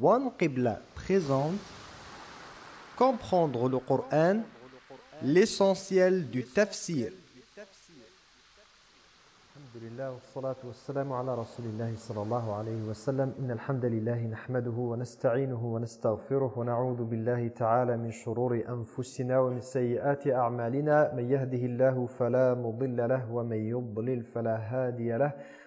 One Qibla présente Comprendre le Coran, l'essentiel du tafsir. الحمد لله والصلاة والسلام على رسول الله صلى الله عليه وسلم إن الحمد لله نحمده ونستعينه ونستغفره ونعوذ بالله تعالى من شرور أنفسنا ومن سيئات أعمالنا من يهده الله فلا مضل له ومن يضلل فلا هادي له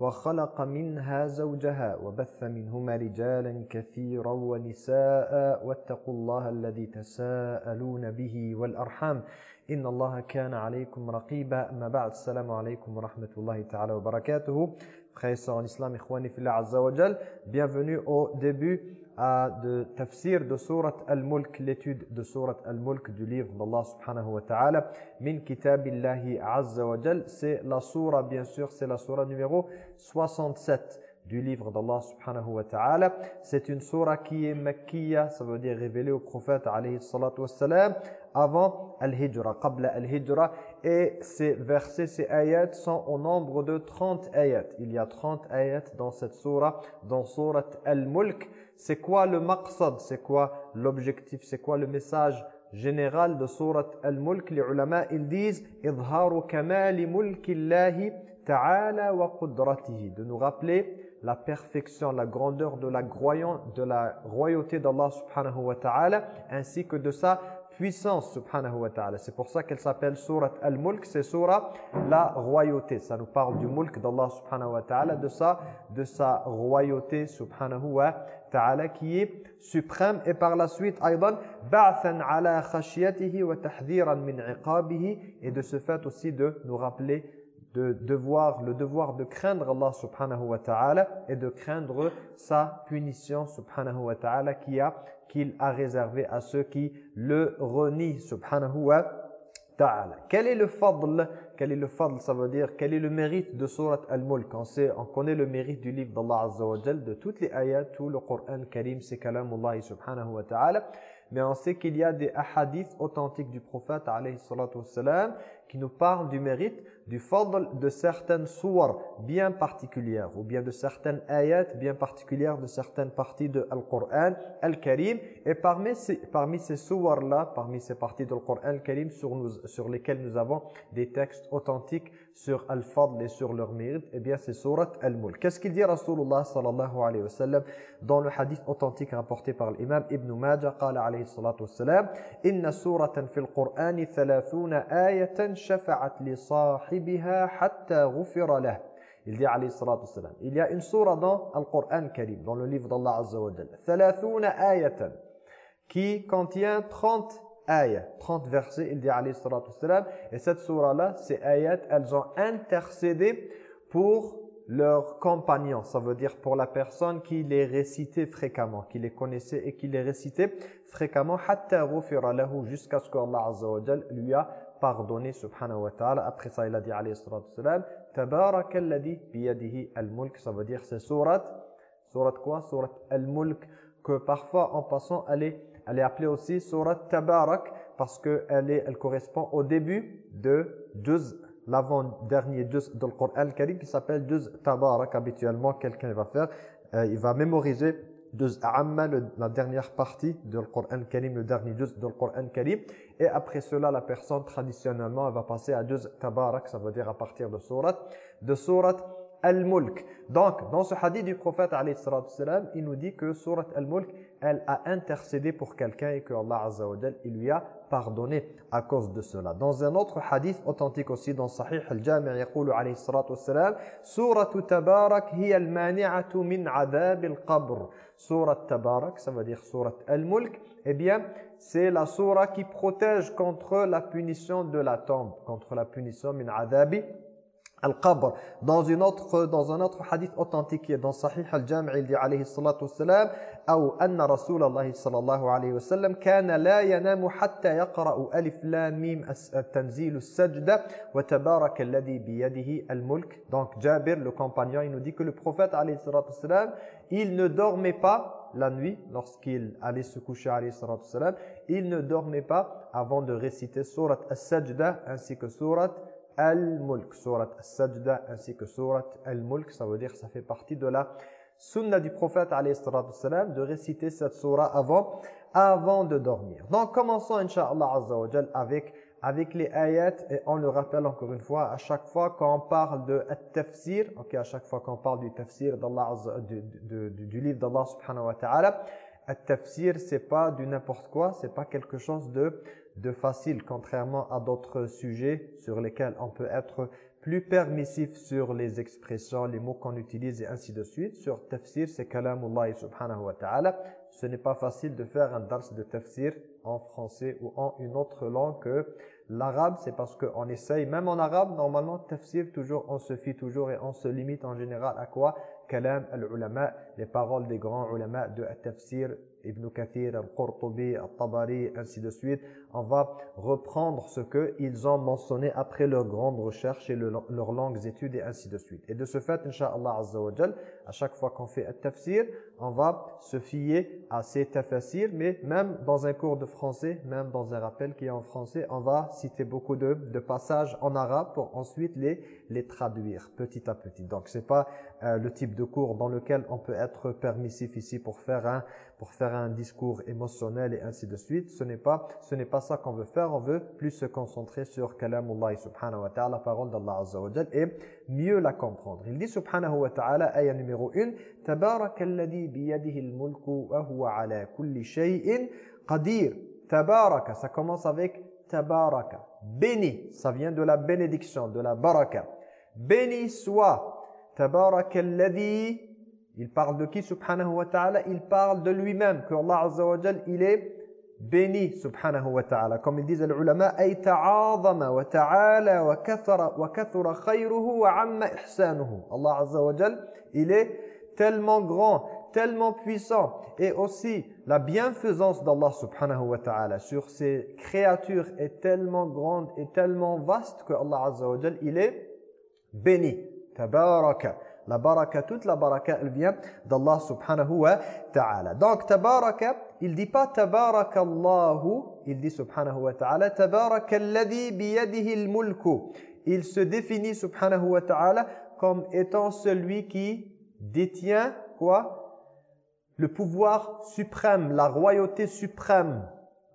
وخلق منها زوجها وبث منهما رجالا كثيرا ونساء واتقوا الله الذي تساءلون به والأرحام. إن الله كان عليكم رقيبا. أما بعد السلام عليكم ورحمة الله تعالى وبركاته. Frères en islam, fillah azza wa jal, bienvenue au début de tafsir de surat Al-Mulk, l'étude de surat Al-Mulk du livre d'Allah subhanahu wa ta'ala, min kitabillahi azza wa jal. C'est la surah, bien sûr, c'est la surah numéro 67 du livre d'Allah subhanahu wa ta'ala. C'est une surah qui est makkiya, ça veut dire révélée au prophète alayhi salatu wassalam, avant Al-Hijra, qabla Al-Hijra. Et ces versets, ces ayats sont au nombre de 30 ayats. Il y a 30 ayats dans cette surah, dans surat Al-Mulk. C'est quoi le maqsad? C'est quoi l'objectif? C'est quoi le message général de surat Al-Mulk? Les ulama, ils disent « Idharu kamali mulkillahi ta'ala wa qudratihi » De nous rappeler la perfection, la grandeur de la, de la royauté d'Allah subhanahu wa ta'ala, ainsi que de sa puissance subhanahu wa ta'ala. C'est pour ça qu'elle s'appelle surat al-mulk, c'est surat la royauté. Ça nous parle du mulk d'Allah subhanahu wa ta'ala, de sa, de sa royauté subhanahu wa ta'ala qui est suprême. Et par la suite, aydan, ba'than ala khashiyatihi wa tahdhiran min iqabihi. Et de ce fait aussi de nous rappeler de devoir, le devoir de craindre Allah subhanahu wa ta'ala et de craindre sa punition subhanahu wa ta'ala qu'il a, qu'il a réservé à ceux qui le renient subhanahu wa ta'ala. Quel est le fadl? Quel est le fadl Ça veut dire quel est le mérite de surat Al-Mulk? On, sait, on connaît le mérite du livre d'Allah azza wa jal, de toutes les ayats, tout le Coran karim, c'est kalamullah subhanahu wa ta'ala. Mais on sait qu'il y a des ahadiths authentiques du prophète alayhi salatu qui nous parlent du mérite du fadl de certaines sourates bien particulières ou bien de certaines ayats bien particulières de certaines parties de Al-Qur'an Al-Karim. Et parmi ces, parmi ces là parmi ces parties de Al-Qur'an Al-Karim sur lesquelles nous avons des textes authentiques sur Al-Fadl et sur leur mérite eh bien c'est surat Al-Mulk qu'est-ce qu'il dit Rasulullah sallallahu alayhi wa sallam dans le hadith authentique rapporté par l'imam Ibn Majah? Qur'ani 30 ayatan shafa'at li sahib il dit alayhi salatu salam. Il y a une surah dans le Coran Karim, dans le livre d'Allah Azza wa Jalla. ayatan, qui contient 30 ayats, 30 versets, il dit alayhi salatu salam. Et cette surah-là, ces ayats, elles ont intercédé pour leurs compagnons. Ça veut dire pour la personne qui les récitait fréquemment, qui les connaissait et qui les récitait fréquemment, jusqu'à ce qu'Allah Azza wa lui a pardonné subhanahu wa ta'ala. Après ça, il a dit alayhi salatu salam, biyadihi al-mulk. Ça veut dire c'est surat, surat quoi? Surat al-mulk, que parfois en passant, elle est, elle est appelée aussi surat tabarak, parce qu'elle elle correspond au début de juz, l'avant-dernier juz de Coran al-Karim qui s'appelle juz tabarak. Habituellement, quelqu'un va faire, euh, il va mémoriser juz amma, la dernière partie du Coran Karim, le dernier juz du Coran Karim. Et après cela, la personne, traditionnellement, elle va passer à juz tabarak, ça veut dire à partir de surat, de surat Al-Mulk. Donc, dans ce hadith du prophète, il nous dit que surat Al-Mulk, elle a intercédé pour quelqu'un et que Allah Azza wa il lui a pardonné à cause de cela. Dans un autre hadith authentique aussi dans Sahih al-Jami' يقول عليه الصلاة والسلام سورة تبارك هي المانعة من عذاب القبر سورة Tabarak, ça veut dire surat Al-Mulk, eh bien, c'est la surah qui protège contre la punition de la tombe, contre la punition min adabi al-qabr. Dans, une autre, dans un autre hadith authentique dans Sahih al-Jami' il dit alayhi salatu wassalam أو أن رسول الله صلى الله عليه وسلم كان لا ينام حتى يقرأ ألف لام ميم التنزيل السجدة وتبارك الذي بيده الملك donc Jabir le compagnon il nous dit que le prophète alayhi salatu wassalam il ne dormait pas la nuit lorsqu'il allait se coucher alayhi salatu wassalam il ne dormait pas avant de réciter surat as-sajda ainsi que surat Al-Mulk, surat Al-Sajda ainsi que surat Al-Mulk, ça veut dire que ça fait partie de la sunna du prophète salam de réciter cette surah avant, avant de dormir. Donc commençons Inch'Allah Azza avec, avec les ayats et on le rappelle encore une fois, à chaque fois qu'on parle de tafsir, ok, à chaque fois qu'on parle du tafsir d'Allah du, du, du, livre d'Allah subhanahu wa ta'ala, tafsir c'est pas du n'importe quoi, c'est pas quelque chose de de facile, contrairement à d'autres sujets sur lesquels on peut être plus permissif sur les expressions, les mots qu'on utilise et ainsi de suite. Sur tafsir, c'est kalamullah subhanahu wa ta'ala. Ce n'est pas facile de faire un dars de tafsir en français ou en une autre langue que l'arabe. C'est parce qu'on essaye, même en arabe, normalement, tafsir, toujours, on se fie toujours et on se limite en général à quoi? Kalam al-ulama, les paroles des grands ulama de tafsir Ibn Kathir, Al-Qurtubi, Al-Tabari, ainsi de suite. On va reprendre ce qu'ils ont mentionné après leurs grandes recherches et leurs longues études et ainsi de suite. Et de ce fait, Inch'Allah Azza à chaque fois qu'on fait un tafsir, on va se fier à ces tafsirs, mais même dans un cours de français, même dans un rappel qui est en français, on va citer beaucoup de, de passages en arabe pour ensuite les, les traduire petit à petit. Donc, c'est pas euh, le type de cours dans lequel on peut être permissif ici pour faire un pour faire un discours émotionnel et ainsi de suite. Ce n'est pas, ce n'est pas ça qu'on veut faire. On veut plus se concentrer sur kalamullah subhanahu wa ta'ala, la parole d'Allah azza wa et mieux la comprendre. Il dit subhanahu wa ta'ala, ayah numéro 1, Tabarakalladhi biyadihi al-mulku wa huwa ala kulli shay'in qadir. Tabaraka, ça commence avec tabaraka. Béni, ça vient de la bénédiction, de la baraka. Béni soit. Tabarakalladhi il parle de qui subhanahu wa ta'ala? Il parle de lui-même, que Allah azza wa jal, il est béni subhanahu wa ta'ala. Comme ils disent les ulama, ay ta'azama wa ta'ala wa kathara wa kathura khayruhu wa amma ihsanuhu. Allah azza wa jal, il est tellement grand, tellement puissant et aussi la bienfaisance d'Allah subhanahu wa ta'ala sur ses créatures est tellement grande et tellement vaste que Allah azza wa jal, il est béni. Tabaraka. La baraka, toute la baraka, elle vient d'Allah subhanahu wa ta'ala. Donc, tabaraka, il dit pas tabarakallahu, il dit subhanahu wa ta'ala, tabarakalladhi biyadihi al-mulku. Il se définit subhanahu wa ta'ala comme étant celui qui détient quoi? Le pouvoir suprême, la royauté suprême.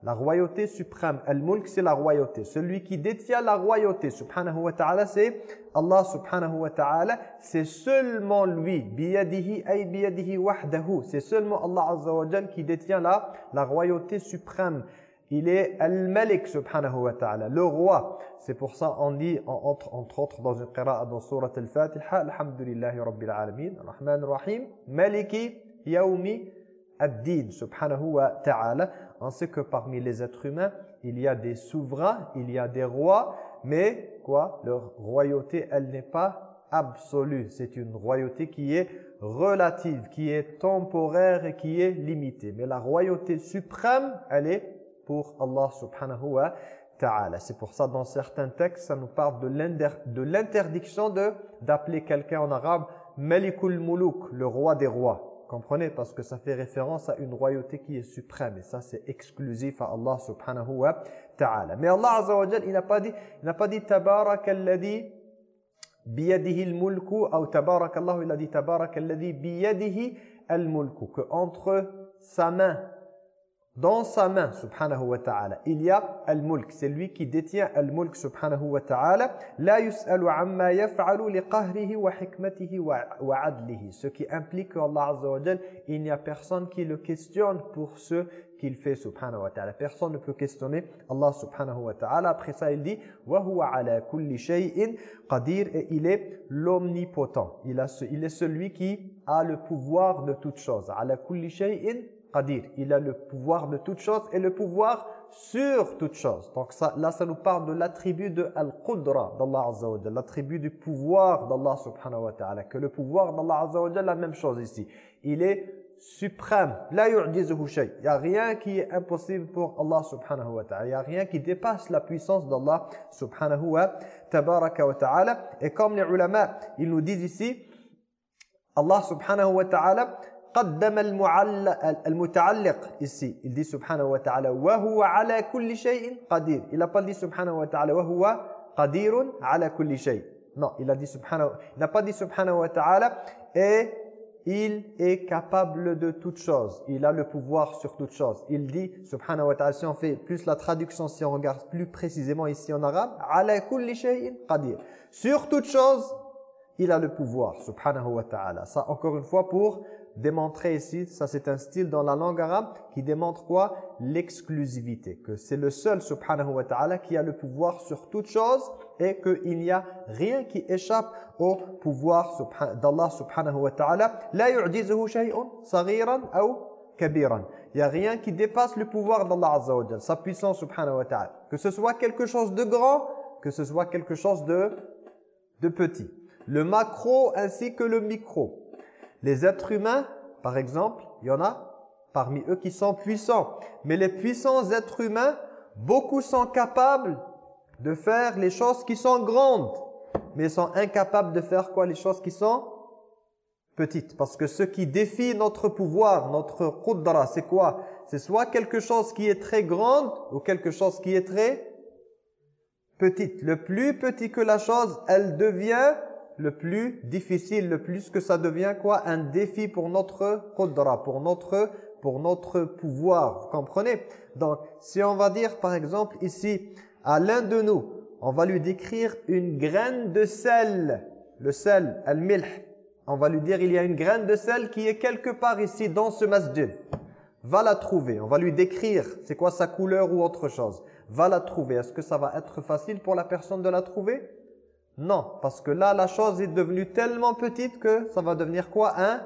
La royauté suprême. Al-Mulk, c'est la royauté. Celui qui détient la royauté, subhanahu wa ta'ala, c'est Allah subhanahu wa ta'ala. C'est seulement lui. Biyadihi ay biyadihi wahdahu. C'est seulement Allah azza wa jal qui détient la, la royauté suprême. Il est Al-Malik subhanahu wa ta'ala, le roi. C'est pour ça on dit, entre, entre autres dans une qira'a dans surat Al-Fatiha, Alhamdulillahi Rabbil Alamin, Rahman Rahim, Maliki Yawmi Ad-Din subhanahu wa ta'ala. Sait que parmi les êtres humains, il y a des souverains, il y a des rois, mais quoi? Leur royauté, elle n'est pas absolue. C'est une royauté qui est relative, qui est temporaire et qui est limitée. Mais la royauté suprême, elle est pour Allah subhanahu wa ta'ala. C'est pour ça, dans certains textes, ça nous parle de l'interdiction d'appeler quelqu'un en arabe Malikul Muluk, le roi des rois. Comprenez Parce que ça fait référence à une royauté qui est suprême. Et ça, c'est exclusif à Allah subhanahu wa ta'ala. Mais Allah azza wa il n'a pas dit, il n'a pas dit tabarakalladhi biyadihi al-mulku ou tabarakallahu, il a dit tabarakalladhi biyadihi al-mulku. Que entre sa main dans sa main, subhanahu wa ta'ala, il y a al-mulk. C'est lui qui détient al-mulk, subhanahu wa ta'ala. La yus'alu amma yaf'alu liqahrihi wa hikmatihi wa adlihi. Ce qui implique qu'Allah azza wa jal, il n'y a personne qui le questionne pour ce qu'il fait, subhanahu wa ta'ala. Personne ne peut questionner Allah, subhanahu wa ta'ala. Après ça, il dit, wa huwa ala kulli shay'in qadir. Et il est l'omnipotent. Il, il est celui qui a le pouvoir de toutes choses. Ala kulli shay'in qadir. Il a le pouvoir de toute chose et le pouvoir sur toute chose. Donc ça, là, ça nous parle de l'attribut de Al-Qudra d'Allah Azza wa l'attribut du pouvoir d'Allah subhanahu wa ta'ala. Que le pouvoir d'Allah Azza wa la même chose ici. Il est suprême. La yu'jizuhu shay. Il n'y a rien qui est impossible pour Allah subhanahu wa ta'ala. Il n'y a rien qui dépasse la puissance d'Allah subhanahu wa ta'ala. Et comme les ulama, ils nous disent ici, Allah subhanahu wa ta'ala قدم المتعلق ici il dit subhanahu wa ta'ala وهو على كل شيء قدير il n'a pas dit subhanahu wa ta'ala وهو قدير على كل شيء non il a dit subhanahu il n'a pas dit subhanahu wa ta'ala et il est capable de toutes choses. Il a le pouvoir sur toutes choses. Il dit, subhanahu wa ta'ala, si on fait plus la traduction, si on regarde plus précisément ici en arabe, ala kulli shay'in qadir. Sur toutes choses, il a le pouvoir, subhanahu wa ta'ala. Ça, encore une fois, pour démontrer ici, ça c'est un style dans la langue arabe qui démontre quoi? L'exclusivité, que c'est le seul subhanahu wa ta'ala qui a le pouvoir sur toute chose et qu'il n'y a rien qui échappe au pouvoir d'Allah subhanahu wa ta'ala. La yu'jizuhu shay'un ou kabiran. Il n'y a rien qui dépasse le pouvoir d'Allah azza wa sa puissance subhanahu wa ta'ala. Que ce soit quelque chose de grand, que ce soit quelque chose de, de petit. Le macro ainsi que le micro. Les êtres humains, par exemple, il y en a parmi eux qui sont puissants. Mais les puissants êtres humains, beaucoup sont capables de faire les choses qui sont grandes. Mais ils sont incapables de faire quoi Les choses qui sont petites? Parce que ce qui défie notre pouvoir, notre qudra, c'est quoi? C'est soit quelque chose qui est très grande ou quelque chose qui est très petite. Le plus petit que la chose, elle devient le plus difficile, le plus que ça devient quoi? Un défi pour notre qudra, pour notre, pour notre pouvoir. Vous comprenez? Donc, si on va dire par exemple ici, à l'un de nous, on va lui décrire une graine de sel. Le sel, al-milh. On va lui dire, il y a une graine de sel qui est quelque part ici dans ce masjid. Va la trouver. On va lui décrire c'est quoi sa couleur ou autre chose. Va la trouver. Est-ce que ça va être facile pour la personne de la trouver? Non, parce que là, la chose est devenue tellement petite que ça va devenir quoi un,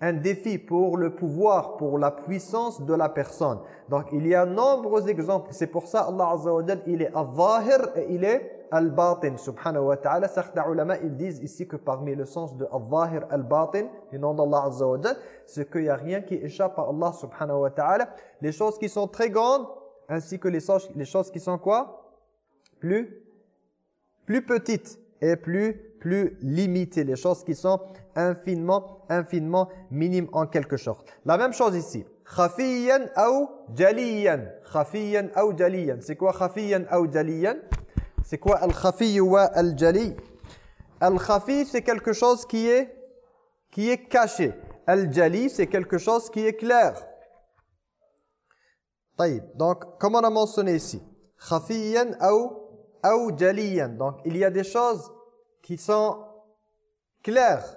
un défi pour le pouvoir, pour la puissance de la personne. Donc, il y a nombreux exemples. C'est pour ça, Allah Azza wa il est al-zahir et il est al-batin, subhanahu wa ta'ala. Certains ulama, ils disent ici que parmi le sens de al-zahir, al-batin, du nom d'Allah Azza wa c'est qu'il n'y a rien qui échappe à Allah subhanahu wa ta'ala. Les choses qui sont très grandes, ainsi que les choses, les choses qui sont quoi? Plus plus petites et plus, plus limitées, les choses qui sont infiniment, infiniment minimes en quelque sorte. La même chose ici. Khafiyan ou jaliyan. Khafiyan ou jaliyan. C'est quoi khafiyan ou jaliyan? C'est quoi al-khafi ou al-jali? Al-khafi, c'est quelque chose qui est, qui est caché. Al-jali, c'est quelque chose qui est clair. Donc, comme on a mentionné ici, khafiyan ou donc, il y a des choses qui sont claires,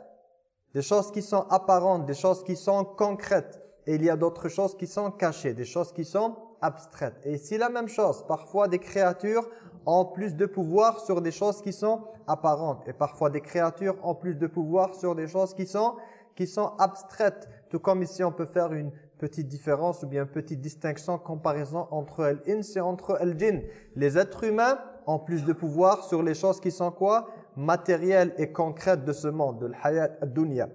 des choses qui sont apparentes, des choses qui sont concrètes. Et il y a d'autres choses qui sont cachées, des choses qui sont abstraites. Et c'est la même chose. Parfois, des créatures ont plus de pouvoir sur des choses qui sont apparentes. Et parfois, des créatures ont plus de pouvoir sur des choses qui sont, qui sont abstraites. Tout comme ici, on peut faire une petite différence ou bien une petite distinction, comparaison entre l'ins et entre el jinn. Les êtres humains en plus de pouvoir sur les choses qui sont quoi? Matérielles et concrètes de ce monde, de l'hayat ad-dunya.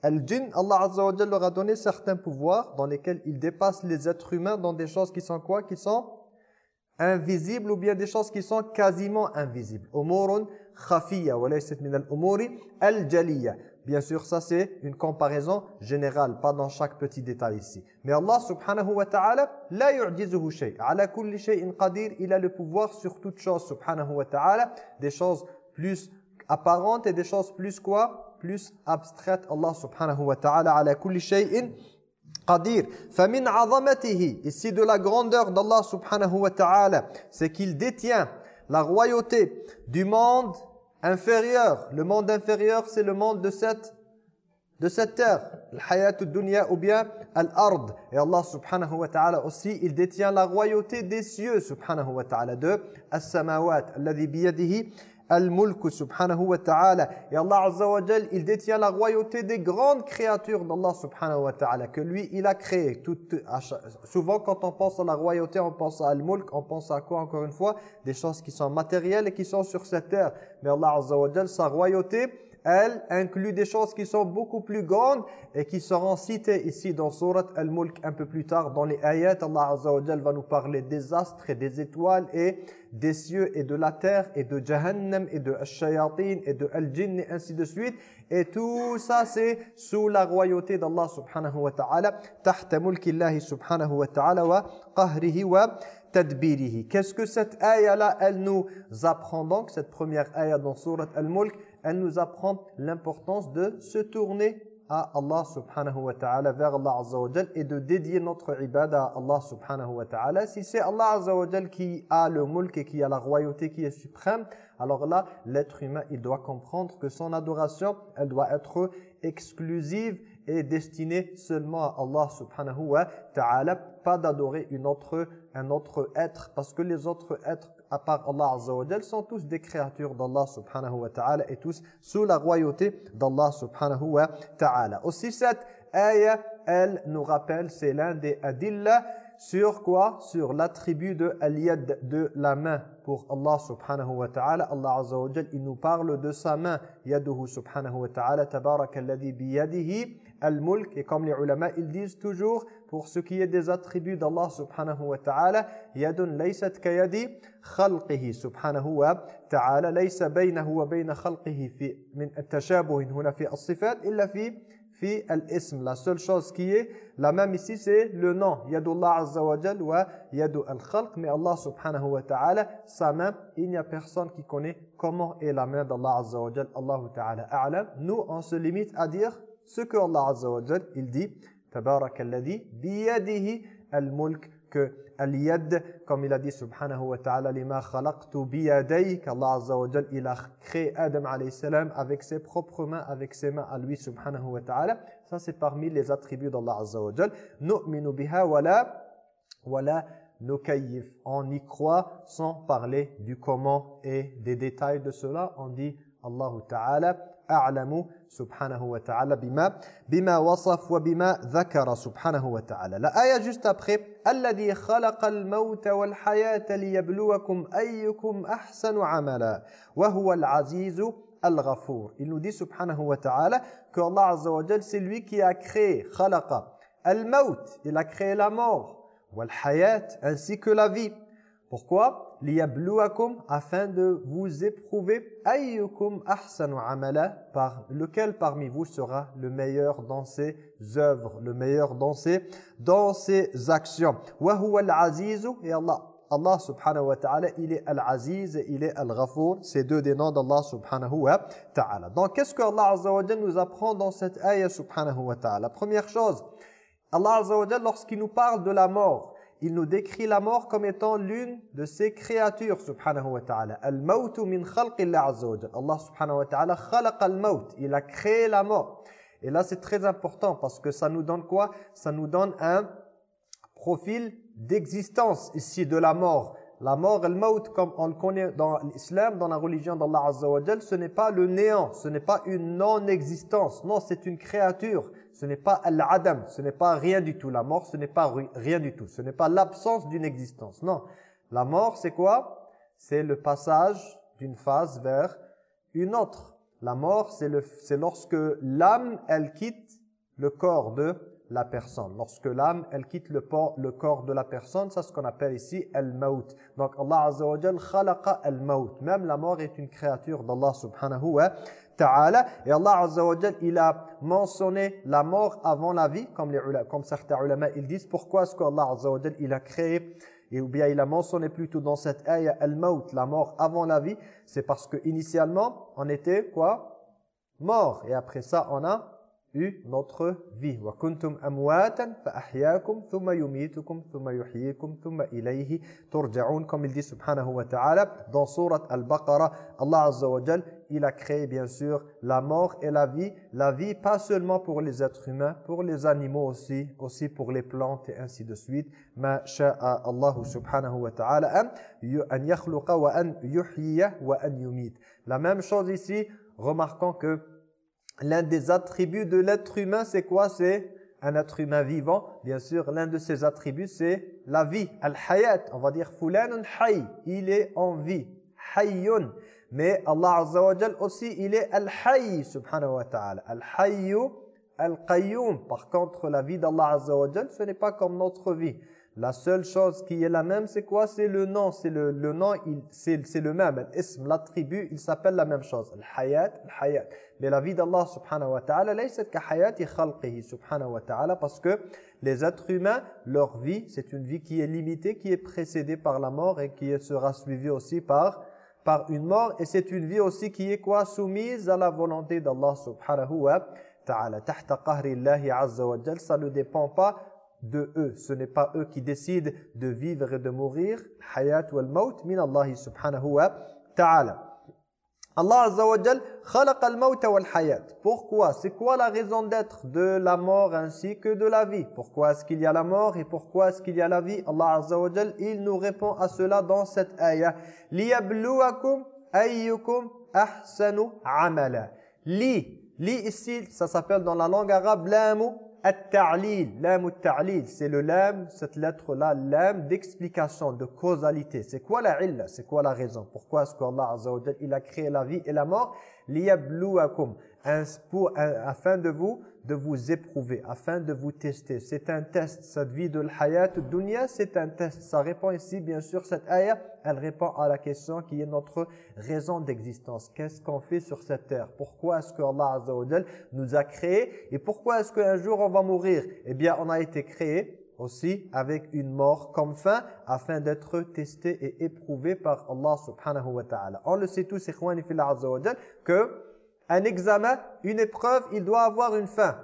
Al-jinn, Allah leur a donné certains pouvoirs dans lesquels ils dépassent les êtres humains dans des choses qui sont quoi? Qui sont invisibles ou bien des choses qui sont quasiment invisibles. Umurun khafiyya wa min al-umuri al-jaliyya. Bien sûr, ça c'est une comparaison générale, pas dans chaque petit détail ici. Mais Allah subhanahu wa ta'ala, la shay. Ala kulli shay'in qadir, il a le pouvoir sur toute chose subhanahu wa ta'ala, des choses plus apparentes et des choses plus quoi? Plus abstraites. Allah subhanahu wa ta'ala, ala kulli shay'in qadir. Famin azamatihi, ici de la grandeur d'Allah subhanahu wa ta'ala, c'est qu'il détient la royauté du monde inférieur. Le monde inférieur, c'est le monde de cette, de cette terre. Le dunya ou bien al-ard. Et Allah subhanahu wa ta'ala aussi, il détient la royauté des cieux subhanahu wa ta'ala de as-samawat alladhi biyadihi al-mulk subhanahu wa ta'ala. Et Allah azza wa il détient la royauté des grandes créatures d'Allah subhanahu wa ta'ala, que lui, il a créé. Souvent, quand on pense à la royauté, on pense à al-mulk, on pense à quoi encore une fois? Des choses qui sont matérielles et qui sont sur cette terre. Mais Allah azza wa sa royauté, elle inclut des choses qui sont beaucoup plus grandes et qui seront citées ici dans Surat Al-Mulk un peu plus tard dans les ayats. Allah Azza wa va nous parler des astres et des étoiles et des cieux et de la terre et de Jahannam et de Ash-Shayatin et de Al-Jinn et ainsi de suite. Et tout ça c'est sous la royauté d'Allah subhanahu wa ta'ala. Tahta mulkillahi subhanahu wa ta'ala wa qahrihi wa tadbirihi. Qu'est-ce que cette ayah-là, elle nous apprend donc, cette première ayah dans Surat Al-Mulk? Elle nous apprend l'importance de se tourner à Allah subhanahu wa ta'ala, vers Allah azza wa et de dédier notre ibadah à Allah subhanahu wa ta'ala. Si c'est Allah azza wa qui a le mulk et qui a la royauté qui est suprême, alors là, l'être humain, il doit comprendre que son adoration, elle doit être exclusive et destinée seulement à Allah subhanahu wa ta'ala, pas d'adorer autre, un autre être, parce que les autres êtres à part Allah Azza wa sont tous des créatures d'Allah subhanahu wa ta'ala et tous sous la royauté d'Allah subhanahu wa ta'ala. Aussi cette ayah, elle nous rappelle, c'est l'un des adillah sur quoi? Sur l'attribut de al-yad, de la main pour Allah subhanahu wa ta'ala. Allah azza wa il nous parle de sa main. Yaduhu subhanahu wa ta'ala, tabarakalladhi biyadihi al-mulk. Et comme les ulama, ils disent toujours, pour ce qui est des attributs d'Allah subhanahu wa ta'ala, yadun laysat kayadi khalqihi subhanahu wa ta'ala. Laysa baynahu wa bayna khalqihi fi, min at-tashabuhin huna fi as-sifat, illa fi fi al-ism. La seule chose qui est la même ici, c'est le nom. Yadullah azza wa jal wa yadu al-khalq. Mais Allah subhanahu wa ta'ala, sa main, il n'y a personne qui connaît comment est la main d'Allah azza wa jal. Allah ta'ala a'lam. Nous, on se limite à dire ce que Allah azza wa jal, il dit. Tabarakalladhi biyadihi al-mulk que al-yad, comme il a dit subhanahu wa ta'ala, lima khalaqtu biyadayk, Allah azza wa jal, il a créé Adam alayhi salam avec ses propres mains, avec ses mains à lui subhanahu wa ta'ala. Ça c'est parmi les attributs d'Allah azza wa jal. Nu'minu biha wala wala nukayyif. On y croit sans parler du comment et des détails de cela. On dit Allah ta'ala a'lamu subhanahu wa ta'ala bima bima wasaf wa bima dhakara subhanahu wa ta'ala. La ayah juste après alladhi khalaqa al-mauta wal hayata liyabluwakum ayyukum ahsanu amala wa huwa al-azizu al-ghafour. Il nous dit subhanahu wa ta'ala que Allah azza wa jalla c'est lui qui a créé khalaqa al-maut, il a créé la mort wal hayat ainsi que la vie. Pourquoi liyabluwakum afin de vous éprouver. Ayyukum ahsanu amala par lequel parmi vous sera le meilleur dans ses œuvres le meilleur dans ses dans ses actions. Wa huwa al-aziz et Allah Allah subhanahu wa ta'ala il est al-aziz et il est al-ghafour c'est deux des noms d'Allah subhanahu wa ta'ala. Donc qu'est-ce que Allah azza wa nous apprend dans cette ayah subhanahu wa ta'ala? Première chose Allah azza wa lorsqu'il nous parle de la mort il nous décrit la mort comme étant l'une de ses créatures, subhanahu wa ta'ala. Al-mawtu min azza Allah subhanahu wa ta'ala. Il a créé la mort. Et là, c'est très important parce que ça nous donne quoi? Ça nous donne un profil d'existence ici de la mort. La mort, le maut, comme on le connaît dans l'islam, dans la religion d'Allah Azza ce n'est pas le néant, ce n'est pas une non-existence. Non, c'est une créature. Ce n'est pas al-adam, ce n'est pas rien du tout. La mort, ce n'est pas rien du tout. Ce n'est pas l'absence d'une existence. Non. La mort, c'est quoi? C'est le passage d'une phase vers une autre. La mort, c'est lorsque l'âme, elle quitte le corps de la personne. Lorsque l'âme, elle quitte le, le, corps de la personne, c'est ce qu'on appelle ici al-maut. Donc Allah Azza wa Jal khalaqa al-maut. Même la mort est une créature d'Allah subhanahu wa ta'ala. Et Allah Azza il a mentionné la mort avant la vie, comme, les, comme certains ulama, ils disent. Pourquoi est-ce qu'Allah Azza il a créé et ou bien il a mentionné plutôt dans cette ayah al-maut, la mort avant la vie, c'est parce que initialement on était quoi? Mort. Et après ça, on a notre vie. Il Allah azza wa il a créé bien sûr la mort et la vie. La vie pas seulement pour les êtres humains, pour les animaux aussi, aussi pour les plantes et ainsi de suite. Allah subhanahu. La même chose ici, remarquons que L'un des attributs de l'être humain, c'est quoi? C'est un être humain vivant. Bien sûr, l'un de ses attributs, c'est la vie. Al-hayat, on va dire fulanun hay, il est en vie. Hayyun. Mais Allah Azza aussi, il est al-hayy, subhanahu wa ta'ala. Al-hayyu, al-qayyum. Par contre, la vie d'Allah Azza ce n'est pas comme notre vie. La seule chose qui est la même, c'est quoi? C'est le nom. C'est le, le nom, c'est le même. L'ism, l'attribut, il s'appelle la même chose. Al-hayat, al-hayat. Mais la vie d'Allah subhanahu wa ta'ala, subhanahu wa ta'ala, parce que les êtres humains, leur vie, c'est une vie qui est limitée, qui est précédée par la mort et qui sera suivie aussi par, par une mort. Et c'est une vie aussi qui est quoi? Soumise à la volonté d'Allah subhanahu wa ta'ala. Tahta qahri azza wa ça ne dépend pas de eux. Ce n'est pas eux qui décident de vivre et de mourir. Hayat wal maut min Allah subhanahu wa ta'ala. Allah Azza wa Jal wal hayat. Pourquoi? C'est quoi la raison d'être de la mort ainsi que de la vie? Pourquoi est-ce qu'il y a la mort et pourquoi est-ce qu'il y a la vie? Allah Azza wa Jal, il nous répond à cela dans cette ayah. Liyabluwakum ayyukum ahsanu amala. Li, li ici, ça s'appelle dans la langue arabe l'amu At-ta'lil, lam ta'lil, c'est le lam, cette lettre-là, lam d'explication, de causalité. C'est quoi la illa? C'est quoi la raison? Pourquoi est-ce qu'Allah Azza wa il a créé la vie et la mort? Liyabluwakum, afin de vous de vous éprouver, afin de vous tester. C'est un test, cette vie de l'hayat dunya, c'est un test. Ça répond ici, bien sûr, cette ayah, elle répond à la question qui est notre raison d'existence. Qu'est-ce qu'on fait sur cette terre? Pourquoi est-ce que Allah Azza nous a créés? Et pourquoi est-ce qu'un jour on va mourir? Eh bien, on a été créé aussi avec une mort comme fin afin d'être testé et éprouvé par Allah subhanahu wa ta'ala. On le sait tous, azza wa que un examen, une épreuve, il doit avoir une fin.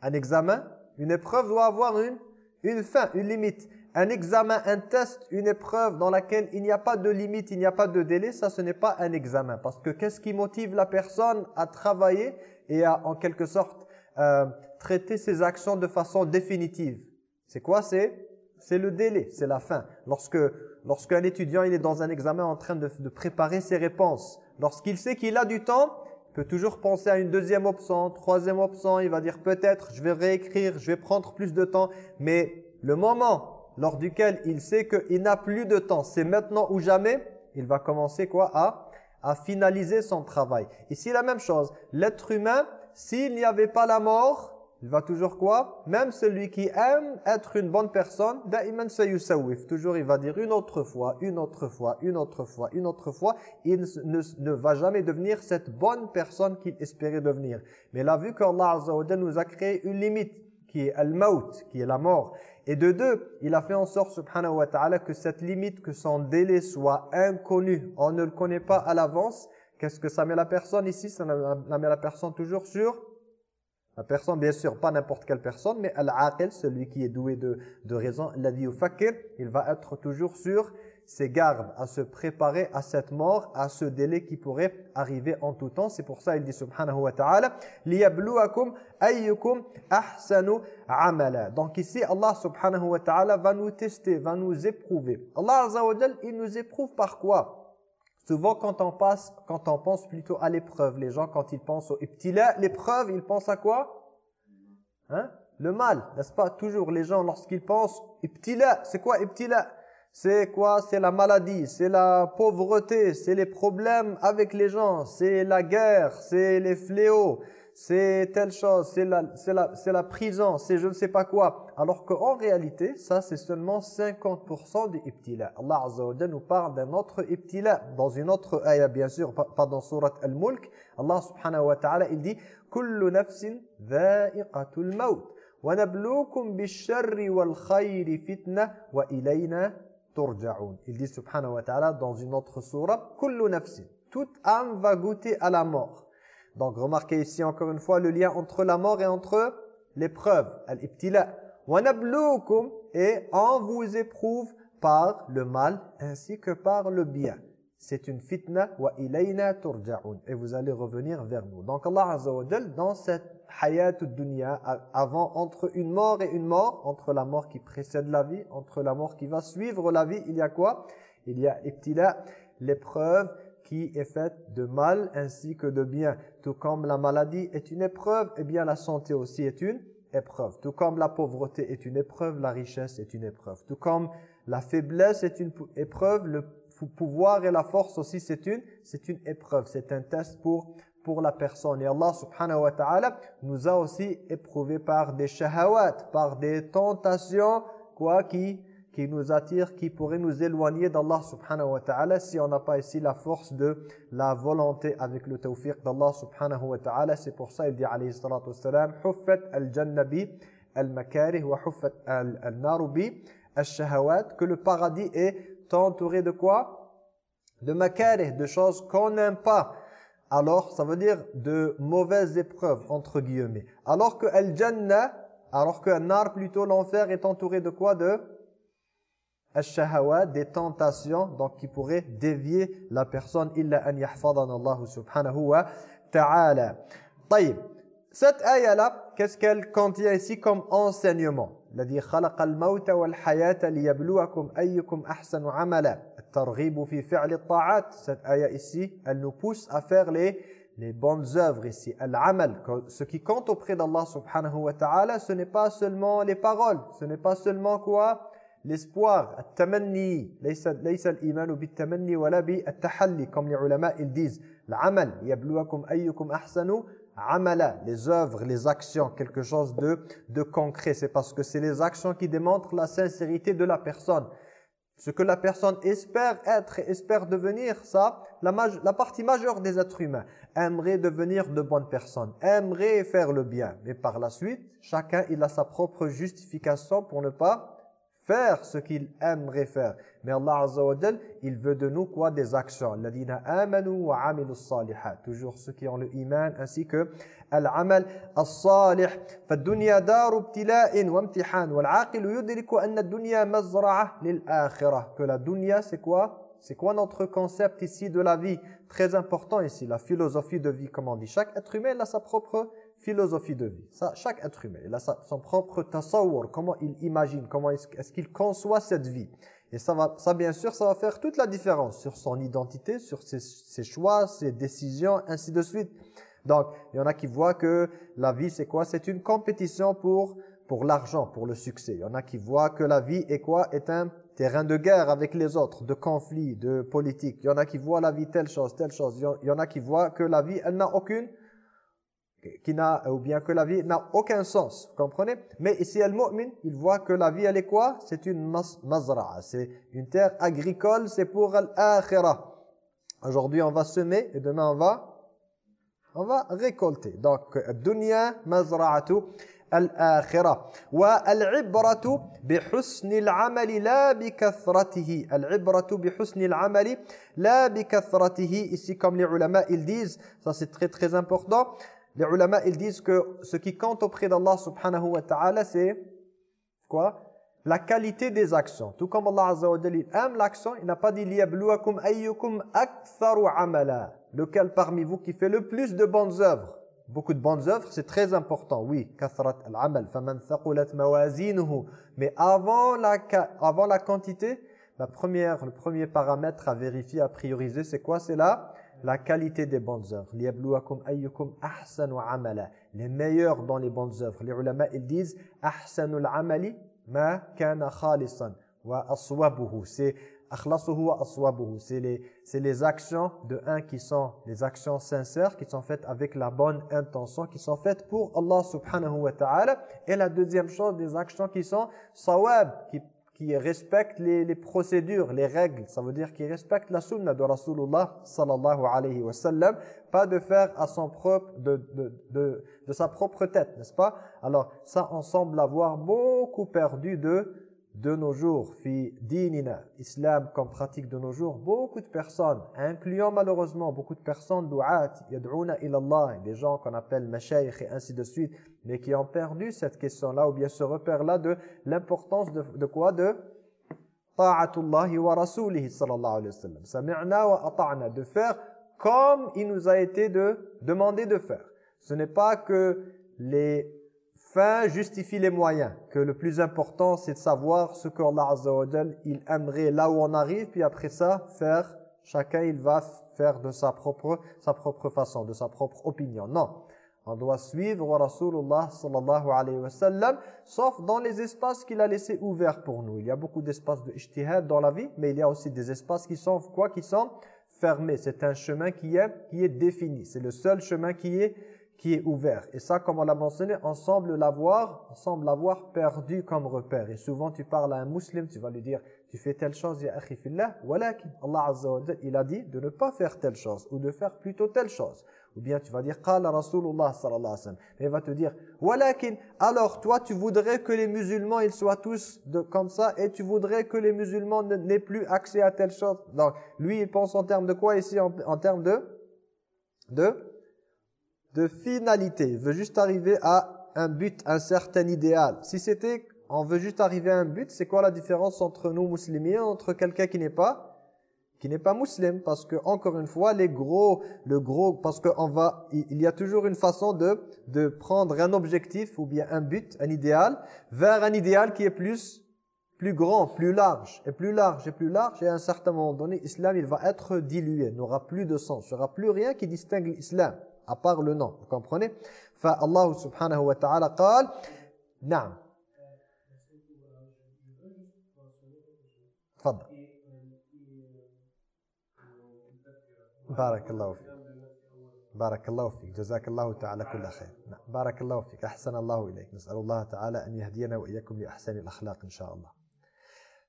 Un examen, une épreuve doit avoir une, une fin, une limite. Un examen, un test, une épreuve dans laquelle il n'y a pas de limite, il n'y a pas de délai, ça ce n'est pas un examen. Parce que qu'est-ce qui motive la personne à travailler et à en quelque sorte euh, traiter ses actions de façon définitive? C'est quoi? C'est c'est le délai, c'est la fin. Lorsque lorsqu'un étudiant il est dans un examen en train de, de préparer ses réponses, lorsqu'il sait qu'il a du temps, peut toujours penser à une deuxième option, troisième option, il va dire peut-être je vais réécrire, je vais prendre plus de temps, mais le moment lors duquel il sait qu'il n'a plus de temps, c'est maintenant ou jamais, il va commencer quoi? À, à finaliser son travail. Ici la même chose, l'être humain, s'il n'y avait pas la mort, il va toujours quoi? Même celui qui aime être une bonne personne, toujours il va dire une autre fois, une autre fois, une autre fois, une autre fois, il ne, va jamais devenir cette bonne personne qu'il espérait devenir. Mais là, vu qu'Allah Azza nous a créé une limite, qui est al-maut, qui est la mort, et de deux, il a fait en sorte, subhanahu wa ta'ala, que cette limite, que son délai soit inconnu, on ne le connaît pas à l'avance, qu'est-ce que ça met la personne ici? Ça met la personne toujours sur la personne, bien sûr, pas n'importe quelle personne, mais al-aqil, celui qui est doué de, de raison, il va être toujours sur ses gardes, à se préparer à cette mort, à ce délai qui pourrait arriver en tout temps. C'est pour ça il dit subhanahu wa ta'ala ayyukum ahsanu amala. Donc ici Allah subhanahu wa ta'ala va nous tester, va nous éprouver. Allah azza wa il nous éprouve par quoi? Souvent, quand on, passe, quand on pense plutôt à l'épreuve, les gens, quand ils pensent au ibtila, l'épreuve, ils pensent à quoi? Hein? Le mal, n'est-ce pas? Toujours, les gens, lorsqu'ils pensent ibtila, c'est quoi? Ibtila C'est quoi? C'est la maladie, c'est la pauvreté, c'est les problèmes avec les gens, c'est la guerre, c'est les fléaux, c'est telle chose, c'est la, la, la prison, c'est je ne sais pas quoi. Alors qu'en réalité, ça c'est seulement 50% du ibtila. Allah Azza wa nous parle d'un autre ibtila. Dans une autre ayah, bien sûr, pas dans surat Al-Mulk, Allah subhanahu wa ta'ala, il dit « Kullu nafsin dha'iqatul maut, wa nabluukum bish-sharri wal khayri fitna, wa ilayna turja'un » Il dit subhanahu wa ta'ala dans une autre surah « Kullu nafsin » Toute âme va goûter à la mort. Donc remarquez ici encore une fois le lien entre la mort et entre l'épreuve, al-ibtila. Et on vous éprouve par le mal ainsi que par le bien. C'est une fitna wa ilayna turja'un et vous allez revenir vers nous. Donc Allah Azza wa dans cette hayat dunya avant entre une mort et une mort, entre la mort qui précède la vie, entre la mort qui va suivre la vie, il y a quoi? Il y a ibtila, l'épreuve qui est faite de mal ainsi que de bien. Tout comme la maladie est une épreuve, eh bien la santé aussi est une épreuve. Tout comme la pauvreté est une épreuve, la richesse est une épreuve. Tout comme la faiblesse est une épreuve, le pouvoir et la force aussi c'est une c'est une épreuve, c'est un test pour pour la personne. Et Allah subhanahu wa ta'ala nous a aussi éprouvés par des shahawat, par des tentations quoi qui qui nous attire, qui pourrait nous éloigner d'Allah subhanahu wa ta'ala si on n'a pas ici la force de la volonté avec le tawfiq d'Allah subhanahu wa ta'ala. C'est pour ça il dit alayhi salatu wassalam huffat al-jannah bi al-makarih wa huffat al-nar bi al-shahawat que le paradis est entouré de quoi? De makarih, de choses qu'on n'aime pas. Alors ça veut dire de mauvaises épreuves entre guillemets. Alors que al-jannah, alors que al-nar plutôt l'enfer est entouré de quoi? De al des tentations, donc qui pourraient dévier la personne, illa an yahfadana Allah subhanahu wa ta'ala. طيب, cette ayah-là, qu'est-ce qu'elle contient ici comme enseignement الذي خلق الموت والحياة ليبلوكم أيكم أحسن عملا الترغيب في فعل الطاعات cette ayah ici, elle nous pousse à faire les les bonnes œuvres ici, al-amal, ce qui compte auprès d'Allah subhanahu wa ta'ala, ce n'est pas seulement les paroles, ce n'est pas seulement quoi l'espoir, التمني ليس ليس الإيمان بالتمني ولا بالتحلي comme les ulama ils disent العمل يبلوكم أيكم أحسن عملا les œuvres, les actions, quelque chose de de concret, c'est parce que c'est les actions qui démontrent la sincérité de la personne. Ce que la personne espère être et espère devenir, ça, la, la partie majeure des êtres humains aimerait devenir de bonnes personnes, aimerait faire le bien. Mais par la suite, chacun il a sa propre justification pour ne pas faire ce qu'il aimerait faire. Mais Allah Azza il veut de nous quoi? Des actions. Ladina amanu wa amilu. Toujours ceux qui ont le iman ainsi que al-amal as-salih. Fad-dunya daru ibtila'in wa imtihan. Wal-aqilu. Que la dunya c'est quoi? C'est quoi notre concept ici de la vie? Très important ici, la philosophie de vie, comme on dit. Chaque être humain a sa propre philosophie de vie. Ça, chaque être humain, il a son propre tasawwur, comment il imagine, comment est-ce qu'il conçoit cette vie. Et ça, va, ça, bien sûr, ça va faire toute la différence sur son identité, sur ses, choix, ses décisions, ainsi de suite. Donc, il y en a qui voient que la vie, c'est quoi? C'est une compétition pour, pour l'argent, pour le succès. Il y en a qui voient que la vie est quoi? Est un terrain de guerre avec les autres, de conflits, de politique. Il y en a qui voient la vie telle chose, telle chose. Il y en a qui voient que la vie, elle n'a aucune qui n'a ou bien que la vie n'a aucun sens, vous comprenez? Mais ici al-mu'min, il voit que la vie elle est quoi? C'est une mazra'a, c'est une terre agricole, c'est pour l'akhirah. Aujourd'hui, on va semer et demain on va on va récolter. Donc dunya mazra'atu al-akhirah wa al-ibratu bi husni al-amali la bi kathratihi. Al-ibratu bi husni al-amali la bi kathratihi. Ici comme les ulama ils disent, ça c'est très très important. Les ulama, ils disent que ce qui compte auprès d'Allah subhanahu wa ta'ala, c'est quoi? La qualité des actions. Tout comme Allah azza wa il aime l'action, il n'a pas dit liyabluwakum ayyukum aktharu amala. Lequel parmi vous qui fait le plus de bonnes œuvres? Beaucoup de bonnes œuvres, c'est très important. Oui, kathrat al-amal, faman thaqulat mawazinuhu. Mais avant la avant la quantité, la première le premier paramètre à vérifier, à prioriser, c'est quoi? C'est là la qualité des bonnes œuvres. Les meilleurs dans les bonnes œuvres. Les ulama, ils disent amali ma kana wa aswabuhu. C'est. C'est les, les actions de un qui sont les actions sincères, qui sont faites avec la bonne intention, qui sont faites pour Allah subhanahu wa ta'ala. Et la deuxième chose, des actions qui sont sawab, qui qui respecte les, les, procédures, les règles. Ça veut dire qu'il respecte la sunna de Rasulullah sallallahu alayhi wa sallam. Pas de faire à son propre, de, de, de, de sa propre tête, n'est-ce pas? Alors ça, on semble avoir beaucoup perdu de, de nos jours, fi dinina, islam comme pratique de nos jours, beaucoup de personnes, incluant malheureusement beaucoup de personnes, du'at, yad'una ilallah, des gens qu'on appelle mashayikh et ainsi de suite, mais qui ont perdu cette question-là, ou bien ce repère-là de l'importance de, quoi? De ta'atullahi wa rasulihi sallallahu alayhi wa sallam. Sami'na wa ata'na, de faire comme il nous a été de demander de faire. Ce n'est pas que les fin justifie les moyens. Que le plus important, c'est de savoir ce qu'Allah Azza wa il aimerait là où on arrive, puis après ça, faire, chacun il va faire de sa propre, sa propre façon, de sa propre opinion. Non. On doit suivre Rasulullah sallallahu alayhi wa sallam, sauf dans les espaces qu'il a laissés ouverts pour nous. Il y a beaucoup d'espaces de ijtihad dans la vie, mais il y a aussi des espaces qui sont quoi Qui sont fermés. C'est un chemin qui est, qui est défini. C'est le seul chemin qui est qui est ouvert. Et ça, comme on l'a mentionné, on semble l'avoir, on semble l'avoir perdu comme repère. Et souvent, tu parles à un musulman, tu vas lui dire, tu fais telle chose, ya akhi fillah, walakin, Allah Azza wa il a dit de ne pas faire telle chose, ou de faire plutôt telle chose. Ou bien tu vas dire, qala Rasulullah sallallahu alayhi wa sallam. Et il va te dire, walakin, alors toi, tu voudrais que les musulmans, ils soient tous de, comme ça, et tu voudrais que les musulmans n'aient plus accès à telle chose? Donc, lui, il pense en termes de quoi ici? En, en termes de De de finalité. Il veut juste arriver à un but, un certain idéal. Si c'était, on veut juste arriver à un but, c'est quoi la différence entre nous musulmans entre quelqu'un qui n'est pas qui n'est pas musulman? Parce que encore une fois les gros le gros parce que on va il y a toujours une façon de de prendre un objectif ou bien un but un idéal vers un idéal qui est plus plus grand plus large. Et plus large et plus large et à un certain moment donné l'islam il va être dilué. N'aura plus de sens. Il n'y aura plus rien qui distingue l'islam à part le nom. Vous comprenez? Allah subhanahu wa ta'ala قال نعم تفضل بارك الله فيك بارك الله فيك جزاك الله تعالى كل خير بارك الله فيك أحسن الله إليك نسأل الله تعالى أن يهدينا وإياكم لأحسن الأخلاق إن شاء الله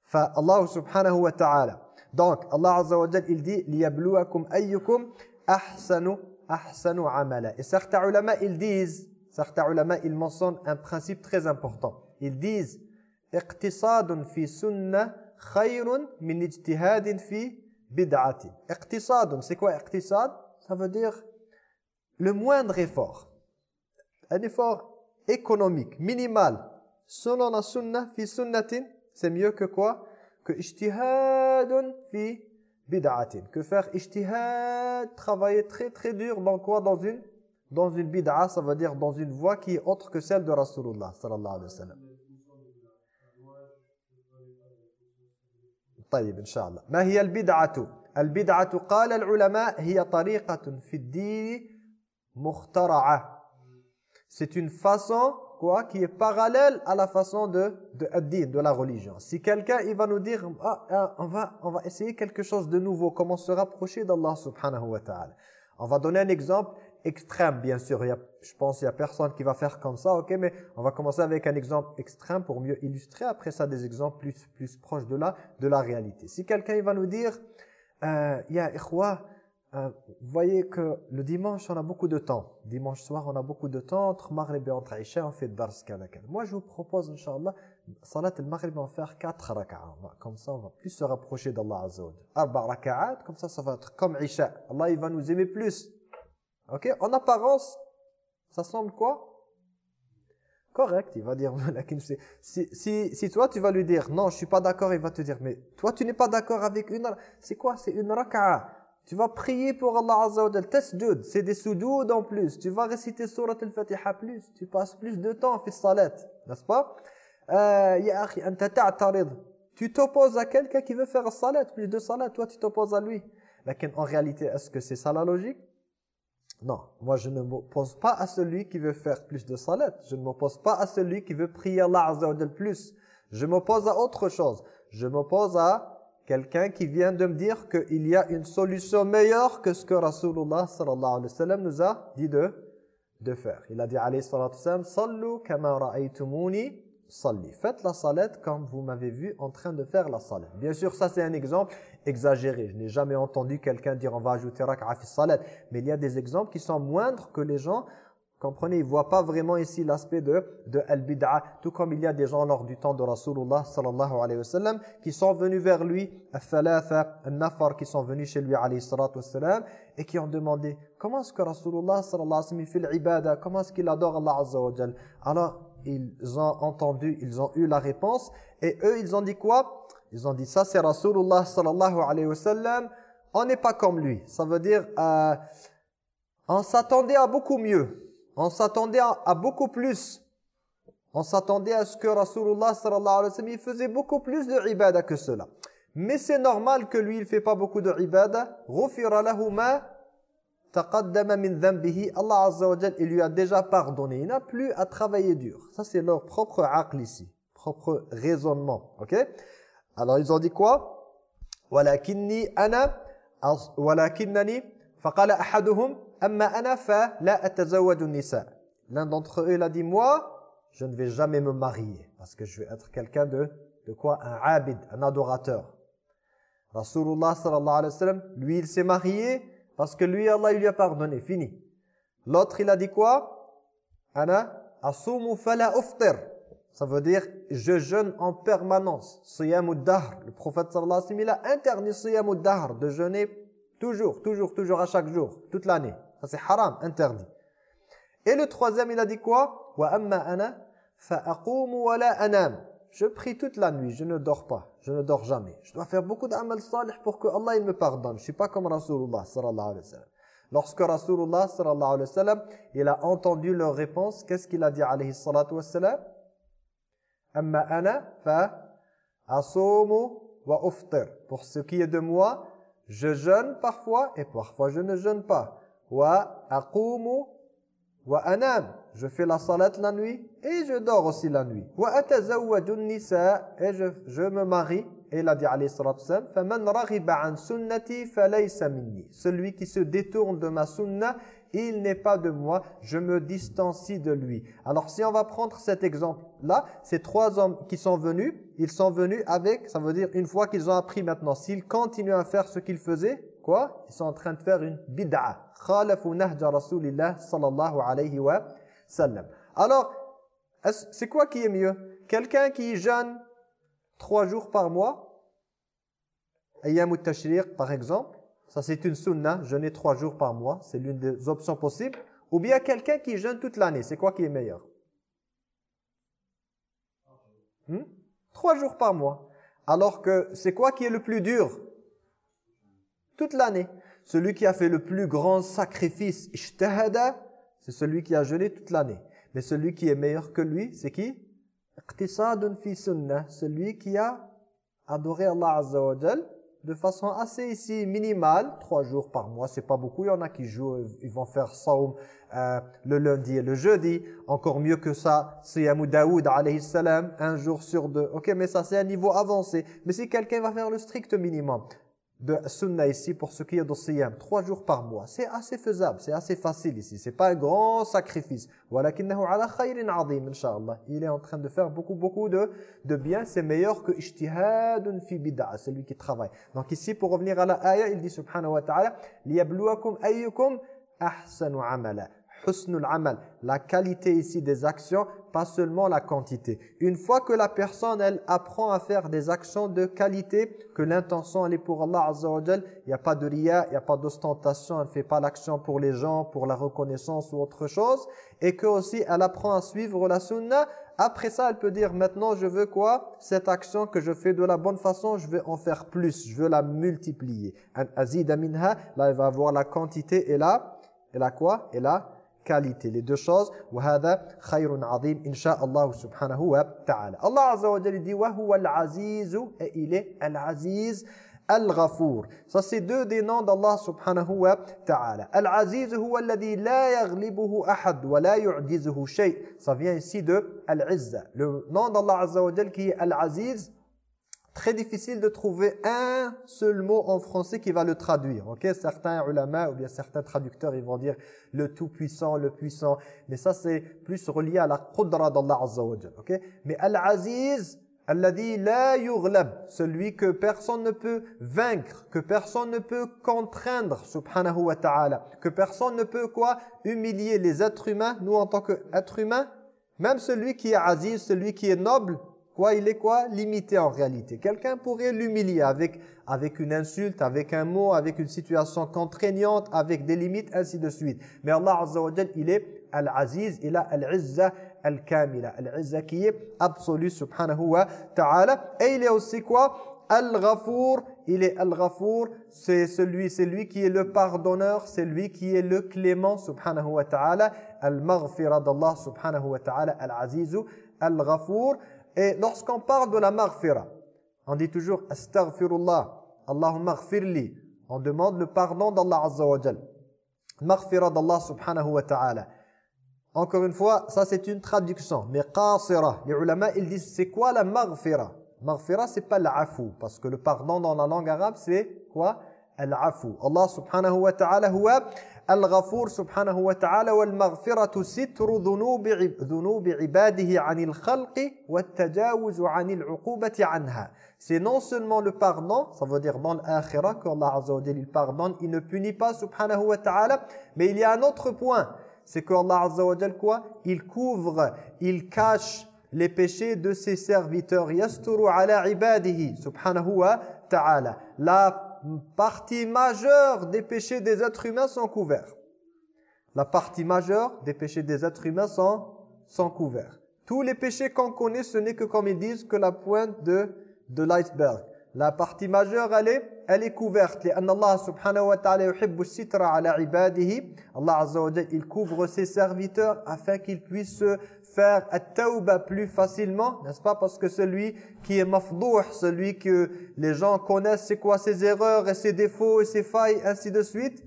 فالله سبحانه وتعالى donc Allah Azza wa Jal il dit ليبلوكم أيكم أحسن ahsanu amala. Et certains ulama, ils disent, certains ulama, ils mentionnent un principe très important. Ils disent, اقتصاد في سنة خير من اجتهاد في بدعة. اقتصاد, c'est quoi اقتصاد Ça veut dire le moindre effort. Un effort économique, minimal. Selon la sunna, fi sunnatin, c'est mieux que quoi Que ijtihadun fi bid'atin. Que faire ijtihad, travailler très très dur dans quoi Dans une dans une bid'a, ça veut dire dans une voie qui est autre que celle de Rasulullah sallallahu alayhi wa sallam. طيب إن شاء الله ما هي البدعة البدعة قال العلماء هي طريقة في الدين مخترعة c'est une façon qui est parallèle à la façon de de, de la religion. Si quelqu'un il va nous dire ah, ah, on va on va essayer quelque chose de nouveau, comment se rapprocher d'Allah subhanahu wa ta'ala. On va donner un exemple extrême bien sûr, il je pense il y a personne qui va faire comme ça, OK, mais on va commencer avec un exemple extrême pour mieux illustrer après ça des exemples plus plus proches de la de la réalité. Si quelqu'un il va nous dire euh, ya ikhwa euh, vous voyez que le dimanche, on a beaucoup de temps. Dimanche soir, on a beaucoup de temps. Entre Maghrib et entre Isha, on fait Dars Kalakal. Moi, je vous propose, Inch'Allah, Salat al-Maghrib, on faire 4 raka'at. Comme ça, on va plus se rapprocher d'Allah Azza wa Arba comme ça, ça va être comme Isha. Allah, il va nous aimer plus. Ok? En apparence, ça semble quoi? Correct, il va dire, si, si, si toi tu vas lui dire, non, je suis pas d'accord, il va te dire, mais toi tu n'es pas d'accord avec une, c'est quoi? C'est une raka'a. Tu vas prier pour Allah Azza wa Jal. C'est des sujoud en plus. Tu vas réciter surat al-Fatiha plus. Tu passes plus de temps en salat. N'est-ce pas? Euh, Ya akhi, anta ta'tarid. Tu t'opposes à quelqu'un qui veut faire salat, plus de salat. Toi, tu t'opposes à lui. Mais en réalité, est-ce que c'est ça la logique? Non. Moi, je ne m'oppose pas à celui qui veut faire plus de salat. Je ne m'oppose pas à celui qui veut prier Allah Azza wa Jal plus. Je m'oppose à autre chose. Je m'oppose à Quelqu'un qui vient de me dire qu'il y a une solution meilleure que ce que Rasulullah sallallahu alayhi wa sallam nous a dit de, de faire. Il a dit alayhi sallallahu alayhi wa sallam, Sallu kama ra'aytumuni salli. Faites la salat comme vous m'avez vu en train de faire la salat. Bien sûr, ça c'est un exemple exagéré. Je n'ai jamais entendu quelqu'un dire on va ajouter rak'a fi salat. Mais il y a des exemples qui sont moindres que les gens Comprenez, il ne voit pas vraiment ici l'aspect de, de al-bid'a, tout comme il y a des gens lors du temps de Rasulullah sallallahu alayhi wa qui sont venus vers lui, al-thalatha, al-nafar, qui sont venus chez lui alayhi salatu wa et qui ont demandé comment est-ce que Rasulullah sallallahu alayhi wa sallam fait l'ibada, comment est-ce qu'il adore Allah azza. Alors, ils ont entendu, ils ont eu la réponse et eux, ils ont dit quoi? Ils ont dit ça c'est Rasulullah sallallahu alayhi wa on n'est pas comme lui. Ça veut dire, euh, on s'attendait à beaucoup mieux. On s'attendait à, beaucoup plus. On s'attendait à ce que Rasulullah sallallahu alayhi wa sallam, il faisait beaucoup plus de ibada que cela. Mais c'est normal que lui, il ne fait pas beaucoup de ibada. Ghufira lahu Allah Azza wa il lui a déjà pardonné. Il n'a plus à travailler dur. Ça, c'est leur propre aql ici. Propre raisonnement. Ok? Alors, ils ont dit quoi? Ana Faqala L'un d'entre eux, il a dit, moi, je ne vais jamais me marier. Parce que je vais être quelqu'un de, de quoi? Un abid, un adorateur. Rasulullah sallallahu alayhi wa sallam, lui, il s'est marié parce que lui, Allah, il lui a pardonné. Fini. L'autre, il a dit quoi? Ana asumu fala. Ça veut dire, je jeûne en permanence. Le prophète sallallahu alayhi wa sallam, il a interdit siyam de jeûner toujours, toujours, toujours, à chaque jour, toute l'année. Ça c'est haram, interdit. Et le troisième, il a dit quoi? Je prie toute la nuit, je ne dors pas, je ne dors jamais. Je dois faire beaucoup d'amal salih pour que Allah il me pardonne. Je ne suis pas comme Rasulullah sallallahu alayhi wa sallam. Lorsque Rasulullah sallallahu alayhi wa sallam, il a entendu leur réponse, qu'est-ce qu'il a dit alayhi wa sallam? Pour ce qui est de moi, je jeûne parfois et parfois je ne jeûne pas wa aqumu wa anam. Je fais la salat la nuit et je dors aussi la nuit. Wa atazawwaju nisa et je, me marie. Il a dit alayhi salatu faman raghiba an sunnati falaysa minni. Celui qui se détourne de ma sunna il n'est pas de moi, je me distancie de lui. Alors si on va prendre cet exemple-là, ces trois hommes qui sont venus, ils sont venus avec, ça veut dire une fois qu'ils ont appris maintenant, s'ils continuent à faire ce qu'ils faisaient, quoi Ils sont en train de faire une bid'a. Rasulillah sallallahu alayhi wa sallam. Alors, c'est quoi qui est mieux? Quelqu'un qui jeûne trois jours par mois, Ayyamut Tashriq par exemple, ça c'est une sunna, jeûner trois jours par mois, c'est l'une des options possibles. Ou bien quelqu'un qui jeûne toute l'année, c'est quoi qui est meilleur? Hmm? Trois jours par mois. Alors que c'est quoi qui est le plus dur? Toute l'année. Celui qui a fait le plus grand sacrifice, c'est celui qui a jeûné toute l'année. Mais celui qui est meilleur que lui, c'est qui? Fi celui qui a adoré Allah Azza de façon assez ici minimale, trois jours par mois, c'est pas beaucoup. Il y en a qui jouent, ils vont faire saum euh, le lundi et le jeudi. Encore mieux que ça, Siyamu Daoud alayhi salam, un jour sur deux. Ok, mais ça c'est un niveau avancé. Mais si quelqu'un va faire le strict minimum, de sunna ici pour ce qui est de trois jours par mois. C'est assez faisable, c'est assez facile ici, c'est pas un grand sacrifice. Il est en train de faire beaucoup, beaucoup de, de bien, c'est meilleur que ijtihadun fi bid'a, celui qui travaille. Donc ici, pour revenir à la ayah, il dit subhanahu wa ta'ala, liyabluwakum ayyukum ahsanu amala. Husnul amal, la qualité ici des actions, pas seulement la quantité. Une fois que la personne, elle apprend à faire des actions de qualité, que l'intention elle est pour Allah Azza il n'y a pas de ria, il n'y a pas d'ostentation, elle ne fait pas l'action pour les gens, pour la reconnaissance ou autre chose, et que aussi elle apprend à suivre la sunna, après ça, elle peut dire maintenant je veux quoi? Cette action que je fais de la bonne façon, je veux en faire plus, je veux la multiplier. Azida minha, là elle va avoir la quantité et là, et la quoi? Et là, qualité. Les deux choses. وهذا خير عظيم إن شاء الله سبحانه وتعالى. Azza wa Jalla dit وهو العزيز et il est Al-Aziz Al-Ghafour. Ça c'est deux des noms d'Allah subhanahu wa ta'ala. Al-Aziz huwa alladhi la yaghlibuhu ahad wa la yu'jizuhu shay. Ça vient ici de Al-Izza. Le nom d'Allah Azza wa Jalla qui est Al-Aziz très difficile de trouver un seul mot en français qui va le traduire. Ok, Certains ulama ou bien certains traducteurs, ils vont dire le tout-puissant, le puissant. Mais ça, c'est plus relié à la qudra d'Allah Azza wa Ok, Mais Al-Aziz, Alladhi la yughlab, celui que personne ne peut vaincre, que personne ne peut contraindre, subhanahu wa ta'ala, que personne ne peut quoi? Humilier les êtres humains, nous en tant qu'êtres humains, même celui qui est aziz, celui qui est noble, quoi il est quoi? Limité en réalité. Quelqu'un pourrait l'humilier avec, avec une insulte, avec un mot, avec une situation contraignante, avec des limites, ainsi de suite. Mais Allah Azza il est Al-Aziz, il a Al-Izza Al-Kamila. Al-Izza qui est absolu subhanahu wa ta'ala. Et il est aussi quoi? Al-Ghafour, il est Al-Ghafour, c'est celui, c'est lui qui est le pardonneur, c'est lui qui est le clément subhanahu wa ta'ala. Al-Maghfira d'Allah subhanahu wa ta'ala. Al-Azizu, Al-Ghafour. Et lorsqu'on parle de la maghfira, on dit toujours Astaghfirullah, Allahumma ghfirli. On demande le pardon d'Allah Azza wa Jal. D'Allah subhanahu wa ta'ala. Encore une fois, ça c'est une traduction. Mais qasira, les ulama ils disent c'est quoi la maghfira? Maghfira c'est pas l'afou parce que le pardon dans la langue arabe c'est quoi? Al-afu. Allah subhanahu wa ta'ala huwa ta'ala wal maghfiratu sitru dhunubi dhunubi ibadihi 'anil khalqi wat tajawuz 'anil 'uqubati 'anha. C'est non seulement le pardon, ça veut dire dans l'akhirah que Allah azza wa jalla il pardonne, il ne punit pas subhanahu wa ta'ala, mais il y a un autre point c'est qu'Allah Azza wa quoi Il couvre, il cache les péchés de ses serviteurs. Yasturu ala ibadihi, subhanahu wa ta'ala. La partie majeure des péchés des êtres humains sont couverts. La partie majeure des péchés des êtres humains sont, sont couverts. Tous les péchés qu'on connaît, ce n'est que, comme ils disent, que la pointe de, de l'iceberg. La partie majeure, elle est, elle est couverte. Allah subhanahu wa ta'ala sitra ala ibadihi. Allah azza wa il couvre ses serviteurs afin qu'ils puissent faire at-tawba plus facilement, n'est-ce pas? Parce que celui qui est mafdouh, celui que les gens connaissent, c'est quoi? Ses erreurs et ses défauts et ses failles, ainsi de suite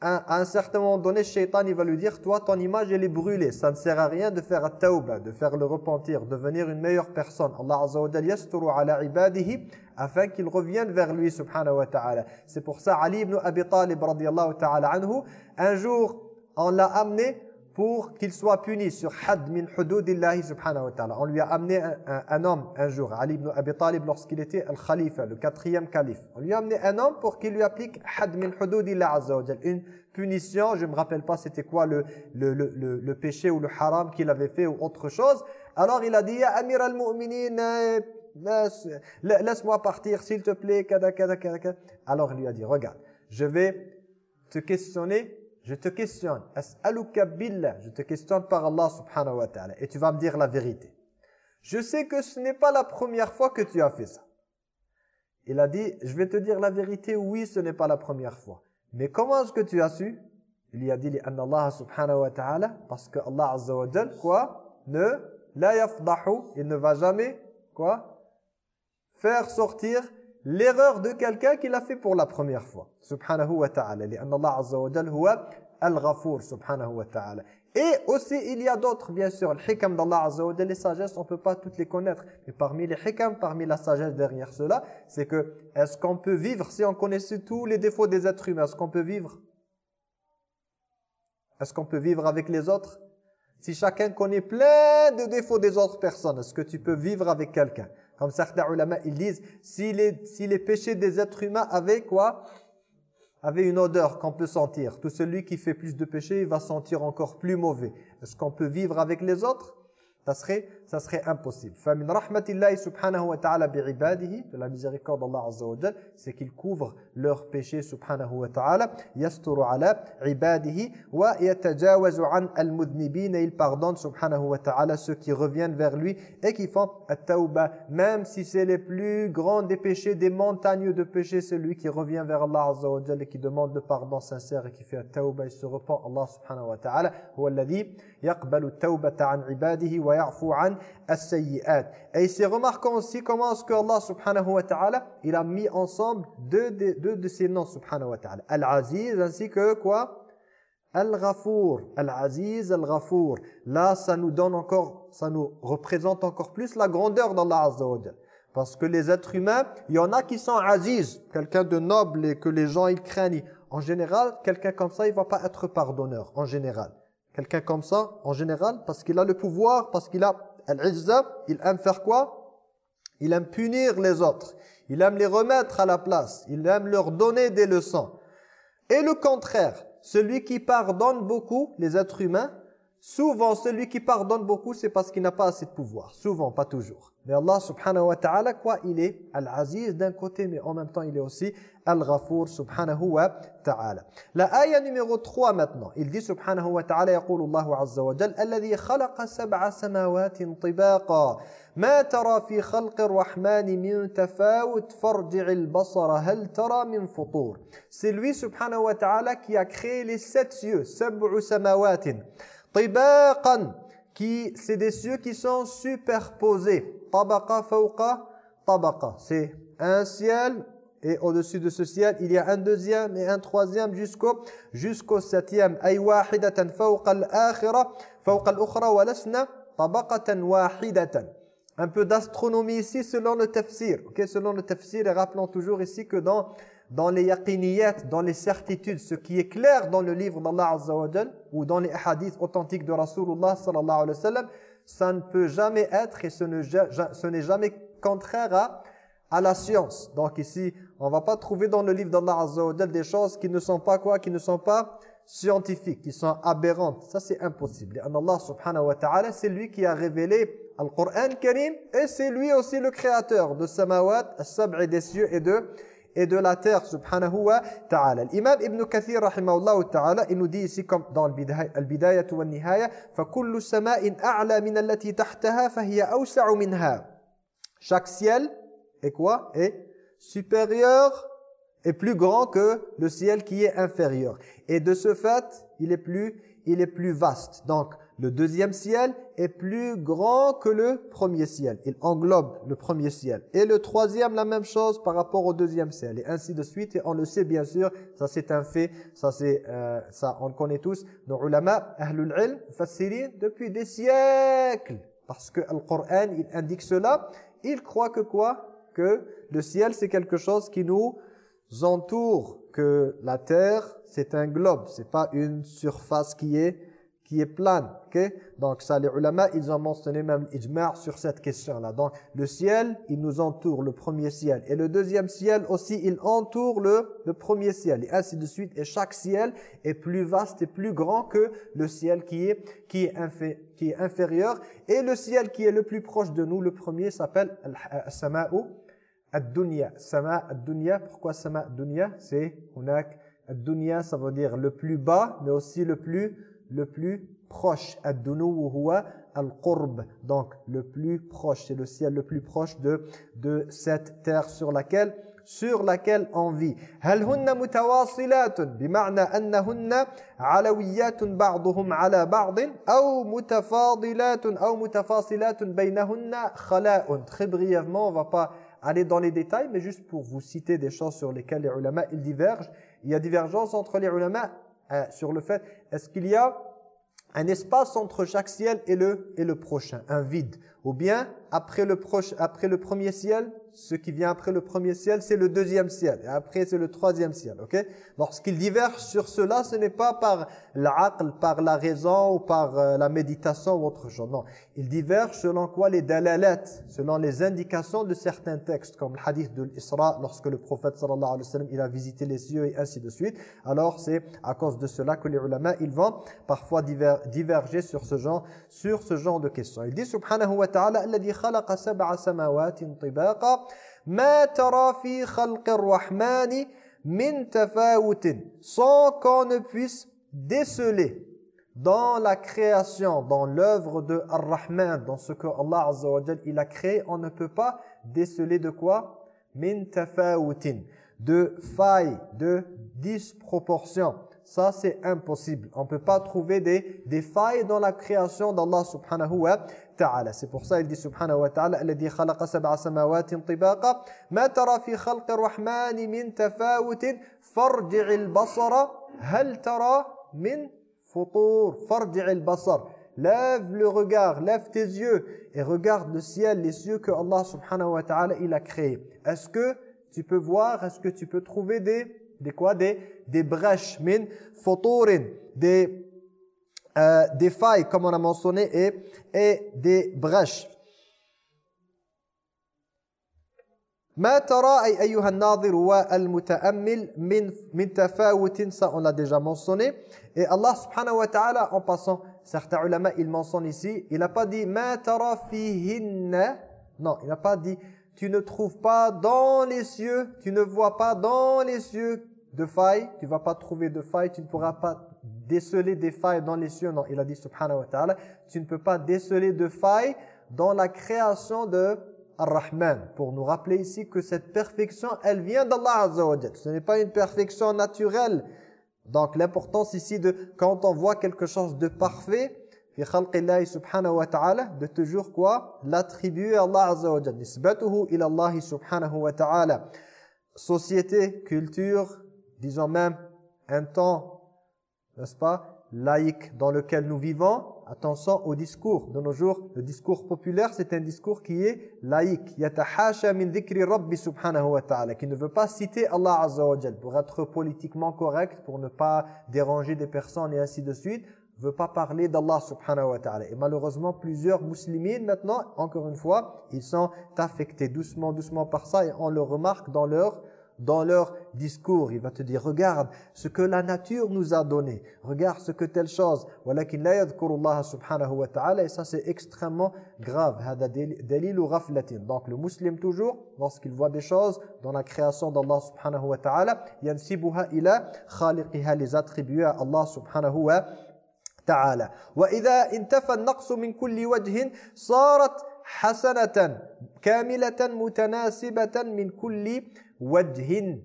à un certain moment donné, Shaitan il va lui dire, toi ton image elle est brûlée, ça ne sert à rien de faire tawba, de faire le repentir, devenir une meilleure personne. Allah Azza wa yasturu ala ibadihi afin qu'il revienne vers lui subhanahu wa ta'ala. C'est pour ça Ali ibn Abi Talib radiyallahu ta'ala anhu, un jour on l'a amené pour qu'il soit puni sur had min hududillahi subhanahu wa ta'ala. On lui a amené un, homme un jour, Ali ibn Abi Talib, lorsqu'il était le khalifa, le quatrième calife. On lui a amené un homme pour qu'il lui applique had min hududillah azza Une punition, je ne me rappelle pas c'était quoi le, le, le, le, péché ou le haram qu'il avait fait ou autre chose. Alors il a dit, Amir al-Mu'minin, laisse-moi partir s'il te plaît, kada, kada, kada. Alors il lui a dit, regarde, je vais te questionner je te questionne, as'aluka billah, je te questionne par Allah subhanahu wa ta'ala et tu vas me dire la vérité. Je sais que ce n'est pas la première fois que tu as fait ça. Il a dit, je vais te dire la vérité, oui, ce n'est pas la première fois. Mais comment est-ce que tu as su? Il y a dit, Allah subhanahu wa ta'ala, parce que Allah azza wa jal, quoi? Ne, la yafdahu, il ne va jamais, quoi? Faire sortir l'erreur de quelqu'un qui l'a fait pour la première fois. Subhanahu wa ta'ala. Allah azza wa ta'ala. Et aussi, il y a d'autres, bien sûr. Le hikam d'Allah azza wa les sagesses, on ne peut pas toutes les connaître. Mais parmi les hikam, parmi la sagesse derrière cela, c'est que, est-ce qu'on peut vivre, si on connaissait tous les défauts des êtres humains, est-ce qu'on peut vivre? Est-ce qu'on peut vivre avec les autres? Si chacun connaît plein de défauts des autres personnes, est-ce que tu peux vivre avec quelqu'un? Comme certains ulama, ils disent, si les, si les péchés des êtres humains avaient quoi? Avaient une odeur qu'on peut sentir. Tout celui qui fait plus de péchés, il va sentir encore plus mauvais. Est-ce qu'on peut vivre avec les autres? Ça serait, ça serait impossible. فَمِنْ رَحْمَةِ اللَّهِ سُبْحَانَهُ وَتَعَالَى بِعِبَادِهِ De la miséricorde d'Allah Azza wa Jal, c'est qu'il couvre leurs péchés subhanahu wa ta'ala. يَسْتُرُ عَلَى عِبَادِهِ وَيَتَجَاوَزُ عَنْ الْمُذْنِبِينَ Et il pardonne subhanahu wa ta'ala ceux qui reviennent vers lui et qui font at-tawba. Même si c'est les plus grands des péchés, des montagnes de péchés, c'est lui qui revient vers Allah Azza wa Jal et qui demande le pardon sincère et qui fait at-tawba et se repent. Allah subhanahu wa ta'ala. هو الذي يقبل التوبة عن عباده wa et c'est remarquant aussi comment est-ce que Allah subhanahu wa ta'ala, il a mis ensemble deux, deux, de ses noms subhanahu wa ta'ala. Al-Aziz ainsi que quoi? Al-Ghafour. Al-Aziz, Al-Ghafour. Là, ça nous donne encore, ça nous représente encore plus la grandeur d'Allah Azza wa Parce que les êtres humains, il y en a qui sont aziz, quelqu'un de noble et que les gens ils craignent. En général, quelqu'un comme ça, il va pas être pardonneur, en général. Quelqu'un comme ça, en général, parce qu'il a le pouvoir, parce qu'il a al il aime faire quoi? Il aime punir les autres. Il aime les remettre à la place. Il aime leur donner des leçons. Et le contraire, celui qui pardonne beaucoup, les êtres humains, souvent celui qui pardonne beaucoup, c'est parce qu'il n'a pas assez de pouvoir. Souvent, pas toujours. Mais Allah subhanahu wa ta'ala, quoi Il est Al-Aziz d'un côté, mais en même temps, il est aussi Al-Ghafour subhanahu wa ta'ala. La ayah numéro 3 maintenant. Il dit subhanahu wa ta'ala, يقول الله عز وجل, الذي خلق سبع سماوات طباقا ما ترى في خلق الرحمن من تفاوت فرجع البصر هل ترى من فطور. C'est lui subhanahu wa ta'ala qui a créé les sept cieux, سبع سماوات Tibaqan, qui c'est des cieux qui sont superposés. Tabaqa fawqa tabaqa. C'est un ciel et au-dessus de ce ciel, il y a un deuxième et un troisième jusqu'au jusqu'au septième. Ay wahidatan fawqa al-akhirah fawqa al-ukhra wa lasna tabaqatan wahidatan. Un peu d'astronomie ici selon le tafsir. OK, selon le tafsir et rappelons toujours ici que dans dans les yaqiniyat, dans les certitudes, ce qui est clair dans le livre d'Allah Azza ou dans les hadiths authentiques de Rasulullah sallallahu alayhi wa sallam, ça ne peut jamais être et ce n'est jamais contraire à, la science. Donc ici, on va pas trouver dans le livre d'Allah Azza des choses qui ne sont pas quoi Qui ne sont pas scientifiques, qui sont aberrantes. Ça c'est impossible. Et Allah subhanahu wa ta'ala, c'est lui qui a révélé le Coran Karim et c'est lui aussi le créateur de samawat, as-sab'i des cieux et de et de la terre subhanahu wa ta'ala. L'imam Ibn Kathir rahimahullah ta'ala, il nous dit ici comme dans Al-Bidayah wa Nihaya, فَكُلُّ سَمَاءٍ أَعْلَى مِنَ الَّتِي تَحْتَهَا فَهِيَ أَوْسَعُ مِنْهَا Chaque ciel est quoi Est supérieur et plus grand que le ciel qui est inférieur. Et de ce fait, il est plus, il est plus vaste. Donc, le deuxième ciel est plus grand que le premier ciel. Il englobe le premier ciel. Et le troisième, la même chose par rapport au deuxième ciel. Et ainsi de suite. Et on le sait bien sûr, ça c'est un fait, ça c'est euh, ça on le connaît tous. Nos ulama, ahlul ilm, fassirin, depuis des siècles. Parce que le Coran, il indique cela. Il croit que quoi? Que le ciel c'est quelque chose qui nous entoure. Que la terre, c'est un globe. C'est pas une surface qui est qui est plane. ok? Donc ça, les ulama, ils ont mentionné même l'ijma' sur cette question-là. Donc le ciel, il nous entoure, le premier ciel. Et le deuxième ciel aussi, il entoure le, le premier ciel. Et ainsi de suite. Et chaque ciel est plus vaste et plus grand que le ciel qui est, qui est, qui est inférieur. Et le ciel qui est le plus proche de nous, le premier, s'appelle Sama'u ad-dunya. Sama ad-dunya. Pourquoi Sama ad-dunya? C'est, a ad-dunya, ça veut dire le plus bas, mais aussi le plus le plus proche. Ad-dunu huwa al-qurb. Donc le plus proche, c'est le ciel le plus proche de de cette terre sur laquelle sur laquelle on vit. هل هن متواصلات بمعنى أنهن علويات بعضهم على بعض أو متفاضلات أو متفاصلات بينهن خلاء. Très brièvement, on va pas aller dans les détails, mais juste pour vous citer des choses sur lesquelles les ulama ils divergent. Il y a divergence entre les ulama euh, sur le fait, est-ce qu'il y a un espace entre chaque ciel et le, et le prochain, un vide. Ou bien, après le, proche, après le premier ciel, ce qui vient après le premier ciel, c'est le deuxième ciel. Et après, c'est le troisième ciel. ok? Lorsqu'ils divergent sur cela, ce n'est pas par l'aql, par la raison ou par euh, la méditation ou autre chose. Non. Ils divergent selon quoi? Les dalalats, selon les indications de certains textes, comme le hadith de l'Isra, lorsque le prophète sallallahu alayhi wa sallam, il a visité les cieux et ainsi de suite. Alors, c'est à cause de cela que les ulama, ils vont parfois diverger sur ce genre, sur ce genre de questions. Il dit, subhanahu wa ta'ala, «» ma sans qu'on ne puisse déceler dans la création, dans l'œuvre de Ar-Rahman, dans ce que Allah Azza wa il a créé, on ne peut pas déceler de quoi? Min de faille, de disproportion. Ça, c'est impossible. On ne peut pas trouver des, des failles dans la création d'Allah subhanahu wa ta'ala. C'est subhanahu wa ta'ala الذي خلق سبع سماوات طباقا ما ترى في خلق الرحمن من تفاوت فارجع البصر هل ترى من فطور فارجع البصر Lève le regard, lève tes yeux et regarde le ciel, les cieux que Allah subhanahu wa ta'ala il a créés. Est-ce que tu peux voir, est-ce que tu peux trouver des, des quoi Des, des brèches, min futurin, des euh, des failles, comme on a mentionné, et, et des brèches. ما ترى أي أيها الناظر والمتأمل من من تفاوت ça on l'a déjà mentionné et Allah subhanahu wa ta'ala en passant certains ulama ils mentionnent ici il n'a pas dit ما ترى فيهن non il n'a pas dit tu ne trouves pas dans les cieux tu ne vois pas dans les cieux de failles tu vas pas trouver de failles tu ne pourras pas déceler des failles dans les cieux. Non il a dit subhanahu wa ta'ala tu ne peux pas déceler de failles dans la création de Ar-Rahman, pour nous rappeler ici que cette perfection, elle vient d'Allah Azza Ce n'est pas une perfection naturelle. Donc l'importance ici de, quand on voit quelque chose de parfait, subhanahu wa ta'ala, de toujours quoi? L'attribuer à Allah Azza wa Nisbatuhu ila Allah subhanahu wa ta'ala. Société, culture, disons même un temps, n'est-ce pas, laïque dans lequel nous vivons, attention au discours de nos jours. Le discours populaire, c'est un discours qui est laïque. Yatahasha min dhikri subhanahu wa ta'ala. Qui ne veut pas citer Allah azza pour être politiquement correct, pour ne pas déranger des personnes et ainsi de suite. veut pas parler d'Allah subhanahu wa ta'ala. Et malheureusement, plusieurs musulmans maintenant, encore une fois, ils sont affectés doucement, doucement par ça et on le remarque dans leur dans leur discours. Il va te dire, regarde ce que la nature nous a donné. Regarde ce que telle chose. subhanahu wa ta'ala. Et ça, c'est extrêmement grave. Donc, le musulman toujours, lorsqu'il voit des choses dans la création d'Allah subhanahu wa ta'ala, yansibuha ila khaliqiha, les attribuer à Allah subhanahu wa ta'ala. وإذا انتفى النقص من كل وجه صارت حسنة كاملة متناسبة من كل wajhin.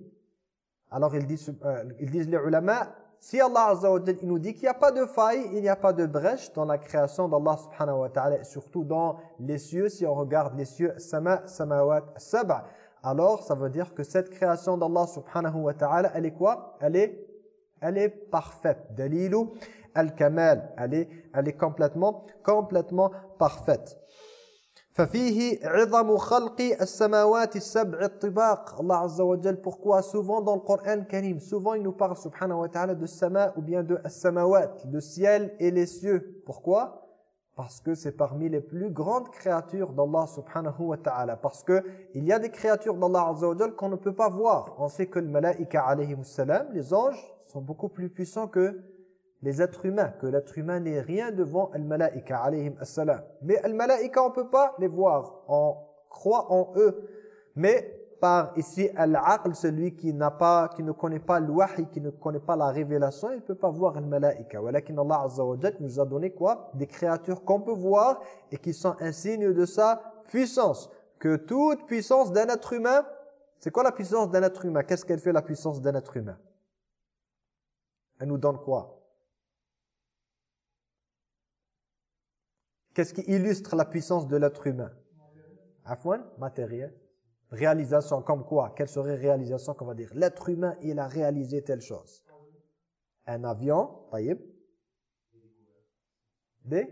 Alors ils disent, euh, ils disent les ulama, si Allah Azza wa il nous dit qu'il n'y a pas de faille, il n'y a pas de brèche dans la création d'Allah subhanahu wa ta'ala, surtout dans les cieux, si on regarde les cieux, sama, samawat, sab'a, alors ça veut dire que cette création d'Allah subhanahu wa ta'ala, elle est quoi? Elle est elle est parfaite. Dalilu al-kamal, elle est, elle est complètement, complètement parfaite. ففيه عظم خلق السماوات السبع الطباق Allah Azza wa Jal pourquoi souvent dans le Coran Karim souvent il nous parle subhanahu wa ta'ala de sama ou bien de samawat le ciel et les cieux pourquoi parce que c'est parmi les plus grandes créatures d'Allah subhanahu wa ta'ala parce que il y a des créatures d'Allah Azza wa Jal qu'on ne peut pas voir on sait que le malaika alayhi salam les anges sont beaucoup plus puissants que les êtres humains, que l'être humain n'est rien devant al-malaika alayhim assalam. Mais al-malaika, on ne peut pas les voir, on croit en eux. Mais par ici al-aql, celui qui pas qui ne connaît pas le qui ne connaît pas la révélation, il ne peut pas voir al-malaika. Walakin Allah azza wa nous a donné quoi? Des créatures qu'on peut voir et qui sont un signe de sa puissance. Que toute puissance d'un être humain, c'est quoi la puissance d'un être humain? Qu'est-ce qu'elle fait la puissance d'un être humain? Elle nous donne quoi? Qu'est-ce qui illustre la puissance de l'être humain? Afouane, matériel. Réalisation, comme quoi? Quelle serait réalisation qu'on va dire? L'être humain, il a réalisé telle chose. Un avion, taïb. Des?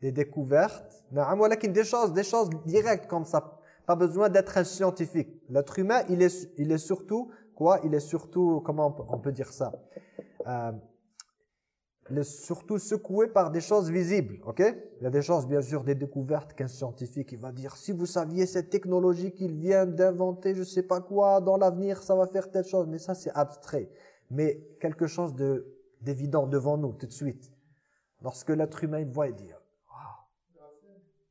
Des découvertes. Des choses, des choses directes comme ça. Pas besoin d'être un scientifique. L'être humain, il est, il est surtout, quoi? Il est surtout, comment on peut, dire ça? Euh, il est surtout secoué par des choses visibles, ok? Il y a des choses, bien sûr, des découvertes qu'un scientifique il va dire, si vous saviez cette technologie qu'il vient d'inventer, je sais pas quoi, dans l'avenir, ça va faire telle chose, mais ça c'est abstrait. Mais quelque chose de d'évident devant nous, tout de suite. Lorsque l'être humain il voit, il dit,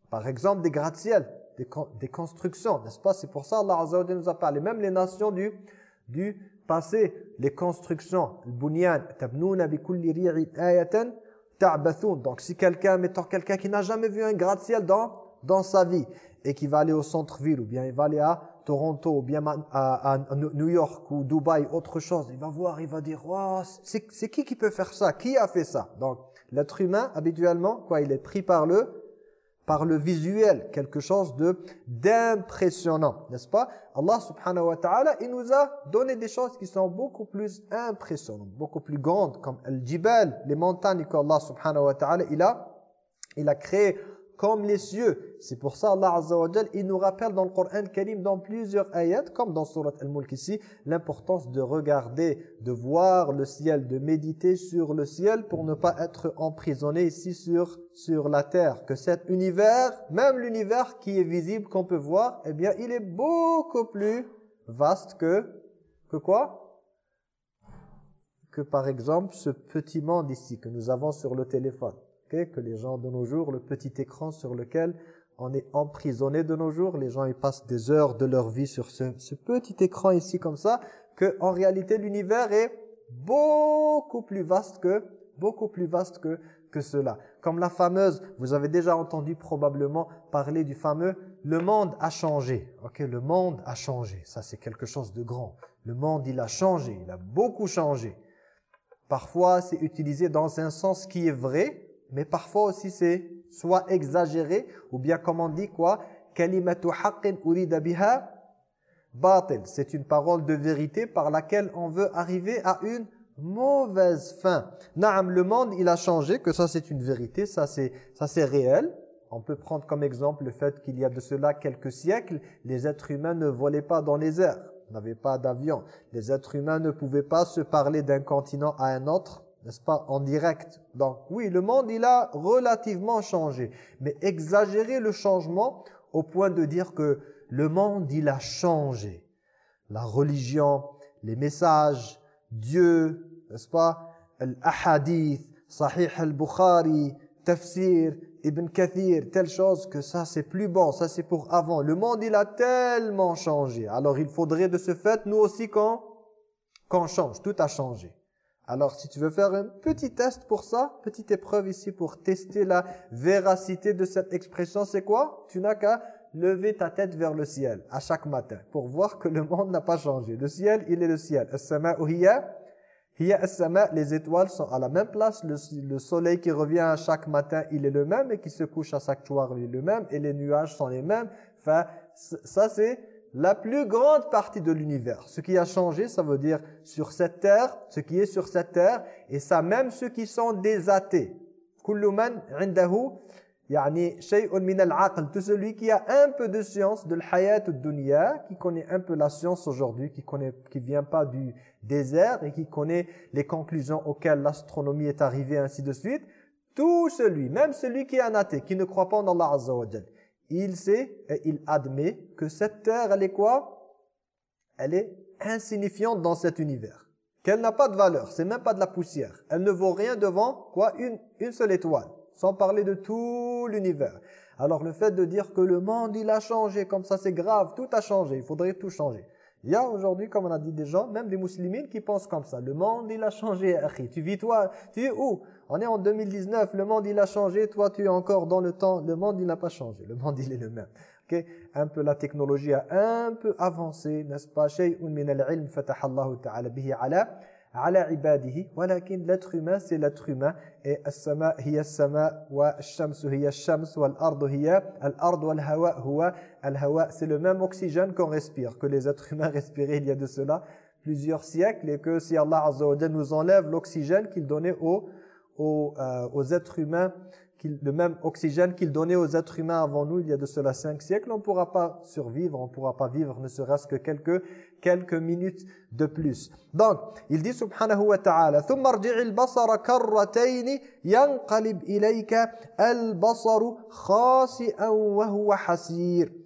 par exemple, des gratte-ciels, des, des constructions, n'est-ce pas? C'est pour ça Allah Azza nous a parlé. Même les nations du, du passé, les constructions, le bunyan, tabnouna bi kulli ayatan. Donc si quelqu'un, mettons quelqu'un qui n'a jamais vu un gratte-ciel dans dans sa vie et qui va aller au centre-ville ou bien il va aller à Toronto ou bien à, New York ou Dubaï, autre chose, il va voir, il va dire oh, c'est qui qui peut faire ça? Qui a fait ça Donc l'être humain habituellement, quoi, il est pris par le par le visuel, quelque chose de d'impressionnant, n'est-ce pas? Allah subhanahu wa ta'ala, il nous a donné des choses qui sont beaucoup plus impressionnantes, beaucoup plus grandes, comme al-jibal, les montagnes qu'Allah subhanahu wa ta'ala, il a, il a créé comme les cieux. C'est pour ça Allah Azza wa il nous rappelle dans le Coran Karim dans plusieurs ayats comme dans surat Al-Mulk ici l'importance de regarder, de voir le ciel, de méditer sur le ciel pour ne pas être emprisonné ici sur sur la terre, que cet univers, même l'univers qui est visible qu'on peut voir, eh bien, il est beaucoup plus vaste que que quoi? Que par exemple ce petit monde ici que nous avons sur le téléphone. Que les gens de nos jours, le petit écran sur lequel on est emprisonné de nos jours, les gens ils passent des heures de leur vie sur ce, ce petit écran ici comme ça, que en réalité l'univers est beaucoup plus vaste que beaucoup plus vaste que que cela. Comme la fameuse, vous avez déjà entendu probablement parler du fameux le monde a changé. OK, le monde a changé. Ça c'est quelque chose de grand. Le monde, il a changé, il a beaucoup changé. Parfois, c'est utilisé dans un sens qui est vrai, mais parfois aussi c'est soit exagéré, ou bien comme on dit quoi, kalimatu haqqin urida biha batil. C'est une parole de vérité par laquelle on veut arriver à une mauvaise fin. Naam, le monde, il a changé, que ça c'est une vérité, ça c'est ça c'est réel. On peut prendre comme exemple le fait qu'il y a de cela quelques siècles, les êtres humains ne volaient pas dans les airs n'avait pas d'avion. Les êtres humains ne pouvaient pas se parler d'un continent à un autre, n'est-ce pas, en direct. Donc oui, le monde, il a relativement changé. Mais exagérer le changement au point de dire que le monde, il a changé. La religion, les messages, Dieu, n'est-ce pas, l'ahadith, Sahih al-Bukhari, tafsir, Ibn Kathir, telle chose que ça c'est plus bon, ça c'est pour avant. Le monde il a tellement changé. Alors il faudrait de ce fait nous aussi qu'on qu'on change, tout a changé. Alors si tu veux faire un petit test pour ça, petite épreuve ici pour tester la véracité de cette expression, c'est quoi? Tu n'as qu'à lever ta tête vers le ciel à chaque matin pour voir que le monde n'a pas changé. Le ciel, il est le ciel les étoiles sont à la même place, le, soleil qui revient chaque matin, il est le même, et qui se couche à chaque soir, il est le même, et les nuages sont les mêmes. Enfin, ça c'est la plus grande partie de l'univers. Ce qui a changé, ça veut dire sur cette terre, ce qui est sur cette terre, et ça même ceux qui sont des athées. Tout celui qui a un peu de science de l'hayat dunya, qui connaît un peu la science aujourd'hui, qui connaît qui vient pas du désert et qui connaît les conclusions auxquelles l'astronomie est arrivée ainsi de suite, tout celui, même celui qui est un athée, qui ne croit pas en Allah il sait et il admet que cette terre elle est quoi? Elle est insignifiante dans cet univers. Qu'elle n'a pas de valeur, c'est même pas de la poussière. Elle ne vaut rien devant quoi? Une une seule étoile sans parler de tout l'univers. Alors le fait de dire que le monde il a changé, comme ça c'est grave, tout a changé, il faudrait tout changer. Il y a aujourd'hui, comme on a dit des gens, même des musulmans qui pensent comme ça. Le monde il a changé, tu vis toi, tu es où? On est en 2019, le monde il a changé, toi tu es encore dans le temps, le monde il n'a pas changé, le monde il est le même. Okay? Un peu la technologie a un peu avancé, n'est-ce pas? Min al-ilm ta'ala bihi ala ala ibadihi. Walakin l'être humain c'est l'être humain. Et as-sama hiya as-sama wa ash-shamsu hiya ash-shams wal ardu hiya al-ard wal hawa huwa. Al-hawa c'est le même oxygène qu'on respire que les êtres humains respiraient il y a de cela plusieurs siècles. Et que si Allah azza wa nous enlève l'oxygène qu'il donnait aux aux, euh, aux êtres humains le même oxygène qu'il donnait aux êtres humains avant nous il y a de cela cinq siècles, on ne pourra pas survivre, on ne pourra pas vivre ne serait-ce que quelques, quelques minutes de plus. Donc, il dit subhanahu wa ta'ala, ثُمَّ ارْجِعِ الْبَصَرَ كَرَّتَيْنِ يَنْقَلِبْ إِلَيْكَ الْبَصَرُ خَاسِئًا وَهُوَ حَسِيرٌ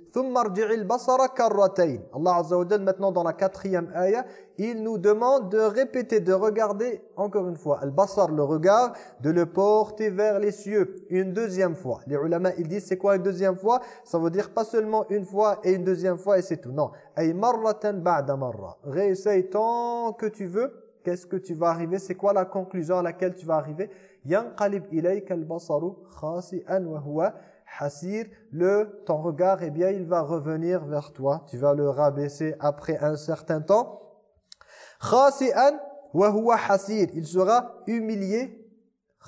Allah Azza wa maintenant dans la quatrième ayah, il nous demande de répéter, de regarder encore une fois. Al-basar, le regard, de le porter vers les cieux une deuxième fois. Les ulama, ils disent c'est quoi une deuxième fois? Ça veut dire pas seulement une fois et une deuxième fois et c'est tout. Non. Ay. Réessaye tant que tu veux. Qu'est-ce que tu vas arriver? C'est quoi la conclusion à laquelle tu vas arriver? Hasir, le, ton regard, eh bien, il va revenir vers toi. Tu vas le rabaisser après un certain temps. Khasi'an wa huwa hasir. Il sera humilié.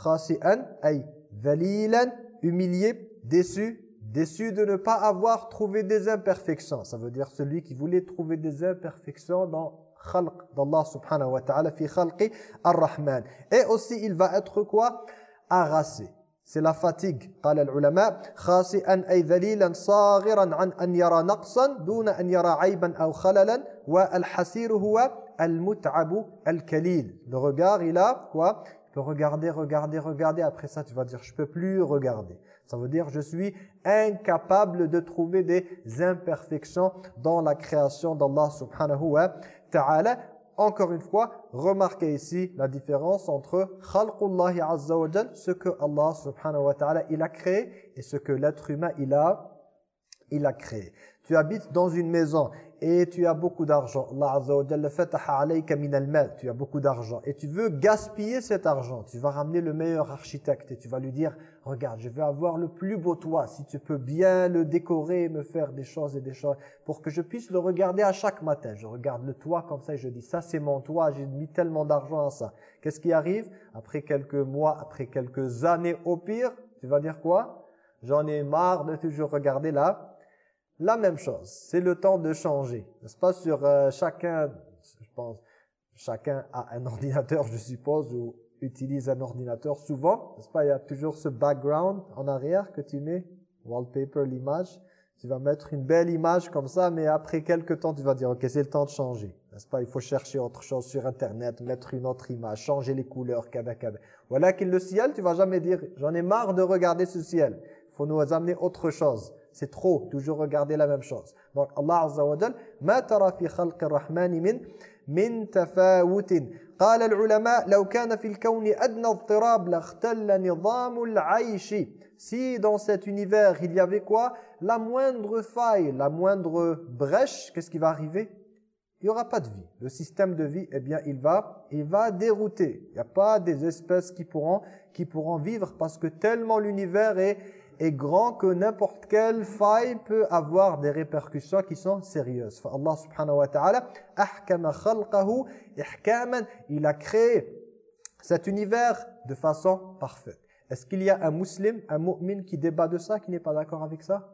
Khasi'an, ay, dhalilan, humilié, déçu, déçu de ne pas avoir trouvé des imperfections. Ça veut dire celui qui voulait trouver des imperfections dans khalq d'Allah subhanahu wa ta'ala fi khalqi ar-Rahman. Et aussi, il va être quoi? Harassé c'est la fatigue قال العلماء خاسئا أي ذليلا صاغرا عن أن يرى نقصا دون أن يرى عيبا أو خللا والحسير هو المتعب الكليل le regard il a quoi tu peux regarder, regarder, regarder. Après ça, tu vas dire, je peux plus regarder. Ça veut dire, je suis incapable de trouver des imperfections dans la création d'Allah subhanahu wa ta'ala. Encore une fois, remarquez ici la différence entre ce que Allah subhanahu wa ta'ala il a créé et ce que l'être humain il a il a créé. Tu habites dans une maison et tu as beaucoup d'argent. Allah Azza wa fataha. Tu as beaucoup d'argent et tu veux gaspiller cet argent. Tu vas ramener le meilleur architecte et tu vas lui dire "Regarde, je veux avoir le plus beau toit. Si tu peux bien le décorer, me faire des choses et des choses pour que je puisse le regarder à chaque matin. Je regarde le toit comme ça et je dis "Ça c'est mon toit, j'ai mis tellement d'argent à ça." Qu'est-ce qui arrive? Après quelques mois, après quelques années au pire, tu vas dire quoi? J'en ai marre de toujours regarder là la même chose. C'est le temps de changer. N'est-ce pas? Sur euh, chacun, je pense, chacun a un ordinateur, je suppose, ou utilise un ordinateur souvent. N'est-ce pas? Il y a toujours ce background en arrière que tu mets, wallpaper, l'image. Tu vas mettre une belle image comme ça, mais après quelques temps, tu vas dire, ok, c'est le temps de changer. N'est-ce pas? Il faut chercher autre chose sur Internet, mettre une autre image, changer les couleurs, kada. Voilà qu'il le ciel, tu vas jamais dire, j'en ai marre de regarder ce ciel. Il faut nous amener autre chose c'est trop toujours regarder la même chose donc Allah azza wa jalla ma tara fi khalqi rahmani min min tafawut قال العلماء لو كان في الكون ادنى اضطراب لاختل نظام العيش si dans cet univers il y avait quoi la moindre faille la moindre brèche qu'est-ce qui va arriver il n'y aura pas de vie. Le système de vie, eh bien, il va, il va dérouter. Il n'y a pas des espèces qui pourront, qui pourront vivre parce que tellement l'univers est, est grand que n'importe quelle faille peut avoir des répercussions qui sont sérieuses. Allah subhanahu wa ta'ala ahkama khalqahu ihkaman, il a créé cet univers de façon parfaite. Est-ce qu'il y a un musulman, un mu'min qui débat de ça, qui n'est pas d'accord avec ça?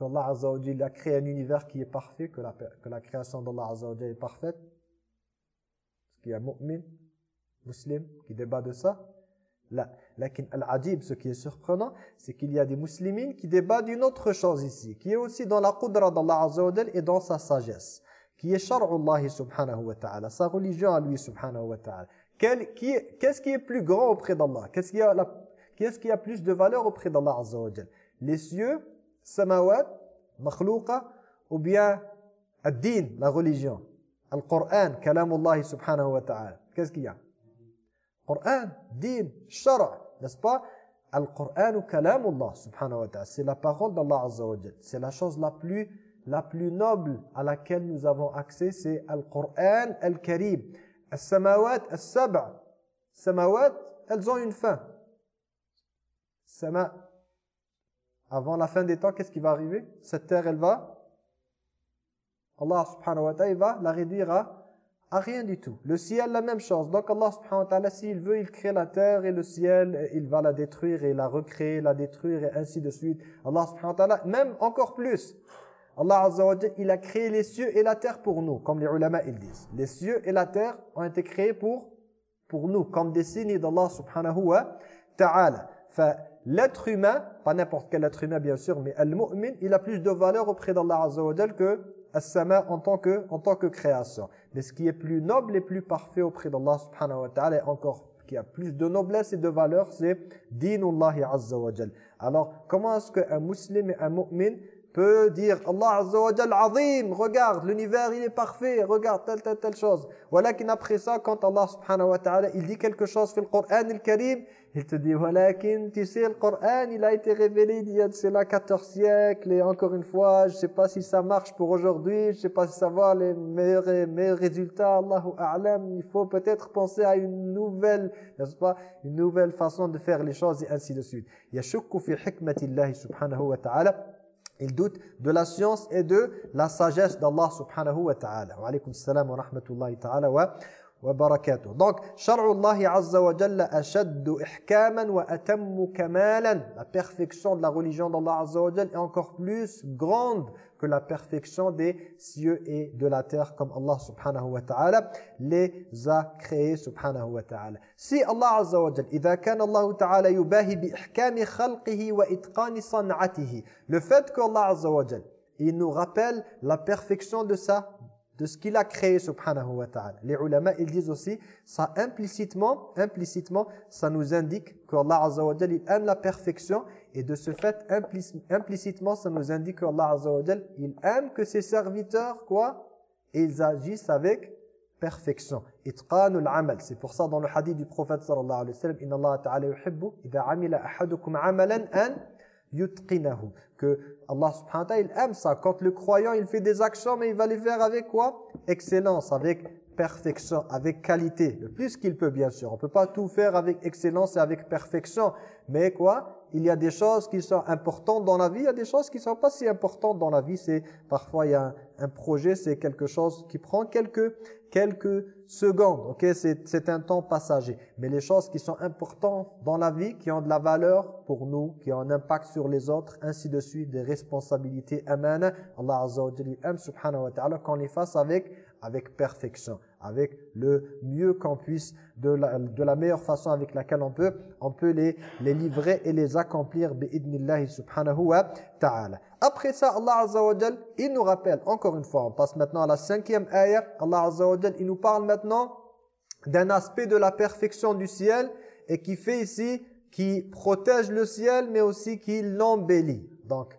Allah azza wa a créé un univers qui est parfait, que la, que la création d'Allah azza est parfaite? Est-ce qu'il y a un mu'min, musulman, qui débat de ça? Là, al-adib, ce qui est surprenant, c'est qu'il y a des musulmans qui débattent d'une autre chose ici, qui est aussi dans la qudra d'Allah Azza et dans sa sagesse, qui est shar'ullah subhanahu wa ta'ala, sa religion à lui subhanahu wa ta'ala. Qu'est-ce qui est plus grand auprès d'Allah? Qu'est-ce qui, a plus de valeur auprès d'Allah Les cieux, samawat, makhlouqa, ou bien ad-din, la religion, al-Qur'an, subhanahu wa ta'ala. Qu'est-ce qu'il y a? Coran, din, shara, n'est-ce pas? Al-Qur'an kalamullah subhanahu wa ta'ala. C'est la parole d'Allah azza C'est la chose la plus, la plus noble à laquelle nous avons accès, c'est Al-Qur'an al-Karim. As-samawat, as-sab'a. Samawat, elles ont une fin. Sama. Avant la fin des temps, qu'est-ce qui va arriver? Cette terre, elle va Allah subhanahu wa ta'ala, va la réduire à rien du tout. Le ciel, la même chose. Donc Allah subhanahu wa ta'ala, s'il veut, il crée la terre et le ciel, il va la détruire et la recréer, la détruire et ainsi de suite. Allah subhanahu wa ta'ala, même encore plus. Allah azza il a créé les cieux et la terre pour nous, comme les ulama ils disent. Les cieux et la terre ont été créés pour, pour nous, comme des signes d'Allah subhanahu wa ta'ala. L'être humain, pas n'importe quel être humain bien sûr, mais al-mu'min, il a plus de valeur auprès d'Allah azza wa que as-sama en tant que en tant que création. Mais ce qui est plus noble et plus parfait auprès d'Allah subhanahu wa ta'ala et encore qui a plus de noblesse et de valeur, c'est dinullah azza wa Alors, comment est-ce qu'un musulman et un mu'min peut dire Allah Azza wa azim, regarde, l'univers il est parfait, regarde telle telle telle chose. Voilà qu'après ça, quand Allah subhanahu wa ta'ala, il dit quelque chose dans le Coran al-Karim, il te dit, voilà tu sais, le Coran, il a été révélé il y a c'est là 14 siècles, et encore une fois, je sais pas si ça marche pour aujourd'hui, je sais pas si ça va les meilleurs, meilleurs résultats, Allahu A'lam, il faut peut-être penser à une nouvelle, n'est-ce pas, une nouvelle façon de faire les choses, et ainsi de suite. Yashukku fi hikmatillahi subhanahu wa ta'ala, il doute de la science et de la sagesse d'Allah subhanahu wa ta'ala. Wa alaykum salam wa rahmatullahi ta'ala wa, barakatuh. Donc, azza wa jalla ashaddu ihkaman wa atammu kamalan. La perfection de la religion d'Allah wa jalla est encore plus grande que la perfection des cieux et de la terre comme Allah subhanahu wa ta'ala les a créés subhanahu wa ta'ala. Si Allah azza wa jalla, إذا كان الله تعالى يباهي بإحكام خلقه وإتقان صنعته, le fait que Allah azza wa jalla, il nous rappelle la perfection de sa de ce qu'il a créé subhanahu wa ta'ala. Les ulama, ils disent aussi, ça implicitement, implicitement, ça nous indique qu'Allah azza wa il aime la perfection et de ce fait, implicitement, ça nous indique qu'Allah azza wa il aime que ses serviteurs, quoi Ils agissent avec perfection. Itqanul amal. C'est pour ça dans le hadith du prophète sallallahu alayhi wa sallam, ta'ala yutqinahu. Que Allah subhanahu wa ta'ala aime ça. Quand le croyant il fait des actions mais il va les faire avec quoi? Excellence avec perfection avec qualité. Le plus qu'il peut bien sûr. On peut pas tout faire avec excellence et avec perfection. Mais quoi? Il y a des choses qui sont importantes dans la vie, il y a des choses qui ne sont pas si importantes dans la vie. C'est Parfois, il y a un, projet, c'est quelque chose qui prend quelques, quelques secondes. ok? C'est un temps passager. Mais les choses qui sont importantes dans la vie, qui ont de la valeur pour nous, qui ont un impact sur les autres, ainsi de suite, des responsabilités amana, Allah Azza wa Jalla subhanahu wa ta'ala, qu'on les fasse avec, avec perfection avec le mieux qu'on puisse, de la, meilleure façon avec laquelle on peut, on peut les, les livrer et les accomplir bi'idnillahi subhanahu wa ta'ala. Après ça, Allah Azza wa Jal, il nous rappelle, encore une fois, on passe maintenant à la cinquième ayah, Allah Azza wa Jal, il nous parle maintenant d'un aspect de la perfection du ciel et qui fait ici, qui protège le ciel mais aussi qui l'embellit. Donc,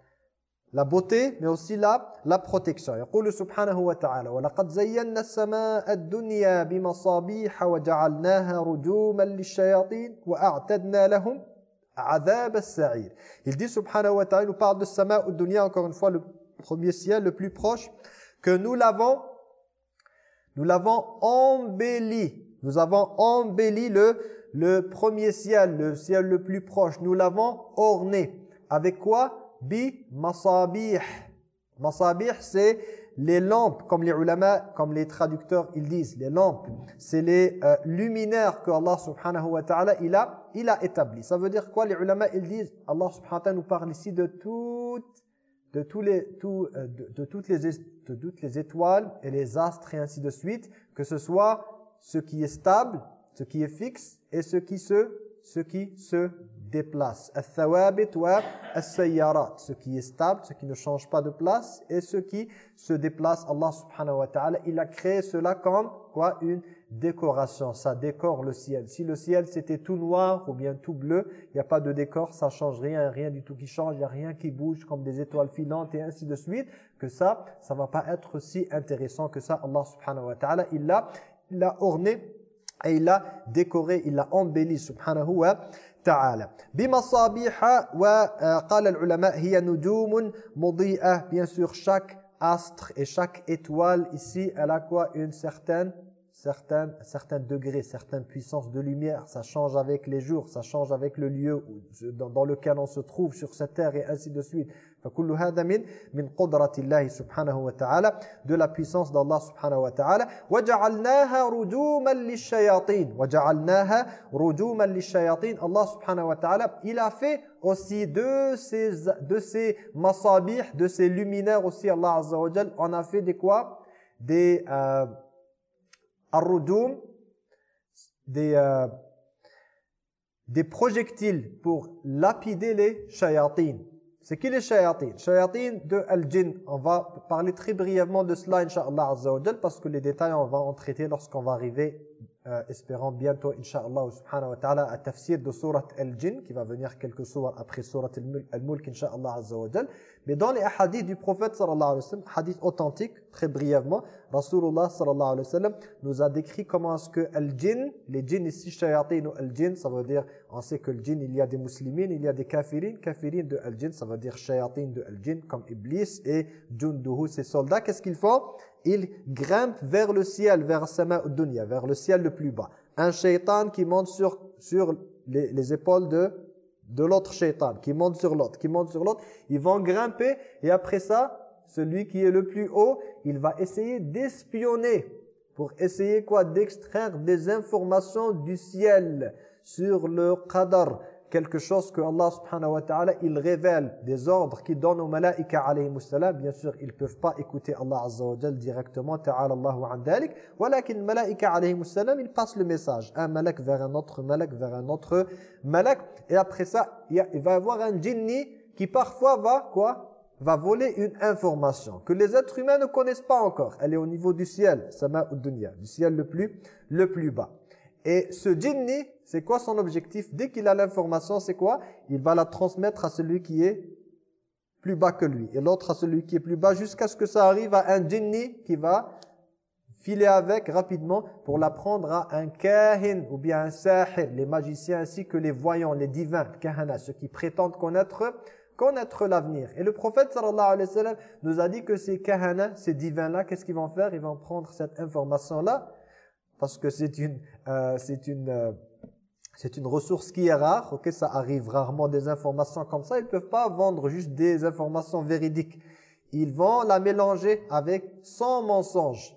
la beauté, mais aussi la, la protection. يقول سبحانه وتعالى وَلَقَدْ زَيَّنَّا السَّمَاءَ الدُّنْيَا بِمَصَابِيحَ وَجَعَلْنَاهَا رُجُومًا لِلشَّيَاطِينَ وَأَعْتَدْنَا لَهُمْ عَذَابَ السَّعِيرِ Il dit subhanahu wa ta'ala, il nous parle de sama dunya encore une fois, le premier ciel, le plus proche, que nous l'avons nous l'avons embelli. Nous avons embelli le, le premier ciel, le ciel le plus proche. Nous l'avons orné. Avec quoi Bi masabih. Masabih, c'est les lampes, comme les ulama, comme les traducteurs, ils disent, les lampes, c'est les euh, luminaires que Allah subhanahu wa ta'ala, il a, il a établi. Ça veut dire quoi Les ulama, ils disent, Allah subhanahu wa ta'ala nous parle ici de toutes, de, tous les, tout, euh, de, toutes les, de toutes les étoiles et les astres et ainsi de suite, que ce soit ce qui est stable, ce qui est fixe et ce qui se, ce qui se déplace. Ce qui est stable, ce qui ne change pas de place et ce qui se déplace. Allah subhanahu wa ta'ala, il a créé cela comme quoi? Une décoration. Ça décore le ciel. Si le ciel c'était tout noir ou bien tout bleu, il n'y a pas de décor, ça change rien, rien du tout qui change, il n'y a rien qui bouge comme des étoiles filantes et ainsi de suite, que ça, ça va pas être si intéressant que ça. Allah subhanahu wa ta'ala, il l'a orné et il l'a décoré, il l'a embelli subhanahu wa ta'ala. Bimasabiha wa qala al-ulama. Bien sûr, chaque astre et chaque étoile ici, elle a quoi? Une certaine certains, certains degrés, certaines puissances de lumière. Ça change avec les jours, ça change avec le lieu dans lequel on se trouve sur cette terre et ainsi de suite de la puissance d'Allah subhanahu wa ta'ala Allah wa il a fait aussi de ces de ces masabih de ces luminaires aussi Allah on a fait des quoi? Euh, des euh, des projectiles pour lapider les shayatin c'est qui les shayatin Shayatin de al-jinn. On va parler très brièvement de cela, Inch'Allah parce que les détails, on va en traiter lorsqu'on va arriver espérant bientôt, Inch'Allah subhanahu wa ta'ala, à tafsir de surat Al-Jinn, qui va venir quelques sourates après surat Al-Mulk, Inch'Allah azza wa Mais dans les hadiths du prophète sallallahu alayhi wa sallam, hadith authentique, très brièvement, Rasulullah sallallahu alayhi wa sallam nous a décrit comment est-ce que Al-Jinn, les djinns ici, shayatin ou Al-Jinn, ça veut dire, on sait que le djinn, il y a des musulmans, il y a des kafirines, kafirines de Al-Jinn, ça veut dire shayatin de Al-Jinn, comme Iblis et Junduhu, ses soldats. Qu'est-ce qu'ils font il grimpe vers le ciel, vers Sama Dunya, vers le ciel le plus bas. Un shaitan qui monte sur, sur les, épaules de, de l'autre shaitan, qui monte sur l'autre, qui monte sur l'autre. Ils vont grimper et après ça, celui qui est le plus haut, il va essayer d'espionner pour essayer quoi? D'extraire des informations du ciel sur le qadar, quelque chose que Allah subhanahu wa ta'ala, il révèle des ordres qu'il donne aux malaïka alayhi salam. Bien sûr, ils ne peuvent pas écouter Allah azza wa jal directement, ta'ala Allahu an dalik. Walakin malaïka alayhi salam, ils passent le message. Un malak vers un autre malak vers un autre malak. Et après ça, il, va y avoir un jinni qui parfois va, quoi? Va voler une information que les êtres humains ne connaissent pas encore. Elle est au niveau du ciel, sama dunya, du ciel le plus, le plus bas. Et ce jinni, c'est quoi son objectif? Dès qu'il a l'information, c'est quoi? Il va la transmettre à celui qui est plus bas que lui. Et l'autre à celui qui est plus bas, jusqu'à ce que ça arrive à un jinni qui va filer avec rapidement pour l'apprendre à un kahin ou bien un sahir, les magiciens ainsi que les voyants, les divins, kahana, ceux qui prétendent connaître connaître l'avenir. Et le prophète sallallahu alayhi wa sallam nous a dit que ces kahana, ces divins-là, qu'est-ce qu'ils vont faire? Ils vont prendre cette information-là parce que c'est une, euh, c'est une, euh, c'est une ressource qui est rare. Ok, ça arrive rarement des informations comme ça. Ils peuvent pas vendre juste des informations véridiques. Ils vont la mélanger avec 100 mensonges.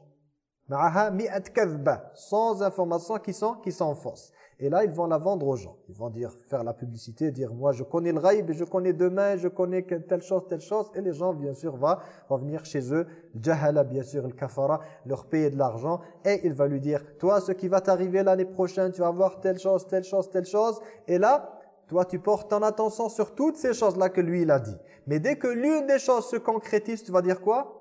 Sans informations qui sont, qui sont fausses. Et là, ils vont la vendre aux gens. Ils vont dire, faire la publicité, dire, moi, je connais le raïb, je connais demain, je connais telle chose, telle chose. Et les gens, bien sûr, vont, venir chez eux, le jahala, bien sûr, le kafara, leur payer de l'argent. Et il va lui dire, toi, ce qui va t'arriver l'année prochaine, tu vas voir telle chose, telle chose, telle chose. Et là, toi, tu portes ton attention sur toutes ces choses-là que lui, il a dit. Mais dès que l'une des choses se concrétise, tu vas dire quoi?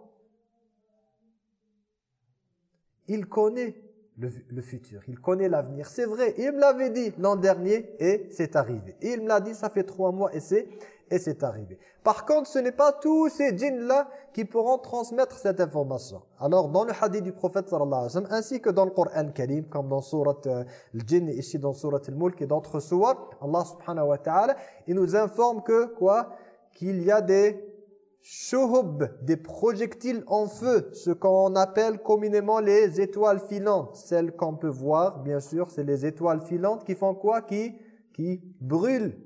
Il connaît le, futur. Il connaît l'avenir. C'est vrai, il me l'avait dit l'an dernier et c'est arrivé. Il me l'a dit, ça fait trois mois et c'est et c'est arrivé. Par contre, ce n'est pas tous ces djinns-là qui pourront transmettre cette information. Alors, dans le hadith du prophète sallallahu alayhi wa sallam, ainsi que dans le Coran Karim, comme dans surat euh, al-Jinn, ici dans surat al-Mulk et d'autres sourates, Allah subhanahu wa ta'ala, il nous informe que, quoi Qu'il y a des shuhub, des projectiles en feu, ce qu'on appelle communément les étoiles filantes. Celles qu'on peut voir, bien sûr, c'est les étoiles filantes qui font quoi? Qui, qui brûlent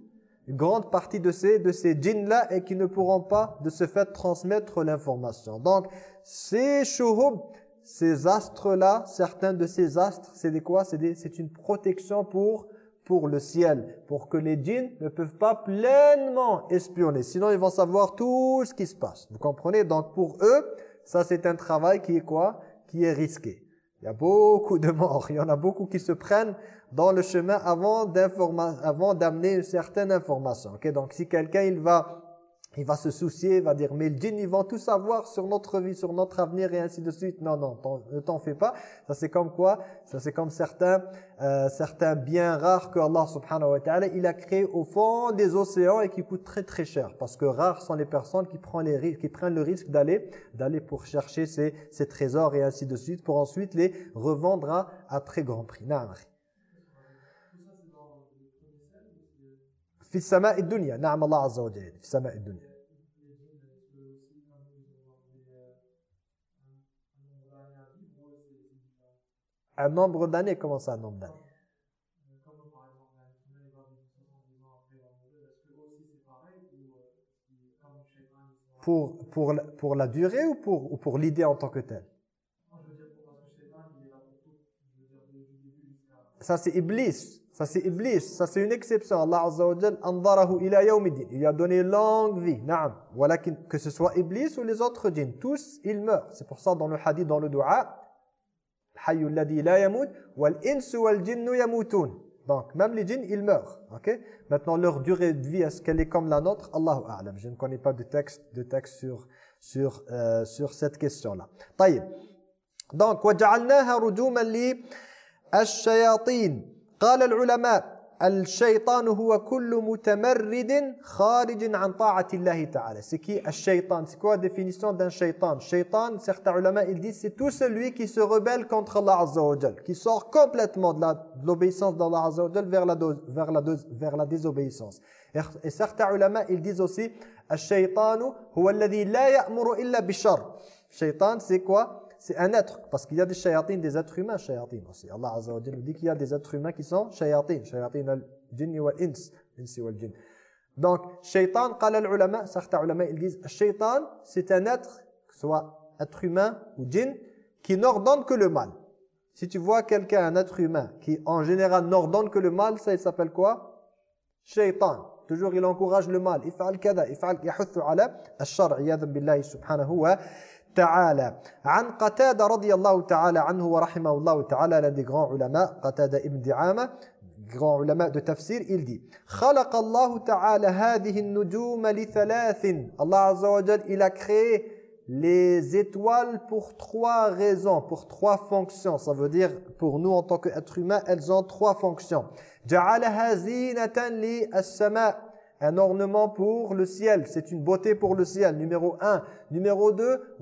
une grande partie de ces, de ces djinns-là et qui ne pourront pas de ce fait transmettre l'information. Donc, ces shuhub, ces astres-là, certains de ces astres, c'est des quoi? C'est une protection pour pour le ciel, pour que les djinns ne peuvent pas pleinement espionner. Sinon, ils vont savoir tout ce qui se passe. Vous comprenez? Donc, pour eux, ça c'est un travail qui est quoi? Qui est risqué. Il y a beaucoup de morts. Il y en a beaucoup qui se prennent dans le chemin avant d'amener une certaine information. Okay? Donc, si quelqu'un il va il va se soucier, il va dire, mais le djinn, ils vont tout savoir sur notre vie, sur notre avenir et ainsi de suite. Non, non, ne t'en fais pas. Ça c'est comme quoi Ça c'est comme certains, euh, certains biens rares que Allah subhanahu wa ta'ala, il a créé au fond des océans et qui coûtent très très cher. Parce que rares sont les personnes qui prennent, les, qui prennent le risque d'aller d'aller pour chercher ces, ces trésors et ainsi de suite, pour ensuite les revendre à, à très grand prix. Fissama et dunya. Naam Allah Azza wa Jal. Fissama et dunya. Un nombre d'années, comment ça un nombre d'années? Pour, pour, pour la durée ou pour, ou pour l'idée en tant que telle? Ça c'est Iblis. Ça c'est Iblis, ça c'est une exception. Allah Azza wa Jal andarahu ila yawmiddin. Il a donné longue vie. Naam. Walakin que ce soit Iblis ou les autres djinns, tous ils meurent. C'est pour ça dans le hadith dans le dua Hayyu alladhi la yamut wal insu wal jinnu yamutun. Donc même les djinns ils meurent. OK Maintenant leur durée de vie est-ce qu'elle est comme la nôtre Allahu a'lam. Je ne connais pas de texte de texte sur sur euh, sur cette question-là. طيب. Donc وجعلناها رجوما للشياطين قال العلماء الشيطان هو كل متمرد خارج عن طاعة الله تعالى. سكي الشيطان سكوا ديفينيسيون دان شيطان؟ شيطان سيخت علماء يدي سي تو سلوي كي سو ريبل كونتر الله عز وجل كي سور كومبليتمون دلا لوبيسونس دان الله عز وجل فيغ لا دوز فيغ لا دوز فيغ لا ديزوبيسونس سيخت علماء يدي اوسي الشيطان هو الذي لا يأمر إلا بالشر شيطان سكوا c'est un être. Parce qu'il y a des shayatins, des êtres humains shayatin aussi. Allah Azza wa nous dit qu'il y a des êtres humains qui sont shayatin. Shayatin al-jinn wal-ins. Insi wal-jinn. Donc, shaytan, qala al-ulama, certains ulama, ils disent, shaytan, c'est un être, soit être humain ou djinn, qui n'ordonne que le mal. Si tu vois quelqu'un, un être humain, qui en général n'ordonne que le mal, ça il s'appelle quoi? Shaitan. Toujours il encourage le mal. If'al kada, if'al yahuthu ala ash-shar' iyadan billahi subhanahu wa تعالى عن قتادة رضي الله تعالى عنه ورحمه الله تعالى لدي غران علماء قتادة ابن دعامة غران علماء دو تفسير إلدي خلق الله تعالى هذه النجوم لثلاث الله عز وجل إلى كخي les étoiles pour trois raisons, pour trois fonctions. Ça veut dire, pour nous en tant qu'êtres humains, elles ont trois fonctions. جعلها زينة للسماء un ornement pour le ciel, c'est une beauté pour le ciel, numéro 1. Numéro 2,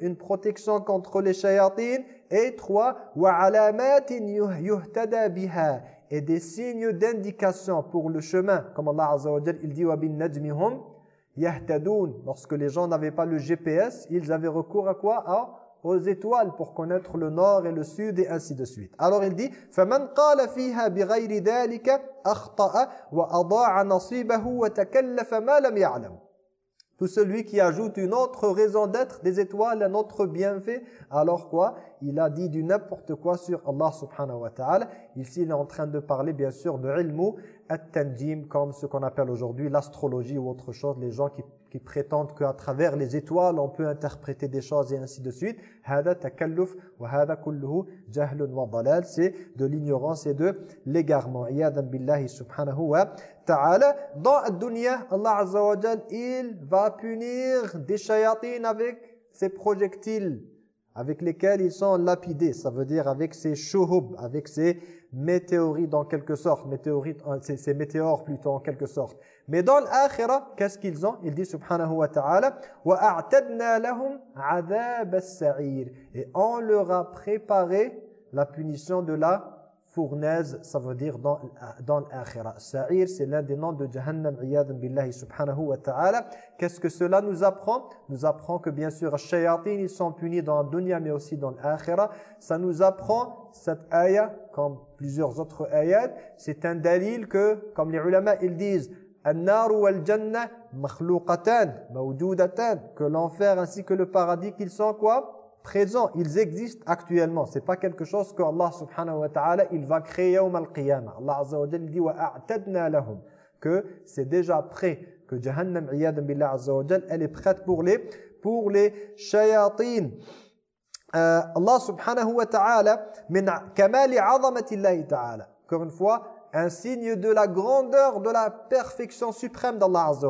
une protection contre les shayatines. Et 3, et des signes d'indication pour le chemin. Comme Allah Azza wa il dit, Lorsque les gens n'avaient pas le GPS, ils avaient recours à quoi? aux étoiles pour connaître le nord et le sud et ainsi de suite. Alors il dit فَمَنْ قَالَ فِيهَا بِغَيْرِ ذَلِكَ أَخْطَأَ وَأَضَاعَ نَصِيبَهُ وَتَكَلَّفَ مَا لَمْ يَعْلَمُ tout celui qui ajoute une autre raison d'être des étoiles, un autre bienfait, alors quoi Il a dit du n'importe quoi sur Allah subhanahu wa ta'ala. Ici, il est en train de parler bien sûr de ilmu at-tanjim, comme ce qu'on appelle aujourd'hui l'astrologie ou autre chose, les gens qui qui prétendent qu'à travers les étoiles, on peut interpréter des choses et ainsi de suite. C'est de l'ignorance et de l'égarement. subhanahu ta'ala. Dans la dunya, Allah Azza wa il va punir des shayatines avec ses projectiles avec lesquels ils sont lapidés. Ça veut dire avec ces shuhub, avec ces météorites en quelque sorte. Météorites, euh, ces météores plutôt en quelque sorte. Mais dans l'akhira, qu'est-ce qu'ils ont Il dit subhanahu wa ta'ala وَأَعْتَدْنَا لَهُمْ عَذَابَ السَّعِيرِ Et on leur a préparé la punition de la fournaise, ça veut dire dans, dans l'akhira. Sa'ir, c'est l'un des noms de Jahannam, iyadan billahi subhanahu wa ta'ala. Qu'est-ce que cela nous apprend Nous apprend que bien sûr, les ils sont punis dans la dunya, mais aussi dans l'akhira. Ça nous apprend, cette ayah, comme plusieurs autres ayats, c'est un dalil que, comme les ulama, ils disent, que l'enfer ainsi que le paradis qu'ils sont quoi? Présents. Ils existent actuellement. C'est pas quelque chose que Allah subhanahu wa ta'ala il va créer au al-qiyamah. Allah azza wa jalla dit wa a'tadna lahum. Que c'est déjà prêt. Que jahannam iyadan billah azza elle est prête pour les pour les shayatin euh, Allah subhanahu wa ta'ala min kamali 'azamati Allah ta'ala. Encore une fois un signe de la grandeur, de la perfection suprême d'Allah Azza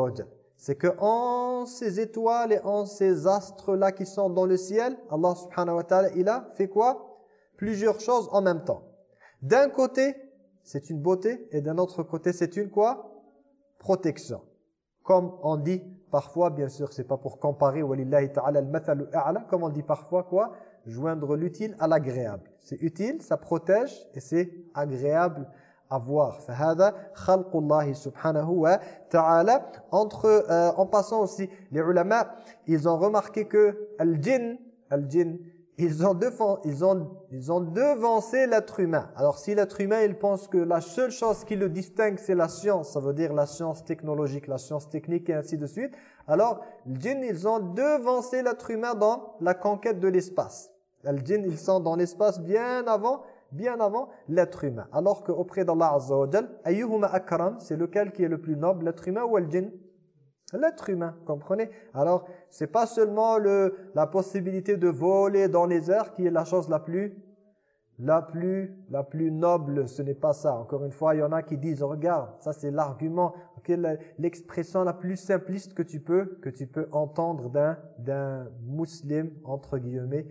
C'est que en ces étoiles et en ces astres-là qui sont dans le ciel, Allah subhanahu wa ta'ala, il a fait quoi? Plusieurs choses en même temps. D'un côté, c'est une beauté et d'un autre côté, c'est une quoi? Protection. Comme on dit parfois, bien sûr, c'est pas pour comparer, walillahi ta'ala al comme on dit parfois quoi? Joindre l'utile à l'agréable. C'est utile, ça protège et c'est agréable à voir. subhanahu wa ta'ala. Entre, euh, en passant aussi, les ulama, ils ont remarqué que al-jinn, al-jinn, ils ont, ils, ont, ils ont devancé l'être humain. Alors si l'être humain, il pense que la seule chose qui le distingue, c'est la science, ça veut dire la science technologique, la science technique et ainsi de suite, alors les djinns, ils ont devancé l'être humain dans la conquête de l'espace. Les djinns, ils sont dans l'espace bien avant bien avant l'être humain. Alors qu'auprès d'Allah Azza wa Jal, akram, c'est lequel qui est le plus noble, l'être humain ou le djinn L'être humain, comprenez? Alors, c'est pas seulement le, la possibilité de voler dans les airs qui est la chose la plus la plus la plus noble, ce n'est pas ça. Encore une fois, il y en a qui disent regarde, ça c'est l'argument, l'expression la plus simpliste que tu peux que tu peux entendre d'un d'un musulman entre guillemets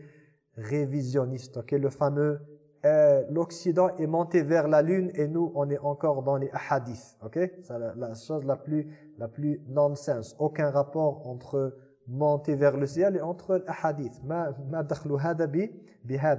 révisionniste, OK, le fameux euh, l'Occident est monté vers la Lune et nous, on est encore dans les hadiths. Ok? C'est la, chose la plus, la plus nonsense. Aucun rapport entre monter vers le ciel et entre les hadiths. Ma, ma bi,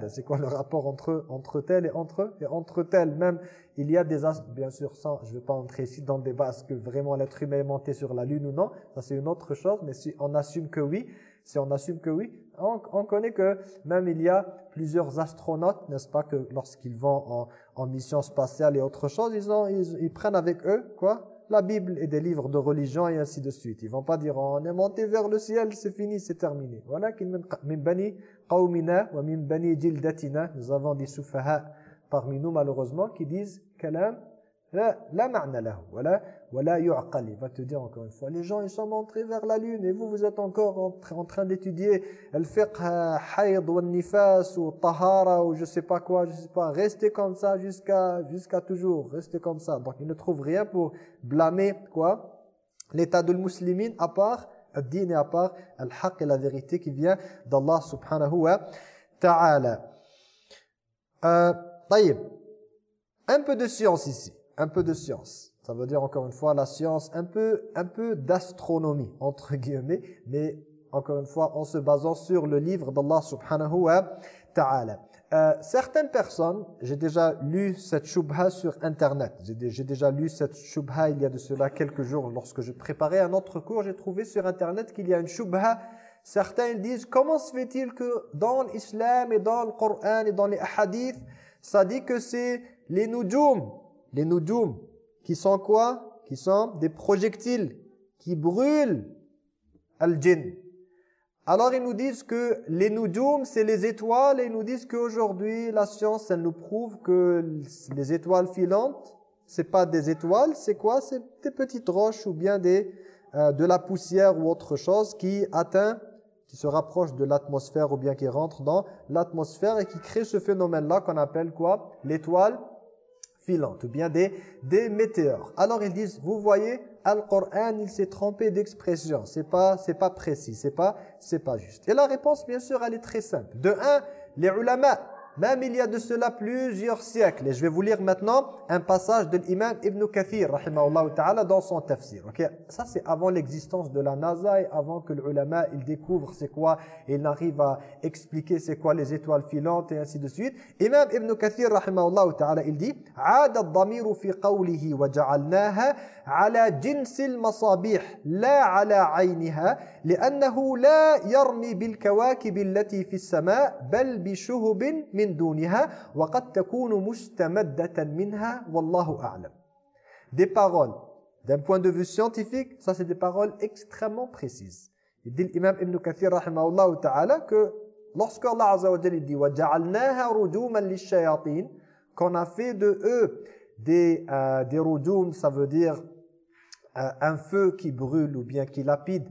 C'est quoi le rapport entre, entre tel et entre, et entre tel? Même, il y a des aspects, bien sûr, sans, je ne vais pas entrer ici dans le débat, est-ce que vraiment l'être humain est monté sur la Lune ou non Ça, c'est une autre chose, mais si on assume que oui, si on assume que oui, on, connaît que même il y a plusieurs astronautes, n'est-ce pas, que lorsqu'ils vont en, mission spatiale et autre chose, ils, prennent avec eux, quoi la Bible et des livres de religion et ainsi de suite. Ils vont pas dire on est monté vers le ciel, c'est fini, c'est terminé. Voilà min bani qawmina. Nous avons des soufaha parmi nous malheureusement qui disent kalam La ma'na lahu. Voilà, yu'aqal. Il va te dire encore une fois, les gens ils sont montrés vers la lune et vous, vous êtes encore en, train d'étudier al-fiqh, hayd ou nifas ou tahara ou je sais pas quoi, je sais pas. Restez comme ça jusqu'à jusqu'à toujours. Restez comme ça. Donc, il ne trouve rien pour blâmer quoi l'état de l'muslimin à part ad-din et à part al-haq la vérité qui vient d'Allah subhanahu wa ta'ala. Euh, un peu de science ici, un peu de science. Ça veut dire encore une fois la science, un peu, un peu d'astronomie, entre guillemets, mais encore une fois en se basant sur le livre d'Allah subhanahu wa ta'ala. Euh, certaines personnes, j'ai déjà lu cette shubha sur internet, j'ai déjà lu cette shubha il y a de cela quelques jours lorsque je préparais un autre cours, j'ai trouvé sur internet qu'il y a une shubha, certains disent comment se fait-il que dans l'islam et dans le Coran et dans les hadiths, ça dit que c'est les nujum, les nujum, qui sont quoi? Qui sont des projectiles qui brûlent al-jinn. Alors ils nous disent que les nujum, c'est les étoiles, et ils nous disent qu'aujourd'hui, la science, elle nous prouve que les étoiles filantes, c'est pas des étoiles, c'est quoi? C'est des petites roches ou bien des, euh, de la poussière ou autre chose qui atteint, qui se rapproche de l'atmosphère ou bien qui rentre dans l'atmosphère et qui crée ce phénomène-là qu'on appelle quoi? L'étoile filante ou bien des, des météores. Alors ils disent, vous voyez, Al-Qur'an, il s'est trompé d'expression. C'est pas, c'est pas précis, c'est pas, c'est pas juste. Et la réponse, bien sûr, elle est très simple. De un, les ulama, même il y a de cela plusieurs siècles. Et je vais vous lire maintenant un passage de l'imam Ibn Kathir, ta'ala, dans son tafsir. Okay? Ça, c'est avant l'existence de la NASA et avant que l'ulama, il découvre c'est quoi, et il arrive à expliquer c'est quoi les étoiles filantes et ainsi de suite. Imam Ibn Kathir, ta'ala, il dit « fi qawlihi wa ala jinsil masabih, la ala li'annahu la yarmi bil kawakib allati fi des paroles d'un point de vue scientifique, ça c'est des paroles extrêmement précises. Il dit l'imam Ibn Kathir rahimahullah ta'ala que lorsque Allah azza wa dit qu'on a fait de eux des euh, des rujum, ça veut dire euh, un feu qui brûle ou bien qui lapide,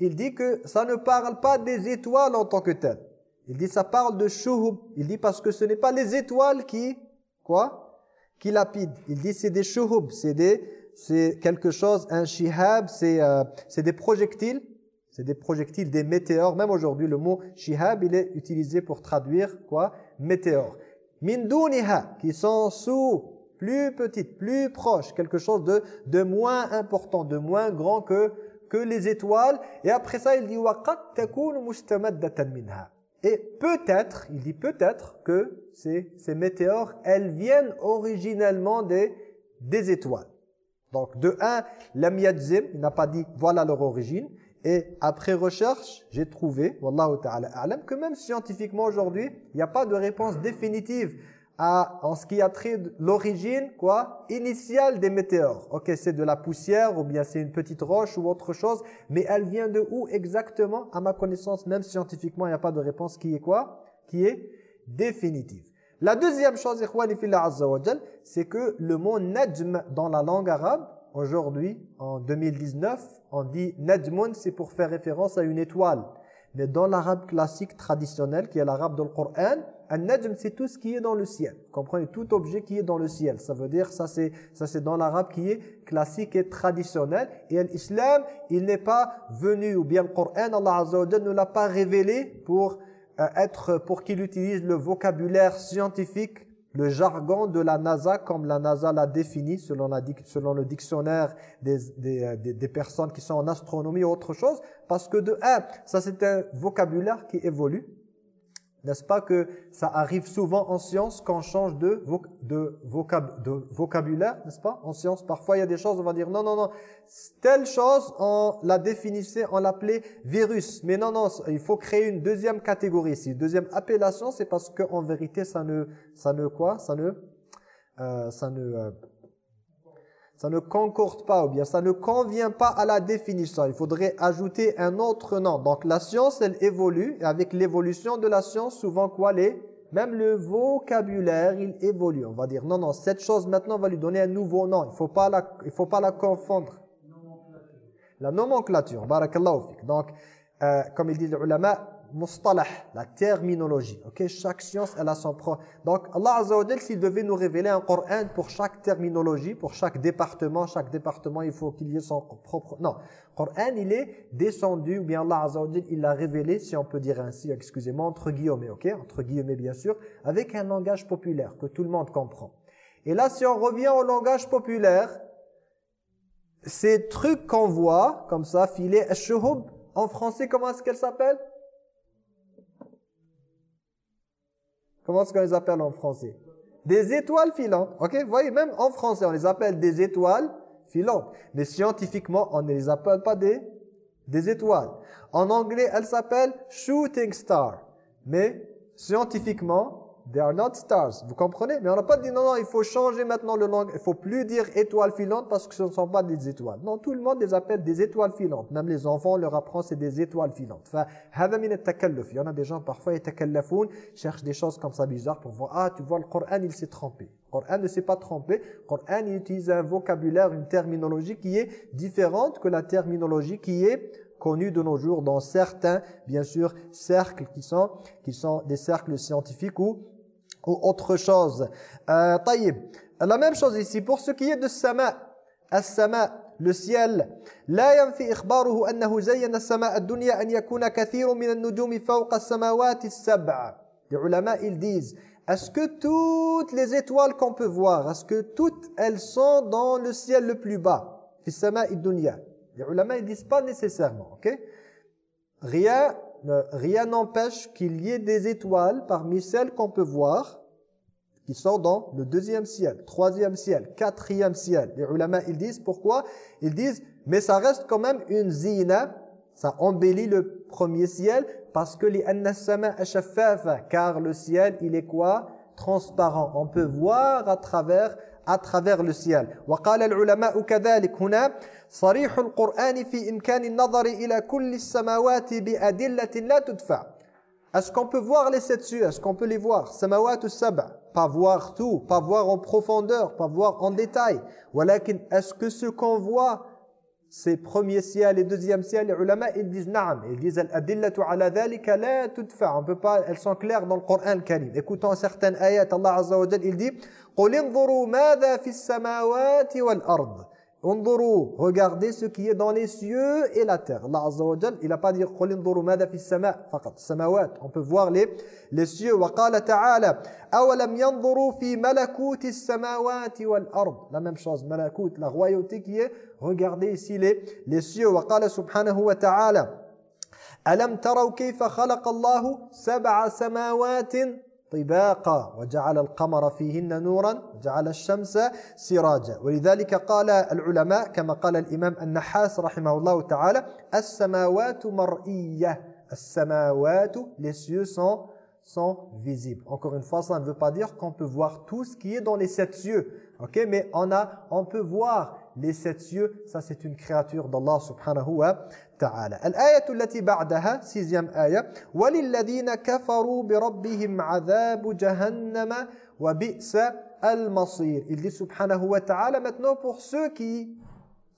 il dit que ça ne parle pas des étoiles en tant que telles. Il dit ça parle de shuhub. Il dit parce que ce n'est pas les étoiles qui, quoi? Qui lapident. Il dit c'est des shuhub, c'est des, c'est quelque chose, un shihab, c'est euh, c'est des projectiles. C'est des projectiles, des météores. Même aujourd'hui, le mot shihab, il est utilisé pour traduire quoi? Météore. Min qui sont sous, plus petites, plus proches, quelque chose de, de moins important, de moins grand que que les étoiles. Et après ça, il dit Et peut-être, il dit peut-être que ces, ces météores, elles viennent originellement des, des étoiles. Donc de un, lam il n'a pas dit voilà leur origine. Et après recherche, j'ai trouvé, wallahu ta'ala a'lam, que même scientifiquement aujourd'hui, il n'y a pas de réponse définitive en ce qui a trait l'origine quoi initiale des météores. OK, c'est de la poussière ou bien c'est une petite roche ou autre chose, mais elle vient de où exactement? À ma connaissance, même scientifiquement, il n'y a pas de réponse qui est quoi? Qui est définitive. La deuxième chose, c'est que le mot najm dans la langue arabe, aujourd'hui, en 2019, on dit najmun, c'est pour faire référence à une étoile. Mais dans l'arabe classique traditionnel, qui est l'arabe de Coran, un najm c'est tout ce qui est dans le ciel. comprenez? Tout objet qui est dans le ciel. Ça veut dire ça c'est ça c'est dans l'arabe qui est classique et traditionnel et l'islam, il n'est pas venu ou bien le Coran Allah Azza wa ne l'a pas révélé pour euh, être pour qu'il utilise le vocabulaire scientifique le jargon de la NASA comme la NASA l'a défini selon, la, selon le dictionnaire des, des, euh, des, des, personnes qui sont en astronomie ou autre chose parce que de un, ça c'est un vocabulaire qui évolue n'est-ce pas que ça arrive souvent en science qu'on change de, vocabulaire, n'est-ce pas En science, parfois il y a des choses, on va dire non, non, non, telle chose, on la définissait, on l'appelait virus. Mais non, non, il faut créer une deuxième catégorie ici. Deuxième appellation, c'est parce qu'en vérité, ça ne, ça ne quoi? Ça ne, euh, ça ne, euh, ça ne concorde pas ou bien ça ne convient pas à la définition. Il faudrait ajouter un autre nom. Donc la science, elle évolue et avec l'évolution de la science, souvent quoi les même le vocabulaire, il évolue. On va dire, non, non, cette chose maintenant, on va lui donner un nouveau nom. Il faut, pas la, il faut pas la confondre. La nomenclature, barakallahu fik. Donc, euh, comme il dit le ulama, mustalah, la terminologie. Ok, chaque science elle a son propre. Donc Allah Azza s'il devait nous révéler un Coran pour chaque terminologie, pour chaque département, chaque département il faut qu'il y ait son propre. Non, Coran il est descendu ou bien Allah Azza il l'a révélé, si on peut dire ainsi, excusez-moi, entre guillemets, ok, entre guillemets bien sûr, avec un langage populaire que tout le monde comprend. Et là, si on revient au langage populaire, ces trucs qu'on voit comme ça, filet, en français, comment est-ce qu'elle s'appelle? Comment est-ce qu'on les appelle en français? Des étoiles filantes. Ok Vous voyez, même en français, on les appelle des étoiles filantes. Mais scientifiquement, on ne les appelle pas des, des étoiles. En anglais, elles s'appellent shooting star. Mais scientifiquement, They are not stars. Vous comprenez? Mais on n'a pas dit non, non, il faut changer maintenant le langage. Il faut plus dire étoiles filantes parce que ce ne sont pas des étoiles. Non, tout le monde les appelle des étoiles filantes. Même les enfants, on leur apprend c'est des étoiles filantes. Il y en a des gens parfois, ils cherchent des choses comme ça bizarres pour voir, ah, tu vois, le Coran, il s'est trompé. Le Coran ne s'est pas trompé. Le Coran, il utilise un vocabulaire, une terminologie qui est différente que la terminologie qui est connue de nos jours dans certains, bien sûr, cercles qui sont, qui sont des cercles scientifiques ou ou autre chose. Euh, La même chose ici, pour ce qui est de sama, as-sama, le ciel. لا ينفي إخباره أنه زين السماء الدنيا أن يكون كثير من النجوم فوق السماوات السبع. Les ulama, ils disent, est-ce que toutes les étoiles qu'on peut voir, est-ce que toutes elles sont dans le ciel le plus bas في السماء الدنيا. Les ulama, ils disent pas nécessairement, ok Rien rien n'empêche qu'il y ait des étoiles parmi celles qu'on peut voir qui sont dans le deuxième ciel, troisième ciel, quatrième ciel. Les ulama, ils disent pourquoi? Ils disent, mais ça reste quand même une zina, ça embellit le premier ciel parce que les car le ciel, il est quoi? Transparent. On peut voir à travers à travers le ciel. وقال العلماء كذلك هنا صريح القرآن في إمكان النظر إلى كل السماوات بأدلة لا تدفع. Est-ce qu'on peut voir les sept cieux Est-ce qu'on peut les voir Samawat ou sab'a Pas voir tout, pas voir en profondeur, pas voir en détail. ولكن est-ce que ce qu'on voit ces premiers ciels et deuxième ciel, les ulama, ils disent na'am. Ils disent al-adillatu ala dhalika la tudfa. On peut pas, elles sont claires dans le Coran le Écoutons certaines ayats, Allah Azza wa Jal, il dit قل انظروا ماذا في السماوات والأرض انظروا regardez ce qui est dans les cieux et la terre. الله عز وجل il a pas dit قل انظروا ماذا في السماء فقط السماوات on peut voir les, les cieux. وقال تعالى أولم ينظروا في ملكوت السماوات والأرض la même chose ملكوت la royauté qui est regardez ici les, les cieux. وقال سبحانه وتعالى ألم تروا كيف خلق الله سبع سماوات طباقا وجعل القمر فيهن نورا وجعل الشمس سراجا ولذلك قال العلماء كما قال الإمام النحاس رحمه الله تعالى السماوات مرئية السماوات les cieux sont sont visibles. Encore une fois, ça ne veut pas dire qu'on peut voir tout ce qui est dans les sept cieux. OK, mais on a on peut voir les sept cieux, ça c'est une créature d'Allah subhanahu wa تعالى الآية التي بعدها sixième آية وللذين كفروا بربهم عذاب جهنم وبئس المصير il dit subhanahu wa ta'ala maintenant pour ceux qui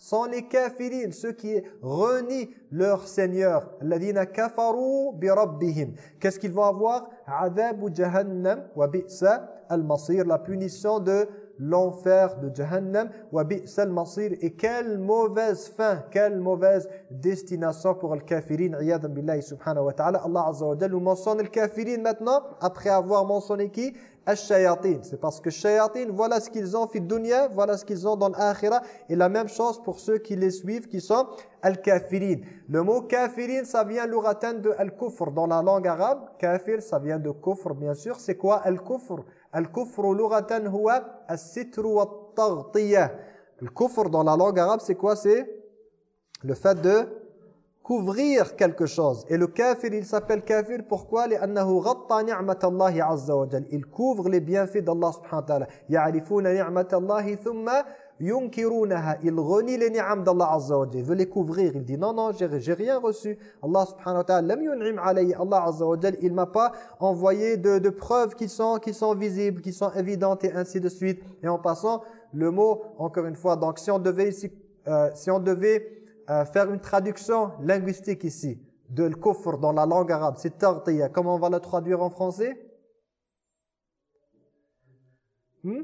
sont les kafirines, ceux qui renient leur Seigneur. الذين كفروا بربهم. Qu'est-ce qu'ils vont avoir عذاب جهنم وبئس المصير, la punition de l'enfer de Jahannam. Wa bi'sal masir. Et quelle mauvaise fin quelle mauvaise destination pour le kafirin iyadan billahi subhanahu wa ta'ala. Allah azza wa jalla mentionne le kafirin maintenant après avoir mentionné qui? Ash-shayatin, c'est parce que shayatin, voilà ce qu'ils ont fait dunya, voilà ce qu'ils ont dans l'akhira, et la même chose pour ceux qui les suivent, qui sont al-kafirin. Le mot kafirin, ça vient l'ouratan de al-kufr. Dans la langue arabe. Kafir, ça vient de kufr, bien sûr. C'est quoi al-kufr? Al-kufr lughatan huwa as-sitru wat-taghtiyah. Le kufr dans la langue arabe, c'est quoi C'est le fait de couvrir quelque chose. Et le kafir, il s'appelle kafir, pourquoi لأنه غطى نعمة الله عز وجل. Il couvre les bienfaits d'Allah subhanahu wa ta'ala. il les d'Allah Azza wa Jal, veut les couvrir, il dit non, non, j'ai rien reçu. Allah subhanahu wa ta'ala, il m'a pas envoyé de, de preuves qui sont, qui sont visibles, qui sont évidentes et ainsi de suite. Et en passant, le mot, encore une fois, donc si on devait ici, euh, si on devait euh, faire une traduction linguistique ici, de le kufr dans la langue arabe, c'est tartiyya, comment on va le traduire en français? Hmm?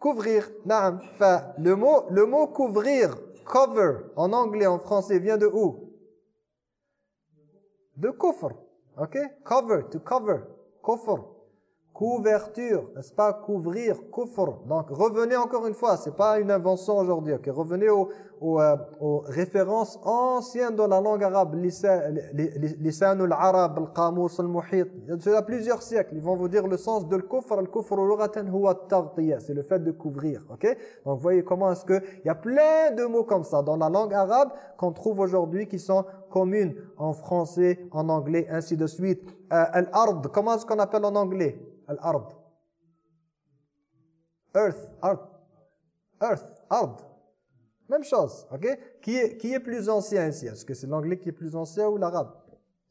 Couvrir. Le mot, le mot couvrir, cover, en anglais, en français, vient de où? De kufr. Ok? Cover, to cover. Kufr couverture, n'est-ce pas? Couvrir, kufr. Donc revenez encore une fois, c'est pas une invention aujourd'hui. ok? Revenez aux, euh, aux, références anciennes de la langue arabe, lisan al-arab, al-qamus al-muhit. Il y a plusieurs siècles, ils vont vous dire le sens de kufr. Al-kufr huwa c'est le fait de couvrir. ok? Donc voyez comment est-ce que il y a plein de mots comme ça dans la langue arabe qu'on trouve aujourd'hui qui sont communes en français, en anglais, ainsi de suite. Euh, al-ard, comment est-ce qu'on appelle en anglais? Al-ard. Earth, ard. Earth, ard. Même chose, ok? Qui est, qui est plus ancien ici? Est-ce que c'est l'anglais qui est plus ancien ou l'arabe?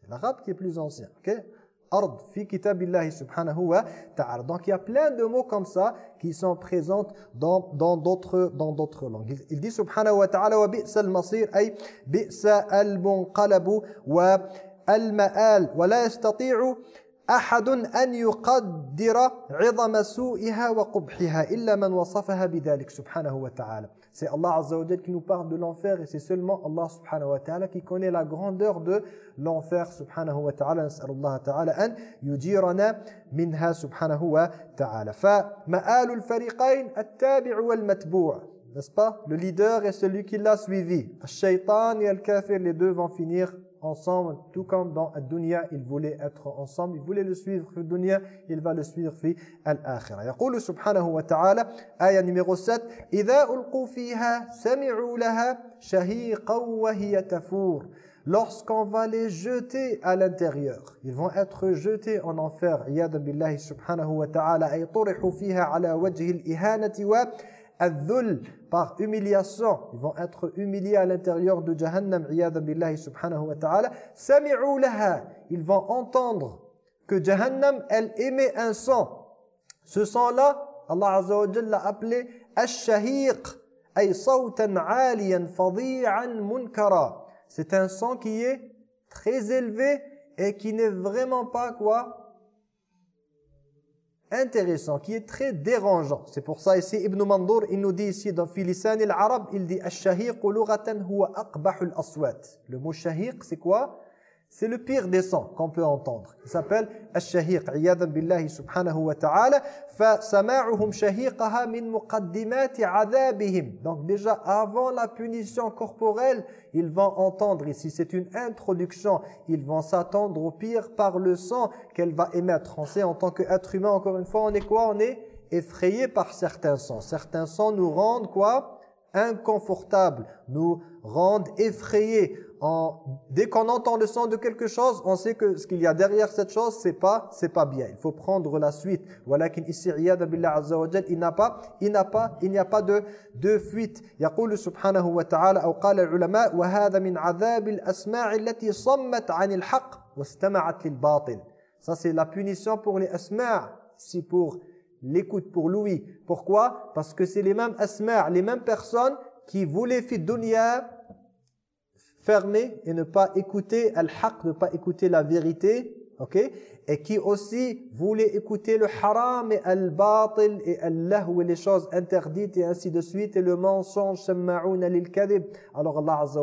C'est l'arabe qui est plus ancien, ok? Ard, fi kitabillahi subhanahu wa ta'ala. Donc il y a plein de mots comme ça qui sont présents dans dans d'autres dans d'autres langues. Il, dit subhanahu wa ta'ala wa bi'sa al-masir ay bi'sa al-munqalabu wa al-ma'al wa la yastati'u أحد أن يقدر عظم سوءها وقبحها إلا من وصفها بذلك سبحانه وتعالى C'est Allah Azza wa qui nous parle de l'enfer et c'est seulement Allah subhanahu wa ta'ala qui connaît la grandeur de l'enfer subhanahu wa ta'ala. نسأل الله تعالى أن يجيرنا منها سبحانه وتعالى. فمآل الفريقين التابع والمتبوع. N'est-ce pas Le leader est celui qui l'a suivi. الشيطان et le kafir, les deux vont finir ensemble, tout comme dans la dunya, il voulait être ensemble, il voulait le suivre في dunya, il va le suivre في الآخرة. يقول سبحانه وتعالى, آية numéro 7, إذا ألقوا فيها سمعوا لها شهيقا وهي تفور. Lorsqu'on va les jeter à l'intérieur, ils vont être jetés en enfer. عياذا بالله سبحانه وتعالى أي طرحوا فيها على وجه الإهانة و adhul, par humiliation. Ils vont être humiliés à l'intérieur de Jahannam, iyadam billahi subhanahu wa ta'ala. Sami'u laha, ils vont entendre que Jahannam, elle émet un son. Ce son-là, Allah Azza wa Jalla appelé ash-shahiq, ay sawtan 'aliyan fadhi'an munkara. C'est un son qui est très élevé et qui n'est vraiment pas quoi? Intéressant, qui est très dérangeant. C'est pour ça ici, Ibn Mandour, il nous dit ici dans Filisan al-Arab, il dit « Ash-shahiq huwa aqbahul aswat ». Le mot « shahiq » c'est quoi? c'est le pire des sons qu'on peut entendre. Il s'appelle الشهيق عياذا بالله سبحانه وتعالى فسماعهم شهيقها من مقدمات عذابهم. Donc déjà avant la punition corporelle, ils vont entendre ici c'est une introduction, ils vont s'attendre au pire par le son qu'elle va émettre. On sait en tant qu'être humain encore une fois, on est quoi On est effrayé par certains sons. Certains sons nous rendent quoi Inconfortables, nous rendent effrayés dès qu'on entend le son de quelque chose, on sait que ce qu'il y a derrière cette chose, c'est pas c'est pas bien. Il faut prendre la suite. Walakin ici billah azza wa il n'a pas il n'a pas il n'y a pas de de fuite. يقول سبحانه وتعالى أو قال العلماء وهذا من عذاب الأسماع التي صمت عن الحق واستمعت للباطل. Ça c'est la punition pour les asma', si pour l'écoute pour Louis. Pourquoi Parce que c'est les mêmes asma', les mêmes personnes qui voulaient fi dunya fermer et ne pas écouter al-haq, ne pas écouter la vérité, ok? Et qui aussi voulait écouter le haram et al-batil et al-lahu et les choses interdites et ainsi de suite et le mensonge, samma'una lil-kadib. Alors Allah Azza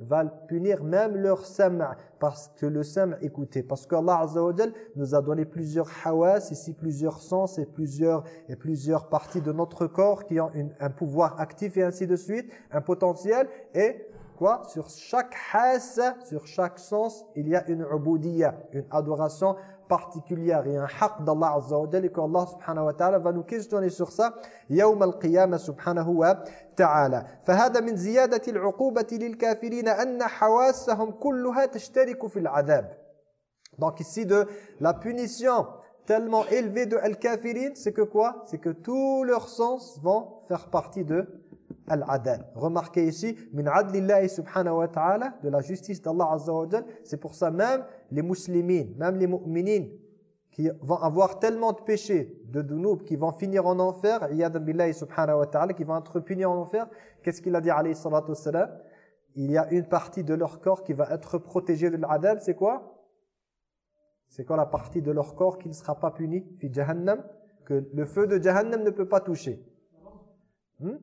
va punir même leur sam' parce que le sam' écouté. Parce que Allah Azza wa nous a donné plusieurs hawas, ici plusieurs sens et plusieurs, et plusieurs parties de notre corps qui ont un pouvoir actif et ainsi de suite, un potentiel et quoi Sur chaque has, sur chaque sens, il y a une ubudiyya, une adoration particulière et un haq d'Allah Azza wa Jalla et qu'Allah subhanahu wa ta'ala va nous questionner sur ça يوم القيامة سبحانه وتعالى فهذا من زيادة العقوبة للكافرين أن حواسهم كلها تشترك في العذاب donc ici de la punition tellement élevé de al-kafirin, c'est que quoi C'est que tous leurs sens vont faire partie de al-adal. Remarquez ici, min adlillahi subhanahu wa ta'ala, de la justice d'Allah azza wa c'est pour ça même les musulmans, même les mu'minines, qui vont avoir tellement de péchés, de dunub, qui vont finir en enfer, billahi subhanahu wa ta'ala, qui vont être punis en enfer, qu'est-ce qu'il a dit alayhi salatu wassalam? Il y a une partie de leur corps qui va être protégée de l'adab, c'est quoi? C'est quoi la partie de leur corps qui ne sera pas punie Fi jahannam, que le feu de jahannam ne peut pas toucher. Hmm?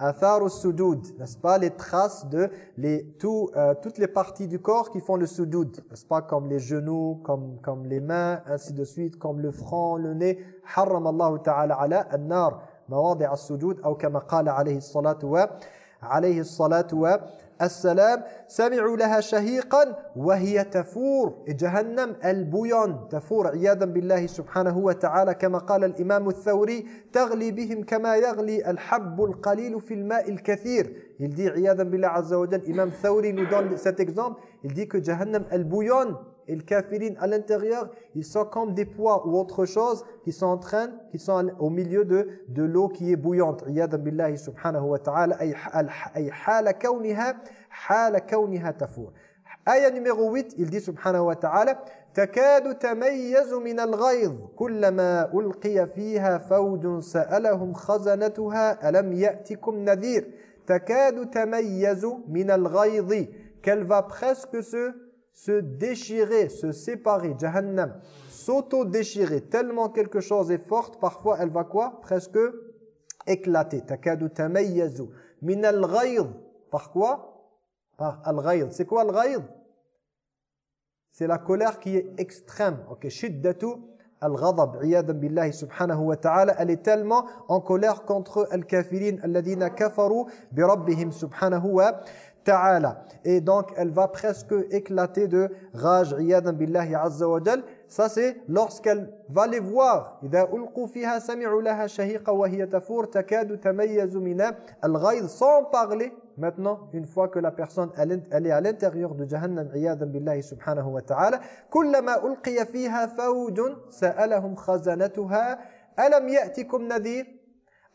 Athar sudud, n'est-ce pas Les traces de les, tout, euh, toutes les parties du corps qui font le sudud, n'est-ce pas Comme les genoux, comme, comme les mains, ainsi de suite, comme le front, le nez. Harram Allah ta'ala ala an-nar mawadi' as-sudud, ou kama qala alayhi salatu wa alayhi salatu wa السلام سمعوا لها شهيقا وهي تفور جهنم البيون تفور عياذا بالله سبحانه وتعالى. كما قال الإمام الثوري تغلي بهم كما يغلي الحب القليل في الماء الكثير. Il dit عياذا بالله عز وجل Imam Thawri nous donne cet exemple. Il dit que et le kafirin à l'intérieur, ils sont comme des poids ou autre chose qui sont en train, qui sont au milieu de, de l'eau qui est bouillante. Iyadan billahi subhanahu wa ta'ala, ay hala kawniha, hala kawniha tafur. Aya numéro 8, il dit subhanahu wa ta'ala, تكاد تميز من الغيظ كلما ألقي فيها فوج سألهم خزنتها ألم يأتكم نذير تكاد تميز من الغيظ qu'elle va presque se se déchirer, se séparer, jahannam, s'auto-déchirer, tellement quelque chose est forte, parfois elle va quoi? Presque éclater. Takadu tamayyazu. Min al Par quoi? Par al C'est quoi al C'est la colère qui est extrême. Ok, shiddatu al-ghadab. Billahi subhanahu wa ta'ala. Elle est tellement en colère contre al-kafirin, alladhina kafaru bi rabbihim subhanahu wa ta'ala. Et donc, elle va presque éclater de rage, iyadan billahi azza wa jal. Ça, c'est lorsqu'elle va les voir. إذا ألقوا فيها سمعوا لها شهيقا وهي تفور تكاد تميز من الغيظ sans parler. Maintenant, une fois que la personne elle est à l'intérieur de Jahannam, iyadan billahi subhanahu wa ta'ala, كلما ألقي فيها فوج سألهم خزنتها ألم يأتكم نذير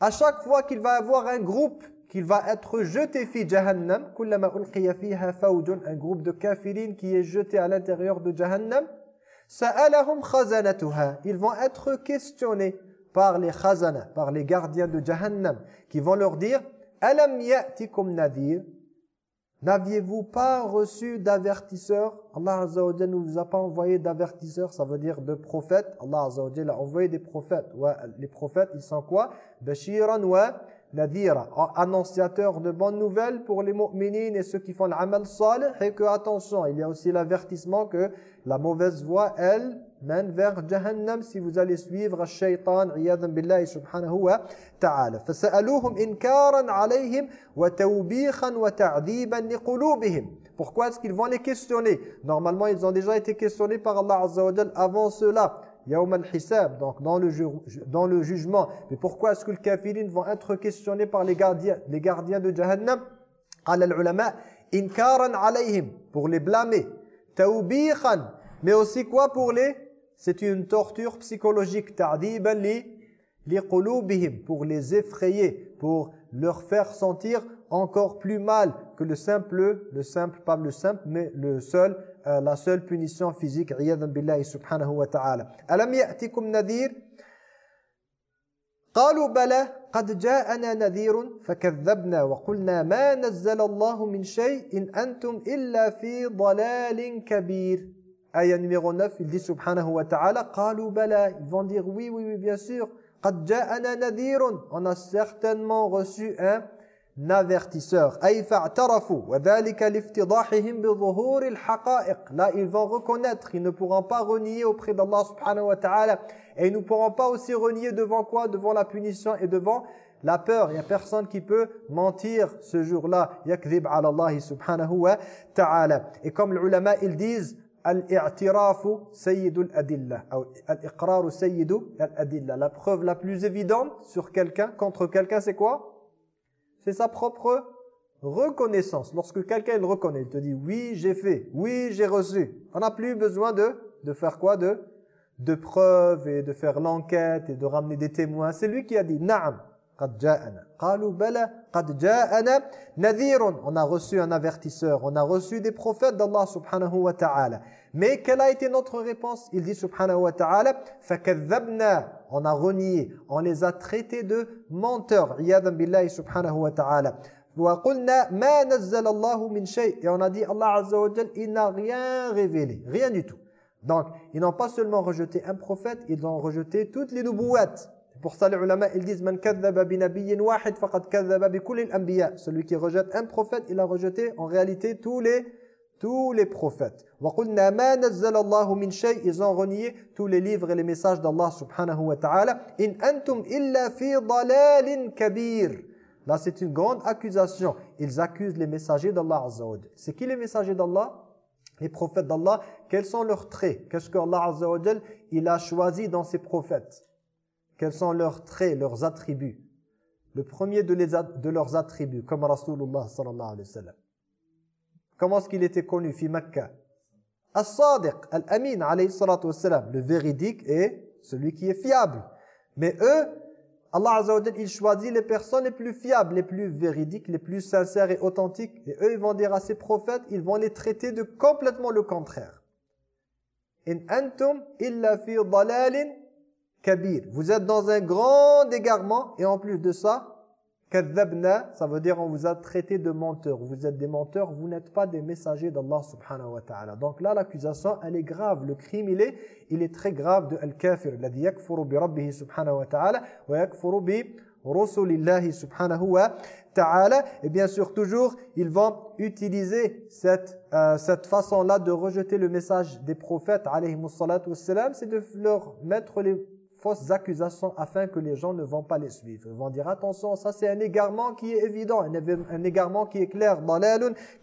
À chaque fois qu'il va avoir un groupe qu'il va être jeté fi jahannam un groupe de kafirin qui est jeté à l'intérieur de jahannam. Ils vont être questionnés par les khazana par les gardiens de jahannam qui vont leur dire alam ya'tikum nadir? N'aviez-vous pas reçu d'avertisseur? Allah azza wa ne vous a pas envoyé d'avertisseur ça veut dire de prophètes. Allah azza wa a envoyé des prophètes. Les prophètes ils sont quoi? Bashiran wa nadira, annonciateur de bonnes nouvelles pour les mu'minines et ceux qui font l'amal salih et que attention, il y a aussi l'avertissement que la mauvaise voie, elle, mène vers Jahannam si vous allez suivre shaytan iyadan billahi subhanahu wa ta'ala. فَسَأَلُوهُمْ إِنْكَارًا عَلَيْهِمْ وَتَوْبِيخًا وَتَعْذِيبًا لِقُلُوبِهِمْ Pourquoi est-ce qu'ils vont les questionner Normalement, ils ont déjà été questionnés par Allah Azza wa avant cela. Yawm al-Hisab, donc dans le, dans le jugement. Mais pourquoi est-ce que les kafirin vont être questionnés par les gardiens, les gardiens de Jahannam? Qala al-ulama, inkaran alayhim, pour les blâmer. Tawbiqan, mais aussi quoi pour les? C'est une torture psychologique. Ta'diban li, pour les effrayer, pour leur faire sentir encore plus mal que le simple, le simple, pas le simple, mais le seul la seule punition physique عياذا بالله سبحانه وتعالى. ألم يأتكم نذير؟ قالوا بلى قد جاءنا نذير فكذبنا وقلنا ما نزل الله من شيء إن أنتم إلا في ضلال كبير. آية numéro 9 il dit سبحانه وتعالى قالوا بلى. Ils vont dire oui oui oui bien sûr. قد جاءنا نذير. On a certainement reçu un avertisseur. Là, ils vont reconnaître, ils ne pourront pas renier auprès d'Allah subhanahu wa ta'ala. Et ils ne pourront pas aussi renier devant quoi? Devant la punition et devant la peur. Il n'y a personne qui peut mentir ce jour-là. Yakzib ala Allah subhanahu wa ta'ala. Et comme les ulama, ils disent, Al-i'tirafu sayyidul adilla. Al-iqraru sayyidul adilla. La preuve la plus évidente sur quelqu'un, contre quelqu'un, c'est quoi? C'est sa propre reconnaissance. Lorsque quelqu'un le reconnaît, il te dit « oui, j'ai fait, oui, j'ai reçu ». On n'a plus besoin de, de faire quoi de, de preuves et de faire l'enquête et de ramener des témoins. C'est lui qui a dit Naam, on a reçu un avertisseur, on a reçu des prophètes d'Allah subhanahu wa ta'ala. Mais quelle a été notre réponse? Il dit subhanahu wa ta'ala, On a renié, on les a traités de menteurs. billahi subhanahu wa ta'ala. Et on a dit, Allah azza wa il n'a rien révélé, rien du tout. Donc, ils n'ont pas seulement rejeté un prophète, ils ont rejeté toutes les noubouettes. Pour ça, les ulama, ils disent Man wahid faqad Celui qui rejette un prophète, il a rejeté en réalité tous les tous les prophètes. Ils ont renié tous les livres et les messages d'Allah subhanahu wa ta'ala. In antum illa fi dalalin kabir. Là, c'est une grande accusation. Ils accusent les messagers d'Allah azza C'est qui les messagers d'Allah? Les prophètes d'Allah. Quels sont leurs traits? Qu'est-ce que Allah azza il a choisi dans ses prophètes? Quels sont leurs traits, leurs attributs? Le premier de, leurs attributs, comme Rasulullah sallallahu alayhi wa sallam. Comment est-ce qu'il était connu Fi Makkah As-Sadiq, Al-Amin alayhi salatu wa sallam. Le véridique et celui qui est fiable. Mais eux, Allah Azza wa il choisit les personnes les plus fiables, les plus véridiques, les plus sincères et authentiques. Et eux, ils vont dire à ces prophètes, ils vont les traiter de complètement le contraire. In antum illa fi dalalin kabir. Vous êtes dans un grand égarement et en plus de ça, ça veut dire on vous a traité de menteurs. Vous êtes des menteurs, vous n'êtes pas des messagers d'Allah subhanahu wa ta'ala. Donc là, l'accusation, elle est grave. Le crime, il est, il est très grave de al-kafir. Alladhi yakfuru bi rabbihi subhanahu wa ta'ala wa yakfuru bi rusulillahi subhanahu wa ta'ala. Et bien sûr, toujours, ils vont utiliser cette, euh, cette façon-là de rejeter le message des prophètes, alayhi salatu c'est de leur mettre les fausses accusations afin que les gens ne vont pas les suivre. Ils vont dire attention, ça c'est un égarement qui est évident, un, égarement qui est clair.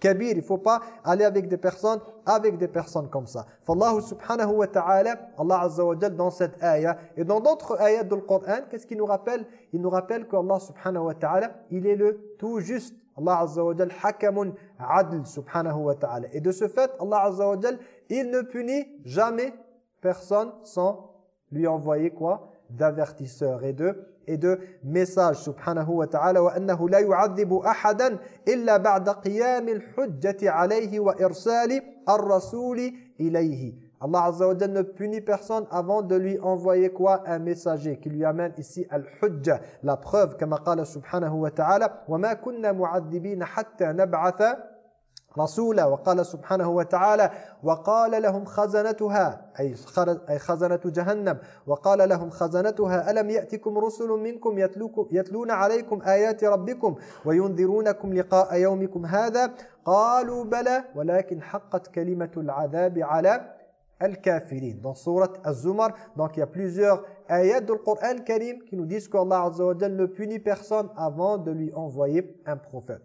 Kabir, il faut pas aller avec des personnes avec des personnes comme ça. Fallahu subhanahu wa ta'ala, Allah azza wa jalla dans cette ayah et dans d'autres ayats du Coran, qu'est-ce qu'il nous rappelle? Il nous rappelle qu'Allah subhanahu wa ta'ala, il est le tout juste. Allah azza wa jalla hakamun adl subhanahu wa ta'ala. Et de ce fait, Allah azza wa jalla, il ne punit jamais personne sans lui envoyer quoi d'avertisseurs et de et de messages subhanahu wa ta'ala wa annahu la yu'adhibu ahadan illa ba'da qiyam al-hujjati alayhi wa irsali ar-rasuli ilayhi Allah azza wa jalla ne punit personne avant de lui envoyer quoi un messager qui lui amène ici al-hujja la preuve comme qala subhanahu wa ta'ala wa ma kunna mu'adhibina hatta nab'atha رسولا وقال سبحانه وتعالى وقال لهم خزنتها أي خزنة جهنم. وقال لهم خزنتها ألم يأتكم رسل منكم يتلون عليكم آيات ربكم وينذرونكم لقاء يومكم هذا؟ قالوا بلى ولكن حقت كلمة العذاب على al-kafirin. Dans surat Az-Zumar, donc il y a plusieurs ayats du Coran Karim qui nous disent qu'Allah Azza wa ne punit personne avant de lui envoyer un prophète.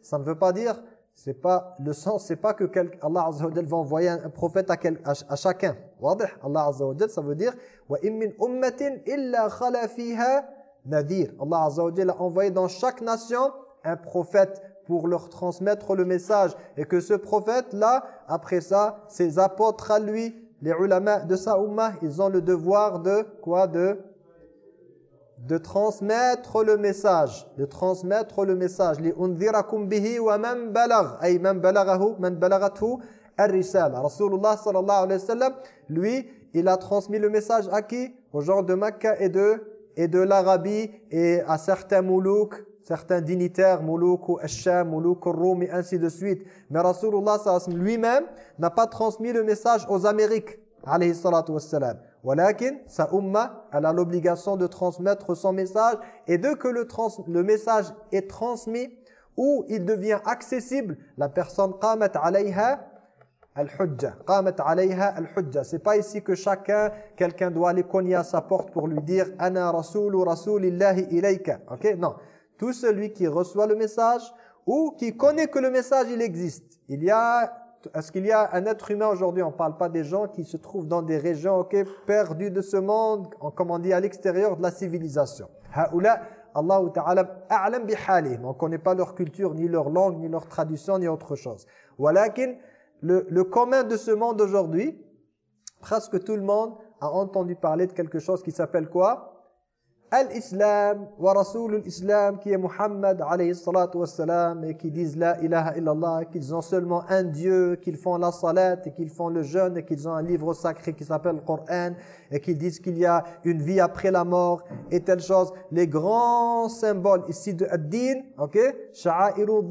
ça ne veut pas dire c'est pas le sens c'est pas que Allah Azza wa va envoyer un prophète à, quel, à, à chacun. Allah Azza wa ça veut dire wa in min ummatin illa khala fiha nadir. Allah Azza wa a envoyé dans chaque nation un prophète pour leur transmettre le message. Et que ce prophète-là, après ça, ses apôtres à lui, les ulama de sa ummah, ils ont le devoir de quoi De de transmettre le message, de transmettre le message. Li unzirakum bihi wa man balagh, ay man balaghahu, man balaghathu ar-risala. Rasulullah sallallahu alayhi wa sallam, lui, il a transmis le message à qui? Aux gens de Makkah et de et de l'Arabie et à certains moulouks certains dignitaires, Moulouk ou Asham, Moulouk ou et ainsi de suite. Mais Rasulullah lui-même n'a pas transmis le message aux Amériques, alayhi salatu wassalam. Walakin, sa umma, elle a l'obligation de transmettre son message et dès que le, message est transmis ou il devient accessible, la personne qamat alayha al-hujja. Qamat alayha al-hujja. C'est pas ici que chacun, quelqu'un doit aller cogner à sa porte pour lui dire « Ana rasulu rasulillahi ilayka ». Ok? Non. Tout celui qui reçoit le message ou qui connaît que le message il existe. Il y a est-ce qu'il y a un être humain aujourd'hui On ne parle pas des gens qui se trouvent dans des régions ok, perdues de ce monde, comme on dit, à l'extérieur de la civilisation. Allah Ta'ala a'lam bihalihim. On ne connaît pas leur culture, ni leur langue, ni leur tradition, ni autre chose. Walakin, le, le commun de ce monde aujourd'hui, presque tout le monde a entendu parler de quelque chose qui s'appelle quoi? Al-Islam wa Rasoul islam qui est Muhammad alayhi salatu wassalam et qui disent la ilaha illallah, qu'ils ont seulement un Dieu, qu'ils font la salat et qu'ils font le jeûne et qu'ils ont un livre sacré qui s'appelle le Coran et qu'ils disent qu'il y a une vie après la mort et telle chose. Les grands symboles ici de ad-din, ok Sha'airu.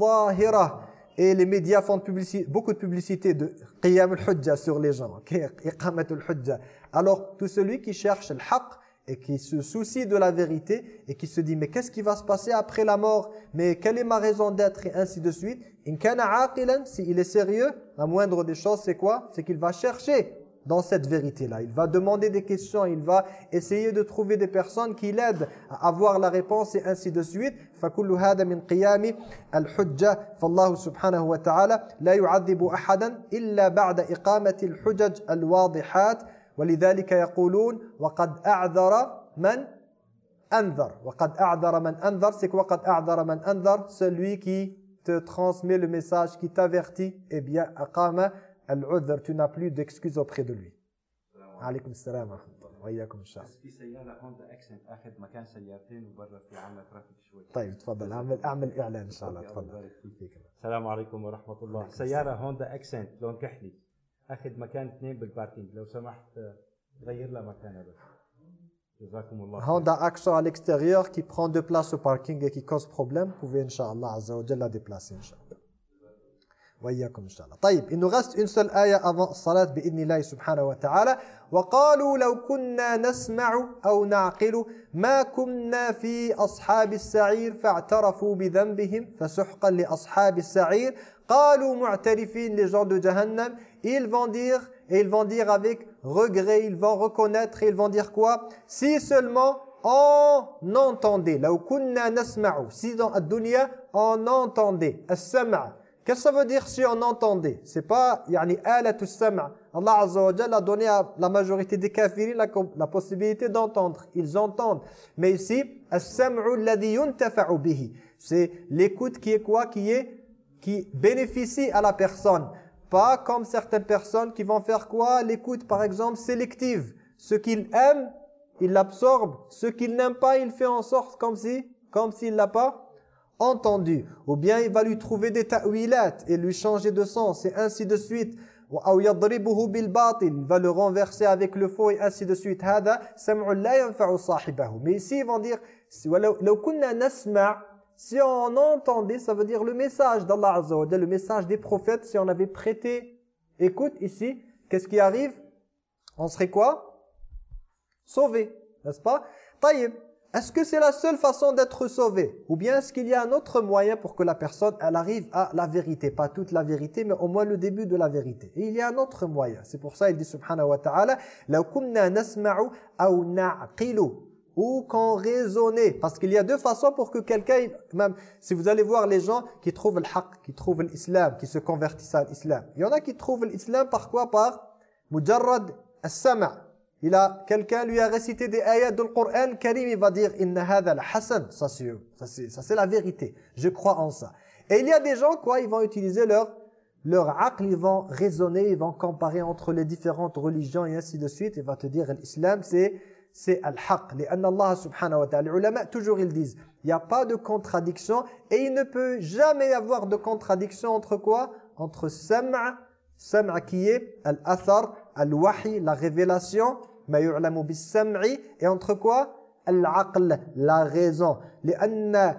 Et les médias font beaucoup de publicité de qiyam al-hujja sur les gens, ok Iqamat al-hujja. Alors, tout celui qui cherche le haqq, et qui se soucie de la vérité et qui se dit mais qu'est-ce qui va se passer après la mort mais quelle est ma raison d'être et ainsi de suite in kana s'il est sérieux la moindre des choses c'est quoi c'est qu'il va chercher dans cette vérité-là. Il va demander des questions, il va essayer de trouver des personnes qui l'aident à avoir la réponse et ainsi de suite. فَكُلُّ هَذَا مِنْ قِيَامِ الْحُجَّةِ فَاللَّهُ سُبْحَانَهُ وَتَعَالَى لَا يُعَذِّبُ أَحَدًا إِلَّا بَعْدَ إِقَامَةِ الْحُجَجِ الْوَاضِحَاتِ ولذلك يقولون وقد أعذر من أنذر. وقد أعذر من أنذر. C'est quoi قد أعذر من أنذر؟ Celui qui te transmet le message qui t'avertit. Eh bien أقام العذر. Tu n'as plus d'excuses auprès de lui. عليكم. السلام ورحمة الله. وإياكم إن شاء الله في سيارة هوندا اكسنت اخذ مكان سيارتين وبرا في عامة ترافيك شوي طيب تفضل. اعمل أعمل إعلان إن شاء الله. تفضل. فيك. السلام عليكم ورحمة الله. سيارة هوندا اكسنت لون كحلي أخذ مكان اثنين بالباركينج. لو سمحت غير لها مكانها بس جزاكم الله. Honda Accent à l'extérieur qui prend deux places au parking et qui cause problème, pouvez Inch'Allah Azza wa Jalla déplacer Inch'Allah. وإياكم إن شاء الله طيب إنه reste une seule آية avant الصلاة بإذن الله سبحانه وتعالى وقالوا لو كنا نسمع أو نعقل ما كنا في أصحاب السعير فاعترفوا بذنبهم فسحقا لأصحاب السعير les gens de Jahannam, ils vont dire, et ils vont dire avec regret, ils vont reconnaître, et ils vont dire quoi? Si seulement on entendait, si dans la dunya, on entendait, Qu'est-ce que ça veut dire si on entendait? C'est pas, yani, alatul sam'a. Allah Azza wa Jalla a donné à la majorité des kafiris la, la possibilité d'entendre. Ils entendent. Mais ici, as-sam'u alladhi yuntafa'u bihi. C'est l'écoute qui est quoi? Qui est qui bénéficie à la personne. Pas comme certaines personnes qui vont faire quoi? L'écoute par exemple sélective. Ce qu'il aime, il l'absorbe. Ce qu'il n'aime pas, il fait en sorte comme si comme s'il l'a pas entendu. Ou bien il va lui trouver des ta'wilat et lui changer de sens et ainsi de suite. Il va le renverser avec le faux et ainsi de suite. Mais ici ils vont dire si on entendait, ça veut dire le message d'Allah Azza wa le message des prophètes, si on avait prêté écoute ici, qu'est-ce qui arrive? On serait quoi? Sauvé, n'est-ce pas? Taïb. Est-ce que c'est la seule façon d'être sauvé? Ou bien est-ce qu'il y a un autre moyen pour que la personne elle arrive à la vérité? Pas toute la vérité, mais au moins le début de la vérité. Et il y a un autre moyen. C'est pour ça il dit subhanahu wa ta'ala « kunna nasma'u aw na'qilu » ou qu'on raisonnait. Parce qu'il y a deux façons pour que quelqu'un, même si vous allez voir les gens qui trouvent le haqq, qui trouvent l'islam, qui se convertissent à l'islam. Il y en a qui trouvent l'islam par quoi? Par mujarrad as-sama' Il a quelqu'un lui a récité des ayats du Coran Karim, il va dire inna hadha hasan, ça c'est ça c'est la vérité. Je crois en ça. Et il y a des gens quoi, ils vont utiliser leur leur aql, ils vont raisonner, ils vont comparer entre les différentes religions et ainsi de suite, il va te dire l'islam c'est c'est al-haq. Allah subhanahu wa ta'ala, les ulama toujours ils disent, il n'y a pas de contradiction et il ne peut jamais y avoir de contradiction entre quoi Entre sam'a, sam'a qui est al-athar, al-wahi, la révélation, ma yu'lamu bis-sam'i et entre quoi Al-aql, la raison. لأن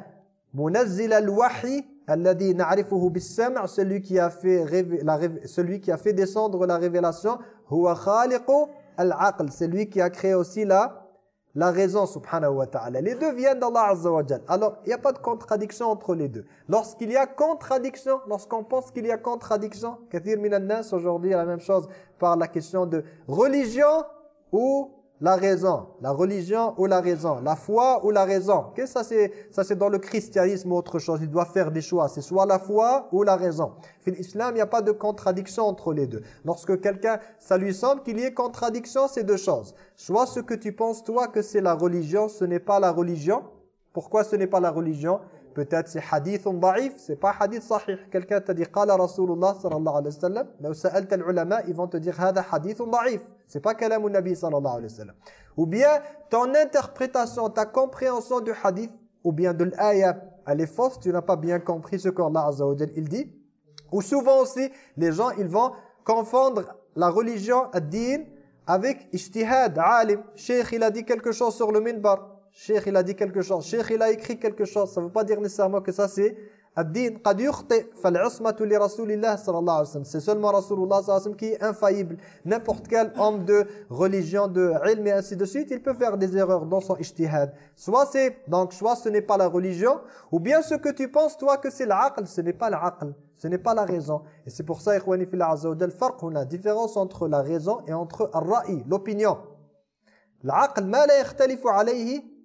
منزل الوحي الذي نعرفه بالسمع celui qui a fait la, celui qui a fait descendre la révélation huwa khaliqu al-aql c'est lui qui a créé aussi la la raison subhanahu wa ta'ala. Les deux viennent d'Allah azza wa jal. Alors, il n'y a pas de contradiction entre les deux. Lorsqu'il y a contradiction, lorsqu'on pense qu'il y a contradiction, kathir minan nas aujourd'hui la même chose par la question de religion ou la raison, la religion ou la raison, la foi ou la raison. Que ça c'est ça c'est dans le christianisme autre chose, il doit faire des choix, c'est soit la foi ou la raison. Dans l'islam, il n'y a pas de contradiction entre les deux. Lorsque quelqu'un ça lui semble qu'il y ait contradiction, c'est deux choses. Soit ce que tu penses toi que c'est la religion, ce n'est pas la religion Pourquoi ce n'est pas la religion? Peut-être c'est hadith da'if, c'est pas hadith sahih. Quelqu'un t'a dit qala Rasulullah sallallahu alayhi wa sallam. Là sa'alta ulama, ils vont te dire hada hadith da'if. C'est pas kalamun nabi sallallahu alayhi wa sallam. Ou bien ton interprétation, ta compréhension du hadith ou bien de l'ayah, elle est fausse, tu n'as pas bien compris ce qu'Allah azza wa il dit. Ou souvent aussi, les gens, ils vont confondre la religion, ad-din, avec ijtihad, alim. Cheikh, il a dit quelque chose sur le minbar. Cheikh, il a dit quelque chose. Cheikh, il a écrit quelque chose. Ça ne veut pas dire nécessairement que ça, c'est Ad-din qad yukhti fal-usmatu li Rasulillah sallallahu alayhi wa sallam. C'est seulement Rasulullah sallallahu alayhi wa sallam qui est infaillible. N'importe quel homme de religion, de ilm et ainsi de suite, il peut faire des erreurs dans son ijtihad. Soit c'est, donc soit ce n'est pas la religion, ou bien ce que tu penses toi que c'est l'aql, ce n'est pas l'aql. Ce n'est pas la raison. Et c'est pour ça, ikhwani fil azza wa la différence entre la raison et entre al-ra'i, l'opinion. L'aql ma la yakhtalifu alayhi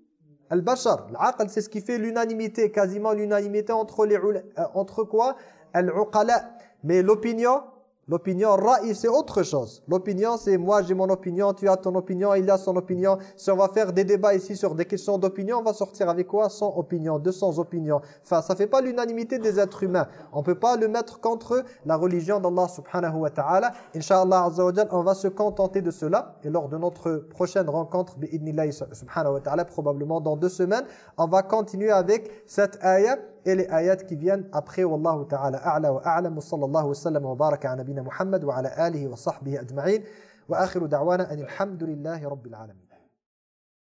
Al-Bashar, l'aql, c'est ce qui fait l'unanimité, quasiment l'unanimité entre les euh, entre quoi? Al-Uqala. Mais l'opinion, L'opinion ra'i, c'est autre chose. L'opinion, c'est moi j'ai mon opinion, tu as ton opinion, il a son opinion. Si on va faire des débats ici sur des questions d'opinion, on va sortir avec quoi? Sans opinion, 200 opinions. Enfin, ça fait pas l'unanimité des êtres humains. On peut pas le mettre contre la religion d'Allah subhanahu wa ta'ala. Inch'Allah azza wa on va se contenter de cela. Et lors de notre prochaine rencontre, subhanahu wa ta'ala, probablement dans deux semaines, on va continuer avec cette ayah et les ayats qui viennent après wallahu ta'ala a'la wa a'lam wa sallallahu wa sallam wa baraka ala nabina Muhammad wa ala alihi wa sahbihi ajma'in wa akhiru da'wana anil hamdulillahi rabbil alamin